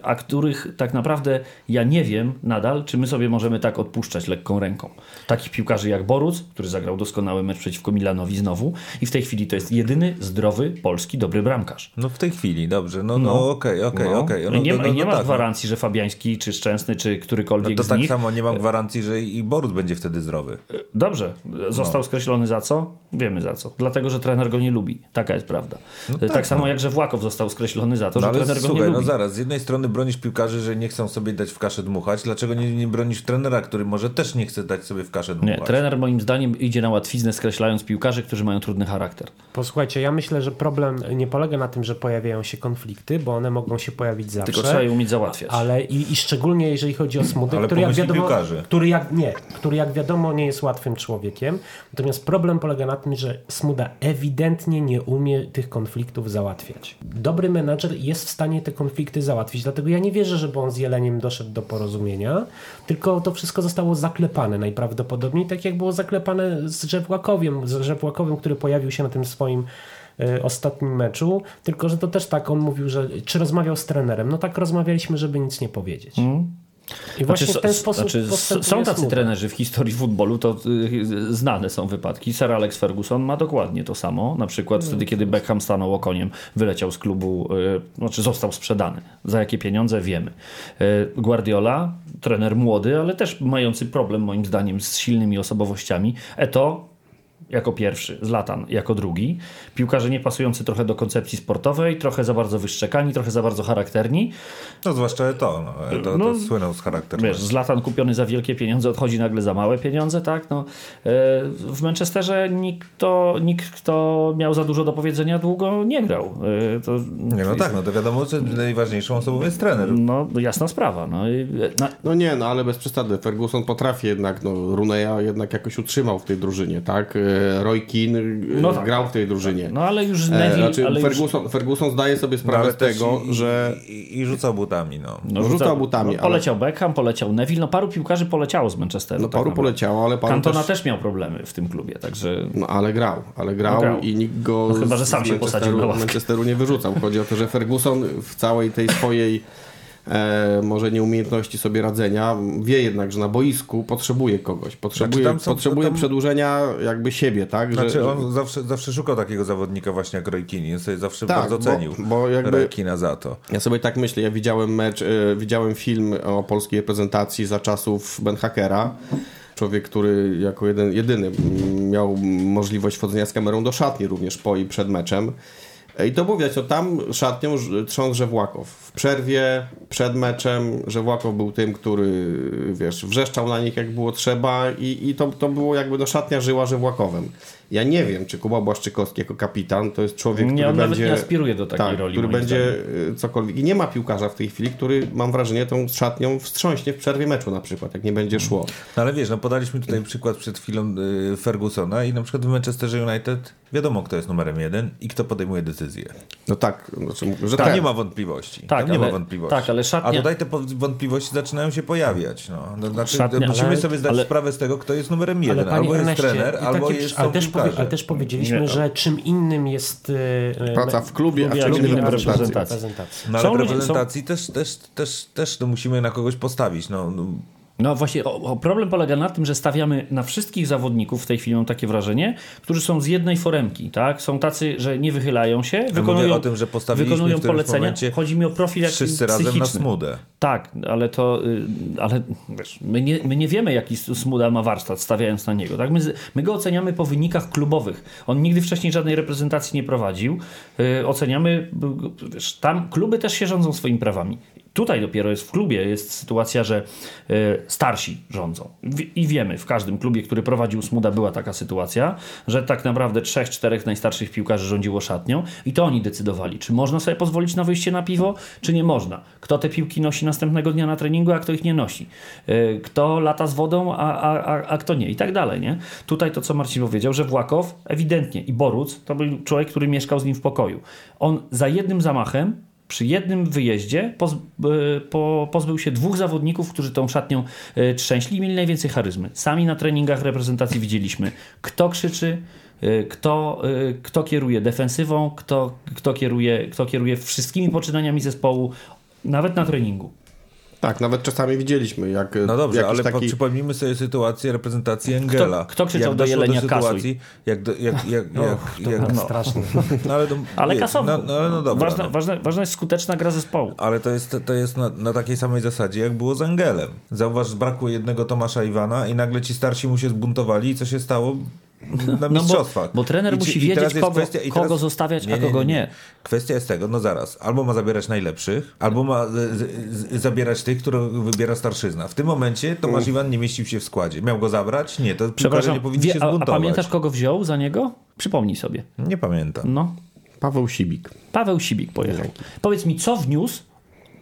a których tak naprawdę ja nie wiem nadal, czy my sobie możemy tak odpuszczać lekką ręką. Takich piłkarzy jak Boruc, który zagrał doskonały mecz przeciwko Milanowi znowu i w tej chwili to jest jedyny zdrowy polski dobry bramkarz. No w tej chwili, dobrze. No, no okej, okej, No. okej. No, nie, no, ma- no, nie no masz tak, gwarancji, że Fabiański, czy Szczęsny, czy No, którykolwiek to z tak nich. samo nie mam gwarancji, że i Borus będzie wtedy zdrowy. Dobrze, No. został skreślony za co? Wiemy za co. Dlatego, że trener go nie lubi. Taka jest prawda. tak, tak, samo no. jak, że Włakow został skreślony za to, No że ale trener go nie słuchaj, no lubi. zaraz, z jednej strony bronisz piłkarzy, że nie chcą sobie dać w kaszę dmuchać, dlaczego nie, nie bronisz trenera, który może też nie chce dać sobie w kaszę Nie, dmuchać? trener moim zdaniem idzie na łatwiznę skreślając piłkarzy, którzy mają trudny charakter. Posłuchajcie, ja myślę, że problem nie polega na tym, że pojawiają się konflikty, bo one mogą się pojawić zawsze. Tylko trzeba je umieć załatwiać. Ale i, i szczególnie jeżeli chodzi o Smudę, Ale który jak, wiadomo, piłkarzy. który, jak, nie, który jak wiadomo nie jest łatwym człowiekiem. Natomiast problem polega na tym, że Smuda ewidentnie nie umie tych konfliktów załatwiać. Dobry menadżer jest w stanie te konflikty załatwić, dlatego ja nie wierzę, żeby on z Jeleniem doszedł do porozumienia, tylko to wszystko zostało zaklepane najprawdopodobniej, tak jak było zaklepane z Żewłakowiem, z Żewłakowym, który pojawił się na tym swoim e, ostatnim meczu, tylko że to też tak on mówił, że czy rozmawiał z trenerem. No tak rozmawialiśmy, żeby nic nie powiedzieć. I właśnie Znaczy, w ten sposób znaczy, są tacy Smuda. trenerzy w historii futbolu, to y, znane są wypadki. Sir Alex Ferguson ma dokładnie to samo. Na przykład wtedy, kiedy Beckham stanął okoniem, wyleciał z klubu, y, znaczy został sprzedany. Za jakie pieniądze wiemy. Y, Guardiola, trener młody, ale też mający problem moim zdaniem z silnymi osobowościami. Eto jako pierwszy, Zlatan jako drugi. Piłkarze nie pasujący trochę do koncepcji sportowej, trochę za bardzo wyszczekani, trochę za bardzo charakterni. No zwłaszcza to, no, to, No, to słynął z charakteru. Wiesz, Zlatan kupiony za wielkie pieniądze odchodzi nagle za małe pieniądze, tak? No, e, w Manchesterze nikt, kto, nikt, kto miał za dużo do powiedzenia, długo nie grał. E, To, Nie, no tak, no to wiadomo, że najważniejszą osobą jest trener. no, jasna sprawa. No, i, na, No nie, no ale bez przesady. Ferguson potrafi jednak, no Runeya jednak jakoś utrzymał w tej drużynie, tak? Roy Keane e, No tak. grał w tej drużynie. no ale już E, Neville... znaczy ale już, Ferguson, Ferguson zdaje sobie No, sprawę ale z tego, i, że I, I rzucał butami, no. no, rzucał butami, No, poleciał Beckham, poleciał Neville, no paru piłkarzy poleciało z Manchesteru. no tak paru naprawdę. poleciało, ale paru Cantona też, też... miał problemy w tym klubie, także... No ale grał, ale grał, No, grał. i nikt go No, chyba, z- że sam z się posadził na ławkę. Manchesteru nie wyrzucał. Chodzi o to, że Ferguson w całej tej swojej e, może nieumiejętności sobie radzenia wie jednak, że na boisku potrzebuje kogoś. Potrzebuje, Znaczy, są- potrzebuje tam- przedłużenia jakby siebie, tak? Że- Znaczy że- on zawsze, zawsze szukał takiego zawodnika właśnie jak Roy Keane. On sobie zawsze Tak, bardzo bo- cenił bo jakby- Roy Keane'a za to. Ja sobie tak myślę, ja widziałem mecz, e, widziałem film o polskiej reprezentacji za czasów Ben Hackera. Człowiek, który jako jeden, jedyny miał możliwość wchodzenia z kamerą do szatni również po i przed meczem. I to było widać, no tam szatnią trząsł Żewłakow. W przerwie, przed meczem Żewłakow był tym, który wiesz, wrzeszczał na nich jak było trzeba i, i to, to było jakby no szatnia żyła Żewłakowem. Ja nie wiem, czy Kuba Błaszczykowski jako kapitan to jest człowiek, Nie, który on nawet będzie... nie aspiruje do takiej tak, roli, który będzie y, cokolwiek. I nie ma piłkarza w tej chwili, który mam wrażenie tą szatnią wstrząśnie w przerwie meczu na przykład, jak nie będzie szło. No ale wiesz, no podaliśmy tutaj przykład przed chwilą y, Fergusona i na przykład w Manchesterze United wiadomo, kto jest numerem jeden i kto podejmuje decyzje. No tak, znaczy, że tak. nie ma wątpliwości. Tak, Tam nie ale- ma wątpliwości. tak, ale szatnia- A tutaj te wątpliwości zaczynają się pojawiać. No. No, znaczy, Szatnia- musimy ale- sobie zdać ale- sprawę z tego, kto jest numerem jeden. Albo jest trener, albo jest ale, są też powie, ale też powiedzieliśmy, Nie. że czym innym jest e, Praca w klubie, a Klubie, czym a czym innym reprezentacji. No ale Są reprezentacji też, też, też, też, też no, musimy na kogoś postawić. No, no, właśnie, o, o, problem polega na tym, że stawiamy na wszystkich zawodników, w tej chwili mam takie wrażenie, którzy są z jednej foremki, tak? Są tacy, że nie wychylają się, wykonują, mówię o tym, że wykonują polecenia. Chodzi mi o profil jak wszyscy razem psychiczny. na smudę. Tak, ale to, y, ale wiesz, my nie, my nie wiemy, jaki Smuda ma warsztat, stawiając na niego. Tak? My, my go oceniamy po wynikach klubowych. On nigdy wcześniej żadnej reprezentacji nie prowadził. Y, oceniamy, b- wiesz, tam kluby też się rządzą swoimi prawami. Tutaj dopiero jest w klubie jest sytuacja, że y, starsi rządzą. I wiemy, w każdym klubie, który prowadził Smuda, była taka sytuacja, że tak naprawdę trzech, czterech najstarszych piłkarzy rządziło szatnią i to oni decydowali, czy można sobie pozwolić na wyjście na piwo, czy nie można. Kto te piłki nosi następnego dnia na treningu, a kto ich nie nosi. Y, Kto lata z wodą, a, a, a, a kto nie i tak dalej. Nie? Tutaj to, co Marcin powiedział, że Włakow ewidentnie i Boruc to był człowiek, który mieszkał z nim w pokoju. On za jednym zamachem przy jednym wyjeździe poz, e, po, pozbył się dwóch zawodników, którzy tą szatnią e, trzęśli i mieli najwięcej charyzmy. Sami na treningach reprezentacji widzieliśmy, kto krzyczy, e, kto, kto kieruje defensywą, kto, kto, kieruje, kto kieruje wszystkimi poczynaniami zespołu, nawet na treningu. Tak, nawet czasami widzieliśmy, jak No dobrze, ale taki... po, przypomnijmy sobie sytuację reprezentacji Engela. kto krzyczał Jak do Jelenia, sytuacji, jak, do, jak, jak, jak, To jak, tak no. straszne. No, ale, Ale kasowo. No, no, ale no dobra, ważna, no. ważna, ważna jest skuteczna gra zespołu. Ale to jest, to jest na, na takiej samej zasadzie, jak było z Angelem. Zauważ, brakło jednego Tomasza Iwana i nagle ci starsi mu się zbuntowali i co się stało? Na No bo, mistrzostwach. bo trener I musi i wiedzieć, kogo, kwestia- kogo teraz- zostawiać, a kogo nie. Kwestia jest tego, no zaraz, albo ma zabierać najlepszych, albo ma z, z, zabierać tych, które wybiera starszyzna. W tym momencie Tomasz Iwan nie mieścił się w składzie. Miał go zabrać? Nie, to Przepraszam, nie powinni wie, się a, a zbuntować. pamiętasz, kogo wziął za niego? Przypomnij sobie. Nie pamiętam. No, Paweł Sibik. Paweł Sibik pojechał. Powiedz mi, co wniósł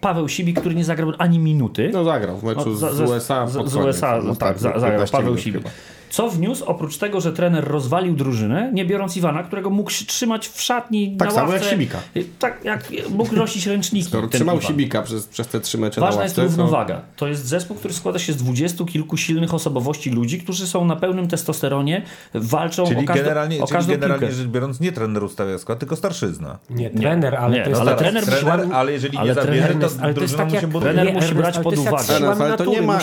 Paweł Sibik, który nie zagrał ani minuty? No zagrał w meczu No, z za- USA. z, z USA, ostatnie tak, za- zagrał 15 Paweł Sibik. chyba. Co wniósł, oprócz tego, że trener rozwalił drużynę, nie biorąc Iwana, którego mógł trzymać w szatni Tak na samo ławce, jak Sibika. Tak jak mógł nosić ręczniki. Skoro trzymał Iwan. Sibika przez, przez te trzy mecze Ważna na jest ławce, to- równowaga. To jest zespół, który składa się z dwudziestu kilku silnych osobowości ludzi, którzy są na pełnym testosteronie, walczą Czyli o każdą, generalnie, o czyli każdą generalnie piłkę. rzecz biorąc, nie trener ustawia skład, tylko starszyzna. Nie, trener, ale Nie, to jest ale taka trener Trener, ale jeżeli ale nie zabierze, trener to ale to jest drużyna tak jak trener musi brać pod to jest uwagę. ale to nie ma-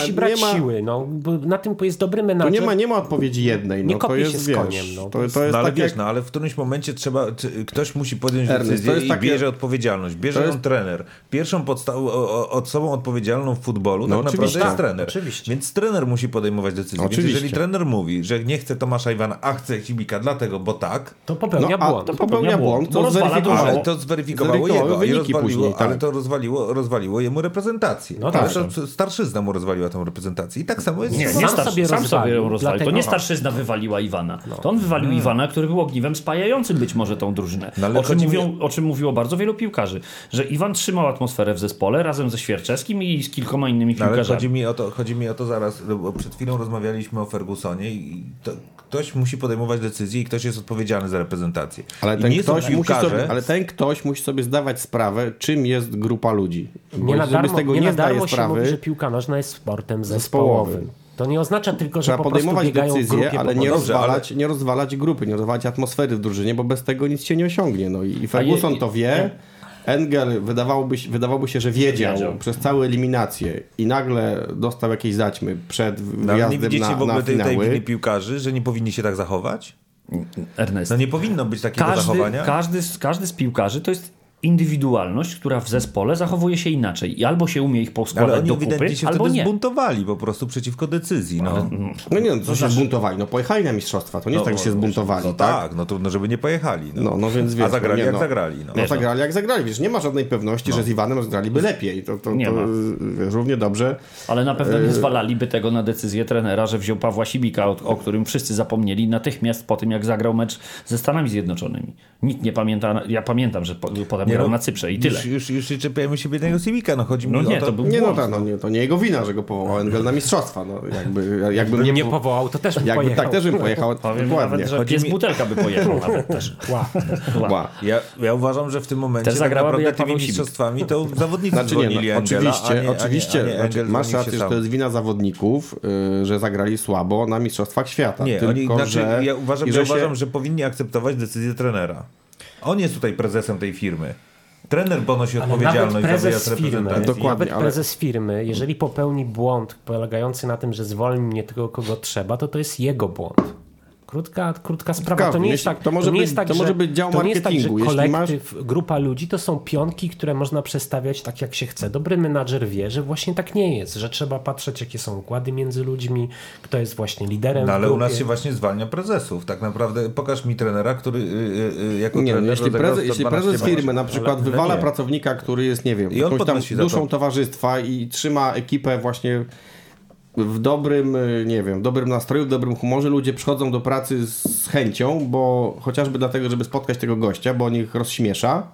siły. No, na tym jest dobry To menadżer. nie ma, nie ma odpowiedzi jednej. No, Nie to jest, się z wiesz, koniem, no. To, to jest No ale tak wiesz, jak... no ale w którymś momencie trzeba, czy, ktoś musi podjąć Ernest, decyzję to jest i takie- bierze odpowiedzialność. Bierze to ją jest- trener. Pierwszą podstawą, o- o- osobą odpowiedzialną w futbolu No tak naprawdę oczywiście, jest tak, trener. oczywiście. Więc trener musi podejmować decyzję. Więc Oczywiście. jeżeli trener mówi, że nie chce Tomasza Iwana, a chce Cibika dlatego, bo tak, To popełnia No, błąd. to popełnia błąd, to zweryfikowało. ale to zweryfikowało jego i rozwaliło, później, tak. ale to rozwaliło, rozwaliło jemu reprezentację. No ale tak. to starszyzna mu rozwaliła tę reprezentację. I tak samo jest Nie, nie Sam starszy, sobie sam rozwalił, sobie ją rozwalił. To dlatego- nie starszyzna wywaliła Iwana. To on wywalił Iwana, który był ogniwem spajającym być może tą drużynę. No, ale o, czym chodzi mi- mówią, o czym mówiło bardzo wielu piłkarzy. Że Iwan trzymał atmosferę w zespole razem ze Świerczewskim i z kilkoma innymi No, ale piłkarzami. chodzi mi, o to, chodzi mi o to zaraz, no bo przed chwilą rozmawialiśmy o Fergusonie i to, ktoś musi podejmować decyzje i ktoś jest odpowiedzialny za reprezentację. Ale ten, ktoś musi piłkarze- sobie, ale ten ktoś musi sobie zdawać sprawę, czym jest grupa ludzi. Bo Nie na darmo, z tego nie nie, na darmo się sprawy, mówi, że piłka nożna jest sportem Zespołowym. zespołowym. To nie oznacza tylko, że trzeba po podejmować decyzje, grupie ale po nie rozwalać, nie rozwalać grupy, nie rozwalać atmosfery w drużynie, bo bez tego nic się nie osiągnie. No i Ferguson je- to wie. Engel wydawałoby, się- wydawałoby się, że wiedział, Wiedział. przez całą eliminację i nagle dostał jakieś zaćmy przed No, ale nie wyjazdem widzicie na, w ogóle na tej, tej winy piłkarzy, że nie powinni się tak zachować? Ernest. No nie powinno być takiego każdy, zachowania. każdy, każdy z piłkarzy to jest indywidualność, która w zespole zachowuje się inaczej. I albo się umie ich Ale poskładać oni do kupy, ewidentnie się albo wtedy nie. zbuntowali po prostu przeciwko decyzji. No, No nie, no, co się zbuntowali? No pojechali na mistrzostwa, to nie jest tak, że się zbuntowali, no tak? tak, no trudno, żeby nie pojechali. No, No, no więc wiesz, A zagrali nie, jak no. zagrali. No. No zagrali jak zagrali, wiesz, nie ma żadnej pewności, że z Iwanem zagraliby lepiej. To, to, Nie to ma. wiesz, równie dobrze. Ale na pewno E, nie zwalaliby tego na decyzję trenera, że wziął Pawła Sibika, o, o którym wszyscy zapomnieli natychmiast po tym, jak zagrał mecz ze Stanami Zjednoczonymi. Nikt nie pamięta, ja pamiętam, że po, potem Nie, grał no, na Cyprze i tyle. Już, już, już nie czepiajmy się biednego Civika, no chodzi mi No o nie, to... to był Nie, no tak, no, nie, to nie jego wina, że go powołał Engel na mistrzostwa. No, jakby, jakbym Bym nie, nie po- powołał, to też bym jakby pojechał. tak też bym pojechał, Powiem dokładnie. nawet, że Chodzi pies mi- butelka by pojechał nawet też. Ła. Ła. Ja, ja uważam, że w tym momencie Też tak naprawdę tymi Paweł mistrzostwami to zawodnicy Znaczy nie, dzwonili no, Engela, oczywiście, a nie, oczywiście a nie, a nie znaczy, Engel masz rację, że to jest wina zawodników, y, że zagrali słabo na mistrzostwach świata. Nie, Tylko, oni, znaczy, że, ja uważam, że, uważam, że powinni akceptować decyzję trenera. On jest tutaj prezesem tej firmy. Trener ponosi Ale odpowiedzialność za wyjazd firmy. Dokładnie, nawet ale- prezes firmy, jeżeli popełni błąd polegający na tym, że zwolni nie tego, kogo trzeba, to to jest jego błąd. Krótka, krótka sprawa. To nie jest tak, to może nie być- jest tak, to że, może być dział to nie jest tak, że marketingu. Jeśli masz- kolektyw, grupa ludzi to są pionki, które można przestawiać tak, jak się chce. Dobry menadżer wie, że właśnie tak nie jest, że trzeba patrzeć, jakie są układy między ludźmi, kto jest właśnie liderem No ale w u nas się właśnie zwalnia prezesów. Tak naprawdę pokaż mi trenera, który y, y, y, jako Nie, no, trener jeśli, prezes, jeśli 112 prezes firmy na przykład Ale- wywala nie. pracownika, który jest, nie wiem, I on jakąś tam za to. duszą towarzystwa i trzyma ekipę właśnie w dobrym, y, nie wiem, dobrym nastroju, w dobrym humorze, ludzie przychodzą do pracy z chęcią, bo chociażby dlatego, żeby spotkać tego gościa, bo on ich rozśmiesza,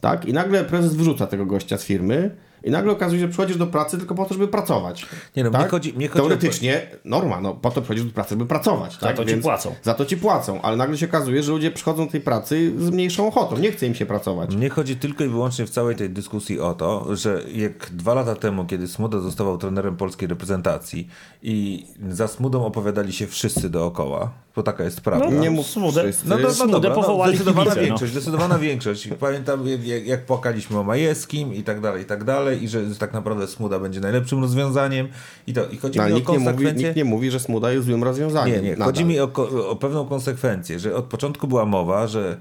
tak? I nagle prezes wyrzuca tego gościa z firmy i nagle okazuje się, że przychodzisz do pracy tylko po to, żeby pracować. Nie no, mnie tak? chodzi- mnie chodzi o- Teoretycznie, norma, no po to przychodzisz do pracy, żeby pracować. tak? to ci płacą. Za to ci płacą, ale nagle się okazuje, że ludzie przychodzą do tej pracy z mniejszą ochotą, nie chce im się pracować. Mnie chodzi tylko i wyłącznie w całej tej dyskusji o to, że jak dwa lata temu, kiedy Smuda zostawał trenerem polskiej reprezentacji i za Smudą opowiadali się wszyscy dookoła, bo taka jest prawda. Nie mów Smudę-. No no dobra, no, powołali zdecydowana kibice, no. większość, zdecydowana większość. Pamiętam jak, jak płakaliśmy o Majewskim i tak dalej, i tak dalej i że tak naprawdę Smuda będzie najlepszym rozwiązaniem i to i chodzi No, mi ale o nikt, nie mówi, konsekwencje. nikt nie mówi, że smuda jest złym rozwiązaniem. Nie, nie. Nadal. Chodzi mi o, o pewną konsekwencję, że od początku była mowa, że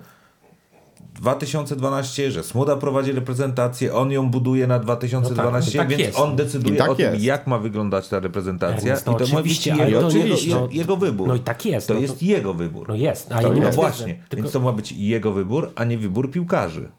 2012, że Smuda prowadzi reprezentację, on ją buduje na 2012, No tak, tak więc jest. on decyduje tak o tym, jest. jak ma wyglądać ta reprezentacja. No I to ma być oczywiście, jego, ale to jego, oczywiście. jego, jego wybór. No i tak jest, To no to- jest jego wybór. No jest, a To ja nie No właśnie, Tylko, więc to ma być jego wybór, a nie wybór piłkarzy.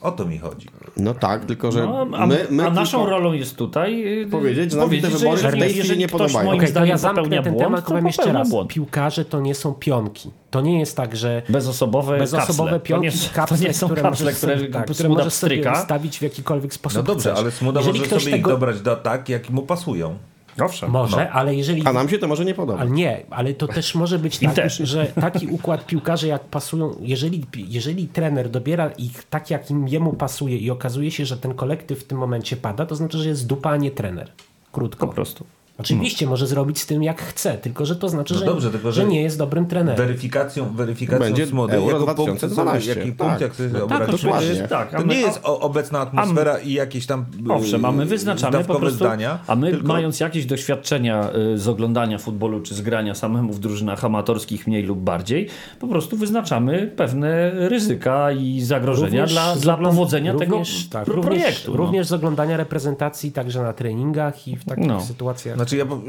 O to mi chodzi. No tak, tylko że No, a, my, my a naszą tylko... rolą jest tutaj y, Powiedzieć, że nam powiedzieć, te że wybory jeżeli, w tej chwili nie podobają. moim to zdaniem ja zamknę ten błąd, temat, powiem jeszcze raz. błąd. Piłkarze to nie są pionki. To nie jest tak, że Bezosobowe, bezosobowe kapsle. pionki, to nie, kapsle, to nie są które kapsle, możesz które, sobie, tak, które które możesz sobie ustawić w jakikolwiek sposób No dobrze, chcesz. ale Smuda Jeżeli może sobie ich dobrać do tak, jak mu pasują. Owszem. Może, ale jeżeli... A nam się to może nie podoba. Ale nie, ale to też może być tak, też. że taki układ piłkarzy jak pasują, jeżeli, jeżeli trener dobiera ich tak, jak im jemu pasuje i okazuje się, że ten kolektyw w tym momencie pada, to znaczy, że jest dupa, a nie trener. Krótko. Po prostu. Oczywiście może zrobić z tym jak chce, tylko że to znaczy, No że, dobrze, tylko że- że nie jest dobrym trenerem. Weryfikacją, weryfikacją Będzie Smudy, Euro jako punkt, 2012, jaki tak. punkt, jak sobie No tak, obraliśmy, to jest, Tak, a to my- nie jest o, obecna atmosfera i jakieś tam y, Owszem, a my wyznaczamy po prostu, zdania. a my tylko- mając jakieś doświadczenia y, z oglądania futbolu czy z grania samemu w drużynach amatorskich mniej lub bardziej, po prostu wyznaczamy pewne ryzyka i zagrożenia dla, z dla powodzenia również, tego tak, pro- również, projektu. no. Również z oglądania reprezentacji także na treningach i w takich No. sytuacjach. Znaczy ja po-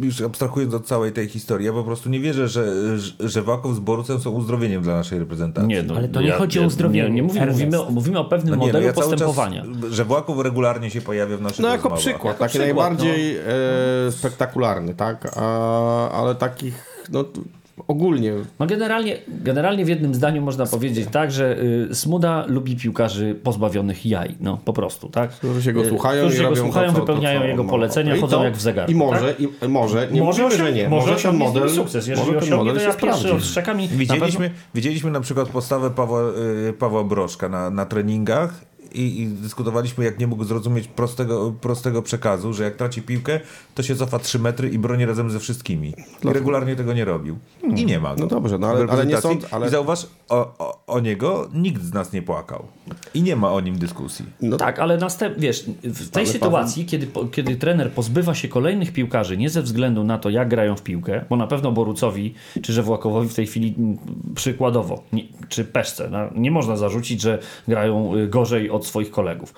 już abstrahując od całej tej historii, ja po prostu nie wierzę, że, że- Waków z Borucem są uzdrowieniem dla naszej reprezentacji. Nie, no, Ale to nie chodzi o uzdrowienie, Nie, nie mówimy, mówimy, o, mówimy o pewnym No nie, no modelu ja postępowania. Czas, że Właków regularnie się pojawia w naszych No jako rozmowach. przykład, Jako taki przykład, najbardziej e, spektakularny, tak? A, ale takich, no ogólnie No generalnie, generalnie w jednym zdaniu można powiedzieć tak, że y, Smuda lubi piłkarzy pozbawionych jaj, no po prostu, tak? którzy się go Y, słuchają którzy i się go słuchają, to, wypełniają to, co jego polecenia. I chodzą to- jak w zegarku. I może, tak? i, może, nie może mówimy, że nie, może może ten model, sukces. Jeżeli może osiągnie, model to się ja pierwszy odszczekam i na Widzieliśmy, pewno... widzieliśmy na przykład postawę Pawła, y, Pawła Brożka na, na treningach i, i dyskutowaliśmy, jak nie mógł zrozumieć prostego, prostego przekazu, że jak traci piłkę, to się cofa 3 metry i broni razem ze wszystkimi. I regularnie tego nie robił. I nie ma go. No dobrze, no ale- ale nie sąd- ale- I zauważ, o, o, o niego nikt z nas nie płakał. I nie ma o nim dyskusji. No, Tak, ale następ, wiesz, w tej Ale sytuacji, kiedy, po- kiedy trener pozbywa się kolejnych piłkarzy, nie ze względu na to, jak grają w piłkę, bo na pewno Borucowi czy Żewłakowowi w tej chwili m, przykładowo, nie, czy Peszce, no, nie można zarzucić, że grają y, gorzej od swoich kolegów.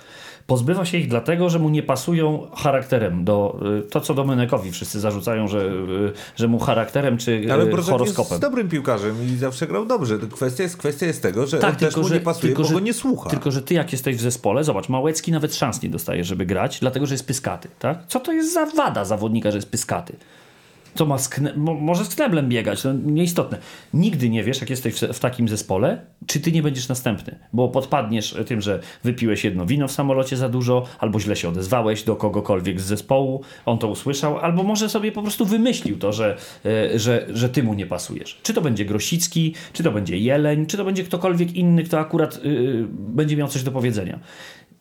Pozbywa się ich dlatego, że mu nie pasują charakterem do y, to, co Domenekowi wszyscy zarzucają, że, y, że mu charakterem czy Ale y, Brożek horoskopem. jest dobrym piłkarzem i zawsze grał dobrze. Kwestia jest, kwestia jest tego, że Tak, on też mu nie pasuje, bo go nie słucha. Tylko, że ty jak jesteś w zespole, zobacz, Małecki nawet szans nie dostaje, żeby grać, dlatego, że jest pyskaty, tak? Co to jest za wada zawodnika, że jest pyskaty? Co ma z mo, może z kneblem biegać, no nieistotne. Nigdy nie wiesz, jak jesteś w, w takim zespole, czy ty nie będziesz następny, bo podpadniesz tym, że wypiłeś jedno wino w samolocie za dużo, albo źle się odezwałeś do kogokolwiek z zespołu, on to usłyszał, albo może sobie po prostu wymyślił to, że, e, że, że ty mu nie pasujesz. Czy to będzie Grosicki, czy to będzie Jeleń, czy to będzie ktokolwiek inny, kto akurat y, będzie miał coś do powiedzenia.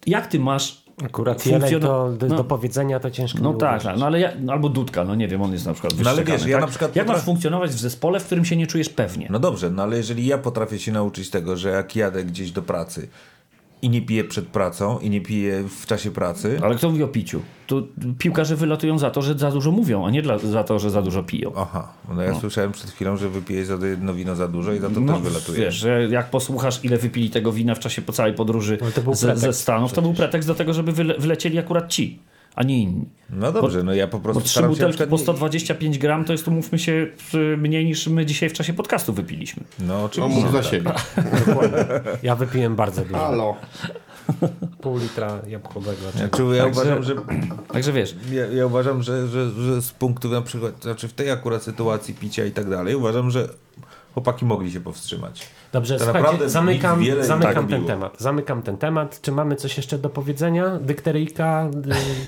Jak ty masz Akurat Jeleń funkcjono- to do, no. do powiedzenia to ciężko no tak, tak, no ale ja, no albo Dudka, no nie wiem, on jest na przykład No ale wiesz, ja tak? na przykład Jak potra- masz funkcjonować w zespole, w którym się nie czujesz pewnie? No dobrze, no ale jeżeli ja potrafię się nauczyć tego, że jak jadę gdzieś do pracy i nie piję przed pracą i nie piję w czasie pracy, Ale kto mówi o piciu? Tu piłkarze wylatują za to, że za dużo mówią, a nie dla, za to, że za dużo piją. aha, no ja słyszałem przed chwilą, że wypijesz za jedno wino za dużo i za to No, też wylatujesz. wiesz, że jak posłuchasz, ile wypili tego wina w czasie po całej podróży to był ze, ze Stanów, to był pretekst do tego, żeby wyle, wylecieli akurat ci, a nie inni. No dobrze, no ja po prostu Bo trzy butelki po nie- 125 gram to jest, umówmy się, mniej niż my dzisiaj w czasie podcastu wypiliśmy. No no oczywiście. mów za siebie. Ja wypiłem bardzo dużo. Halo. Pół litra jabłkowego. Znaczy, ja Także- uważam, że Także wiesz, ja, ja uważam, że, że, że z punktu na przykład, znaczy w tej akurat sytuacji picia i tak dalej, uważam, że chłopaki mogli się powstrzymać. Dobrze, To naprawdę zamykam, zamykam ten temat. Zamykam ten temat. Czy mamy coś jeszcze do powiedzenia? Dykteryjka,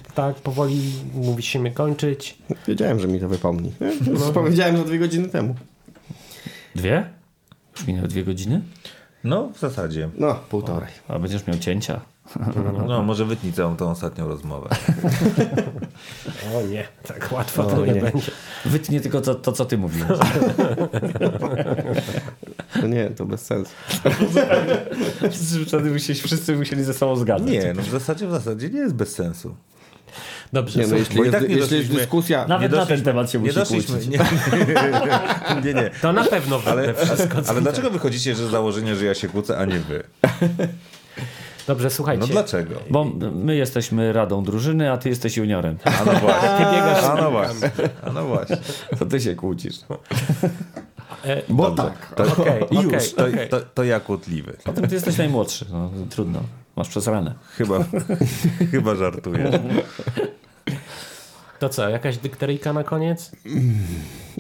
y, tak, powoli musimy kończyć. Wiedziałem, że mi to wypomni. No. Powiedziałem to dwie godziny temu. Dwie? Już minęły dwie godziny? No, w zasadzie. No, półtorej. A będziesz miał cięcia. No, może wytnij całą tą ostatnią rozmowę. O nie, tak łatwo to nie, będzie. Wytnie tylko to, to co ty mówiłeś. No nie, to bez sensu. Wtedy musieli, wszyscy musieli ze sobą zgadzać. Nie, no w zasadzie, w zasadzie nie jest bez sensu. Dobrze, Nie, no, słuchaj, jeśli jest, tak nie jeśli jest dyskusja... Nawet Nie na ten temat się Nie musi doszliśmy. kłócić. Nie, nie, nie. to na pewno Ale, wszystko ale dlaczego wychodzicie z założenia, że ja się kłócę, a nie wy? Dobrze, słuchajcie. No dlaczego? Bo my jesteśmy radą drużyny, a ty jesteś juniorem. A no właśnie. Ty biegasz A no właśnie. A no właśnie. To ty się kłócisz. E, Bo tak. To, Okej, już, to, okej. to, to ja kłótliwy. Potem ty jesteś najmłodszy. No, trudno. Masz przez ranę. Chyba, chyba żartuję. To co, jakaś dykteryjka na koniec?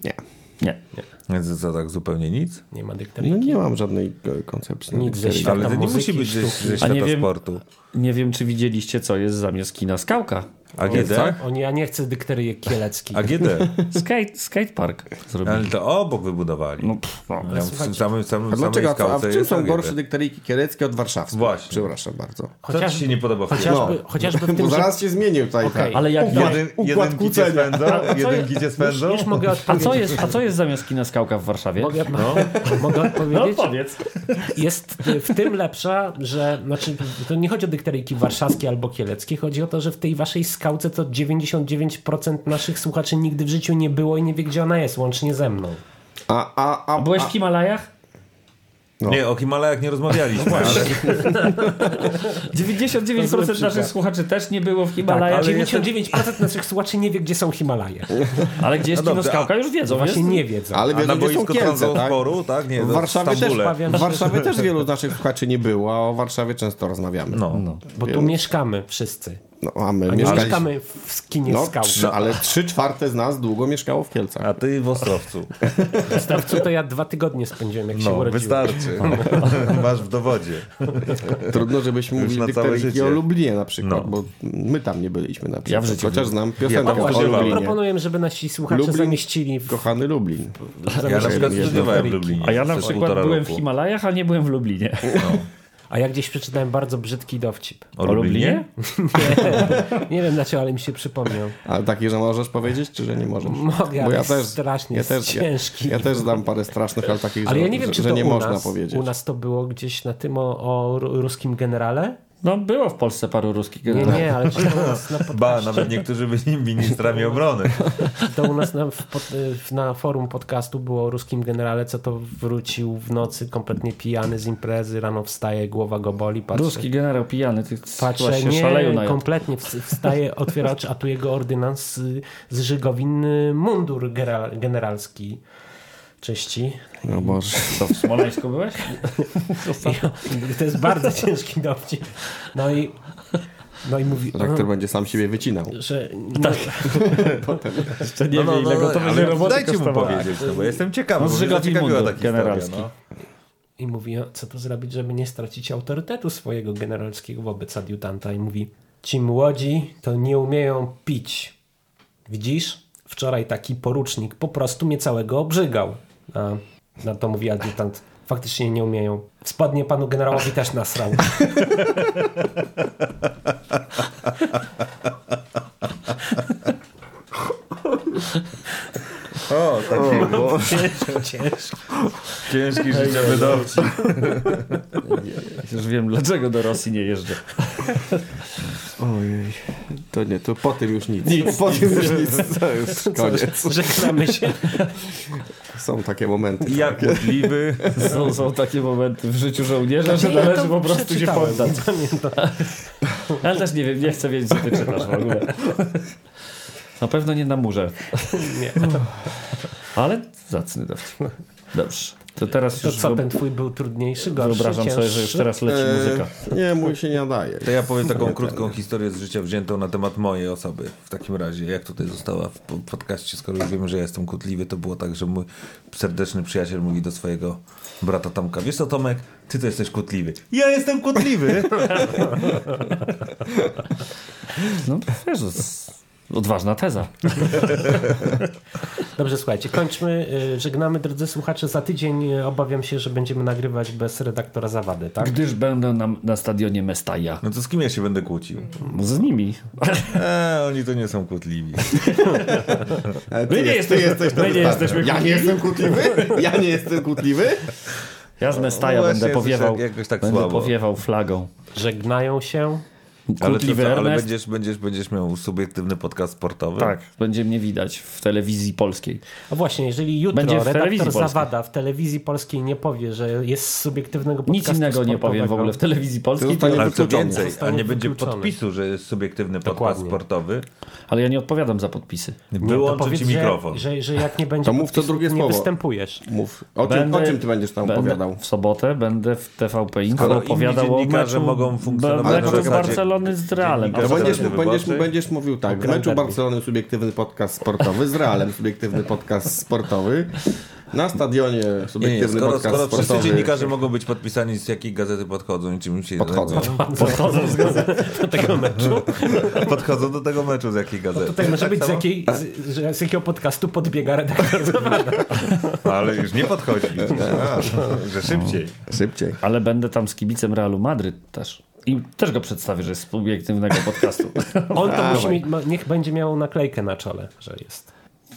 Nie. Nie. Więc co, tak zupełnie nic? Nie ma No nie mam żadnej koncepcji. Nic ze świata Ale to nie muzyki, musi być ze, ze A świata nie wiem- sportu. Nie wiem, czy widzieliście, co jest zamiast kina Skałka. AGD? Oni, ja nie chcę dykteryjek kieleckich. AGD. Skate, skatepark zrobili. Ale to obok wybudowali. No, pff, no. Ja w samym, samym, A dlaczego? A, a w czym są AGD? gorsze dykteryjki kieleckie od warszawskich? Właśnie. Przepraszam bardzo. Co ci się nie podoba w tym? Chociażby, chociażby w Bo tym, że... zaraz się zmienił tutaj. Tak. Ale jak Układ- Jeden, Układ jedynki cię kłócenia. spędzą, jedynki cię Już, spędzą. już mogę A co, jest, a co jest zamiast kina Skałka w Warszawie? Mogę, mogę odpowiedzieć? powiedz. Jest w tym lepsza, że znaczy, to nie chodzi o dykteryjki warszawskie albo kieleckie, chodzi o to, że w tej waszej skałce to 99% naszych słuchaczy nigdy w życiu nie było i nie wie, gdzie ona jest, łącznie ze mną. A, a, a, A byłeś w Himalajach? No. Nie, o Himalajach nie rozmawialiśmy, ale 99% naszych słuchaczy też nie było w Tak, Himalajach. ale, 99% naszych słuchaczy nie wie, gdzie są Himalaje. ale gdzie jest No dobrze, Skałka już wiedzą. Właśnie jest- nie wiedzą. ale a na wiedzą, gdzie są boisku Kielce, tak? transportu, tak? Nie, W Warszawie, też, w Warszawie też wielu naszych słuchaczy nie było, a o Warszawie często rozmawiamy. No. Bo tu mieszkamy wszyscy. No, a my A nie mieszkaliśmy... mieszkamy w skinie No, skałki. trzy, ale trzy czwarte z nas długo mieszkało w Kielcach. A ty w Ostrowcu. W Stawcu to ja dwa tygodnie spędziłem, jak się No, urodziłem. wystarczy. Masz w dowodzie. Trudno, żebyśmy Już mówili na całe dykteryjki życie. o Lublinie na przykład, No. bo my tam nie byliśmy na przykład. Ja w życiu Chociaż znam piosenkę Ja No o. Lublinie. proponuję, żeby nasi słuchacze Lublin, zamieścili w, Kochany Lublin. Ja na przykład studiowałem w Lublinie. A ja na przykład byłem w. Himalajach, a nie byłem w Lublinie. A ja gdzieś przeczytałem bardzo brzydki dowcip. O Lublinie? Nie wiem dlaczego, ale mi się przypomniał. Ale taki, że możesz powiedzieć, czy że nie możesz? Mogę, ale jest strasznie, jest ciężki. Ja, ja też znam parę strasznych, ale takich, Ale że, ja nie wiem, że, czy że nie można nas, powiedzieć. U nas to było gdzieś na tym o, o ru- ruskim generale? No było w Polsce paru ruskich Nie, generałów. nie, ale czy to u nas na, Ba, nawet niektórzy byli ministrami obrony. to u nas na, pod, na forum podcastu było o ruskim generale, co to wrócił w nocy kompletnie pijany z imprezy, rano wstaje, głowa go boli, patrzy. Ruski generał pijany, ty Patrzę, się nie, szaleją na kompletnie wst- wstaje, otwiera oczy, a tu jego ordynans y, z Żygowin y, mundur generalski czyści. No Boże. To w Smoleńsku byłeś? To jest bardzo ciężki dowcip. No i, no i mówi, Rektor będzie sam siebie wycinał. że no, Jeszcze nie wie, ile go to ale będzie roboty Dajcie mu powiedzieć, no, bo jestem ciekawy. No, bo zaciekawiła ta historia, generalski. no. i mówi, no, co to zrobić, żeby nie stracić autorytetu swojego generalskiego wobec adiutanta i mówi, ci młodzi to nie umieją pić. Widzisz? Wczoraj taki porucznik po prostu mnie całego obrzygał. A na to mówi adiutant. Faktycznie nie umieją. W spodnie panu generałowi też nasrał. O, taki Ciężko, ciężko. ciężki życiowy dowcip. Już wiem, dlaczego do Rosji nie jeżdżę. Ojej. To nie, to po tym już nic. po tym już nic. To już koniec. Żegnamy się. Są takie momenty. Ja kłótliwy. Są, są takie momenty w życiu żołnierza, że należy po prostu się poddać. Pamiętam. Ale też nie wiem, nie chcę wiedzieć, co ty czytasz w ogóle. Na pewno nie na murze. Nie. Ale zacny dowcip. Dobrze. To teraz To już co, ten twój był trudniejszy, gorszy, wyobrażam sobie, że już cięższy? teraz leci muzyka. E, nie, mój się nie nadaje. To ja powiem taką krótką historię z życia wziętą na temat mojej osoby. W takim razie, jak tutaj została w po- podcaście, skoro już wiemy, że ja jestem kłótliwy, to było tak, że mój serdeczny przyjaciel mówi do swojego brata Tomka, wiesz co Tomek, ty to jesteś kłótliwy. Ja jestem kłótliwy! No wiesz, odważna teza. Dobrze, słuchajcie, kończmy. y, Żegnamy, drodzy słuchacze. Za tydzień y, obawiam się, że będziemy nagrywać bez redaktora Zawady, tak? Gdyż będę na, na stadionie Mestaja. No to z kim ja się będę kłócił? No z nimi. Eee, oni to nie są kłótliwi. Ale My nie ty, jesteśmy- ty jesteś my nie jesteśmy Ja nie jestem kłótliwy? Ja nie jestem kłótliwy? Ja z Mestaja No będę powiewał, tak będę słabo. powiewał flagą. Żegnają się. Ale, to, ale będziesz, będziesz, będziesz miał subiektywny podcast sportowy? Tak, będzie mnie widać w telewizji polskiej. A właśnie, jeżeli jutro Będzie w redaktor. Zawada w telewizji polskiej nie powie, że jest z subiektywnego podcastu Nic innego nie powiem w ogóle w telewizji polskiej, zostanie to, Ale co więcej, a nie będzie wykluczony. podpisu, że jest subiektywny podcast Dokładnie. sportowy. ale ja nie odpowiadam za podpisy. Nie, to Wyłączę ci że- mikrofon. Że, że jak nie będzie To mów co podpisu, drugie nie słowo. występujesz. Mów. O czym, o czym ty będziesz tam będę, opowiadał? W sobotę będę w TVP Info opowiadał o meczu, mogą funkcjonować meczu Barcelony z Realem. dziennikarza To będziesz, będziesz, będziesz mówił tak, w meczu. Barcelony subiektywny podcast sportowy, z Realem subiektywny podcast sportowy, na stadionie Nie, nie, subiektywny skoro, podcast skoro wszyscy sportowy. dziennikarze mogą być podpisani z jakiej gazety podchodzą i czym się Podchodzą. Podchodzą do tego meczu. podchodzą do tego meczu z jakiej gazety. Tutaj może być z, jakiej, z, że z jakiego podcastu podbiega redaktor. Ale już nie podchodzi. A, że szybciej. Szybciej. Ale będę tam z kibicem Realu Madryt też. I też go przedstawię, że jest z subiektywnego podcastu. On to musi mieć, niech będzie miał naklejkę na czole, że jest.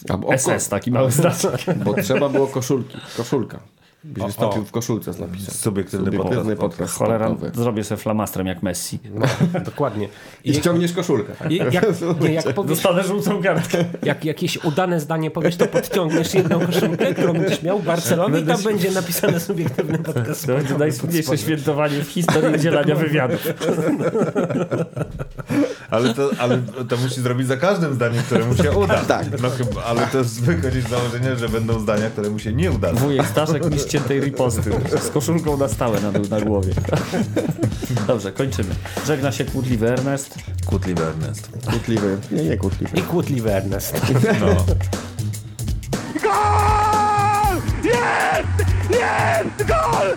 A, o, SS, taki mały znaczek. Bo trzeba było koszulki. Koszulka. Byś wystąpił w koszulce z napisem. Subiektywny Subiektywny podcast. Cholera, zrobię sobie flamastrem jak Messi. No, dokładnie. I I, ściągniesz koszulkę. i, jak, nie, jak, powiesz, Dostanę żółtą kartkę. jak jakieś udane zdanie powiesz, to podciągniesz jedną koszulkę, którą będziesz miał w Barcelonie i tam będzie napisane subiektywny podcast. To będzie najsłynniejsze świętowanie w historii udzielania wywiadów. Ale to, ale to musi zrobić za każdym zdaniem, które mu się uda. Tak. No, chyba, ale to jest wychodzić z założenia, że będą zdania, które mu się nie uda. Wujek Staszek mi ściętej riposty. Z koszulką na stałe na, na głowie. Dobrze, kończymy. Żegna się kłótliwy Ernest. Kłótliwy Ernest. Kłótliwy. Nie, nie kłótliwy. I kłótliwy Ernest. No. Gol! Jest! Jest! Gol!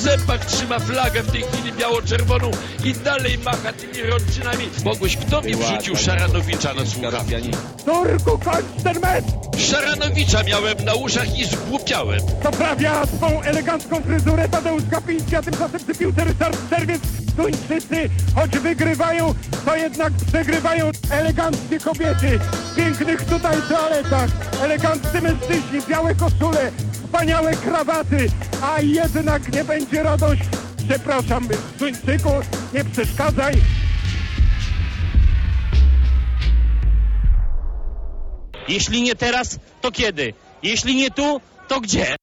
Zębach trzyma flagę w tej chwili biało-czerwoną i dalej macha tymi rączynami. Mogłeś, kto mi wrzucił Szaranowicza na słuchawki? Turku, kończ ten mecz! Szaranowicza miałem na uszach i zgłupiałem. Poprawia swą elegancką fryzurę Tadeusz Kapiński, a tymczasem przy piłce Ryszard Serwiec. Duńczycy, choć wygrywają, to jednak przegrywają eleganckie kobiety. W pięknych tutaj toaletach, eleganccy mężczyźni, białe koszule, wspaniałe krawaty, a jednak nie będzie radość. Przepraszam, Duńczyku, nie przeszkadzaj. Jeśli nie teraz, to kiedy? Jeśli nie tu, to gdzie?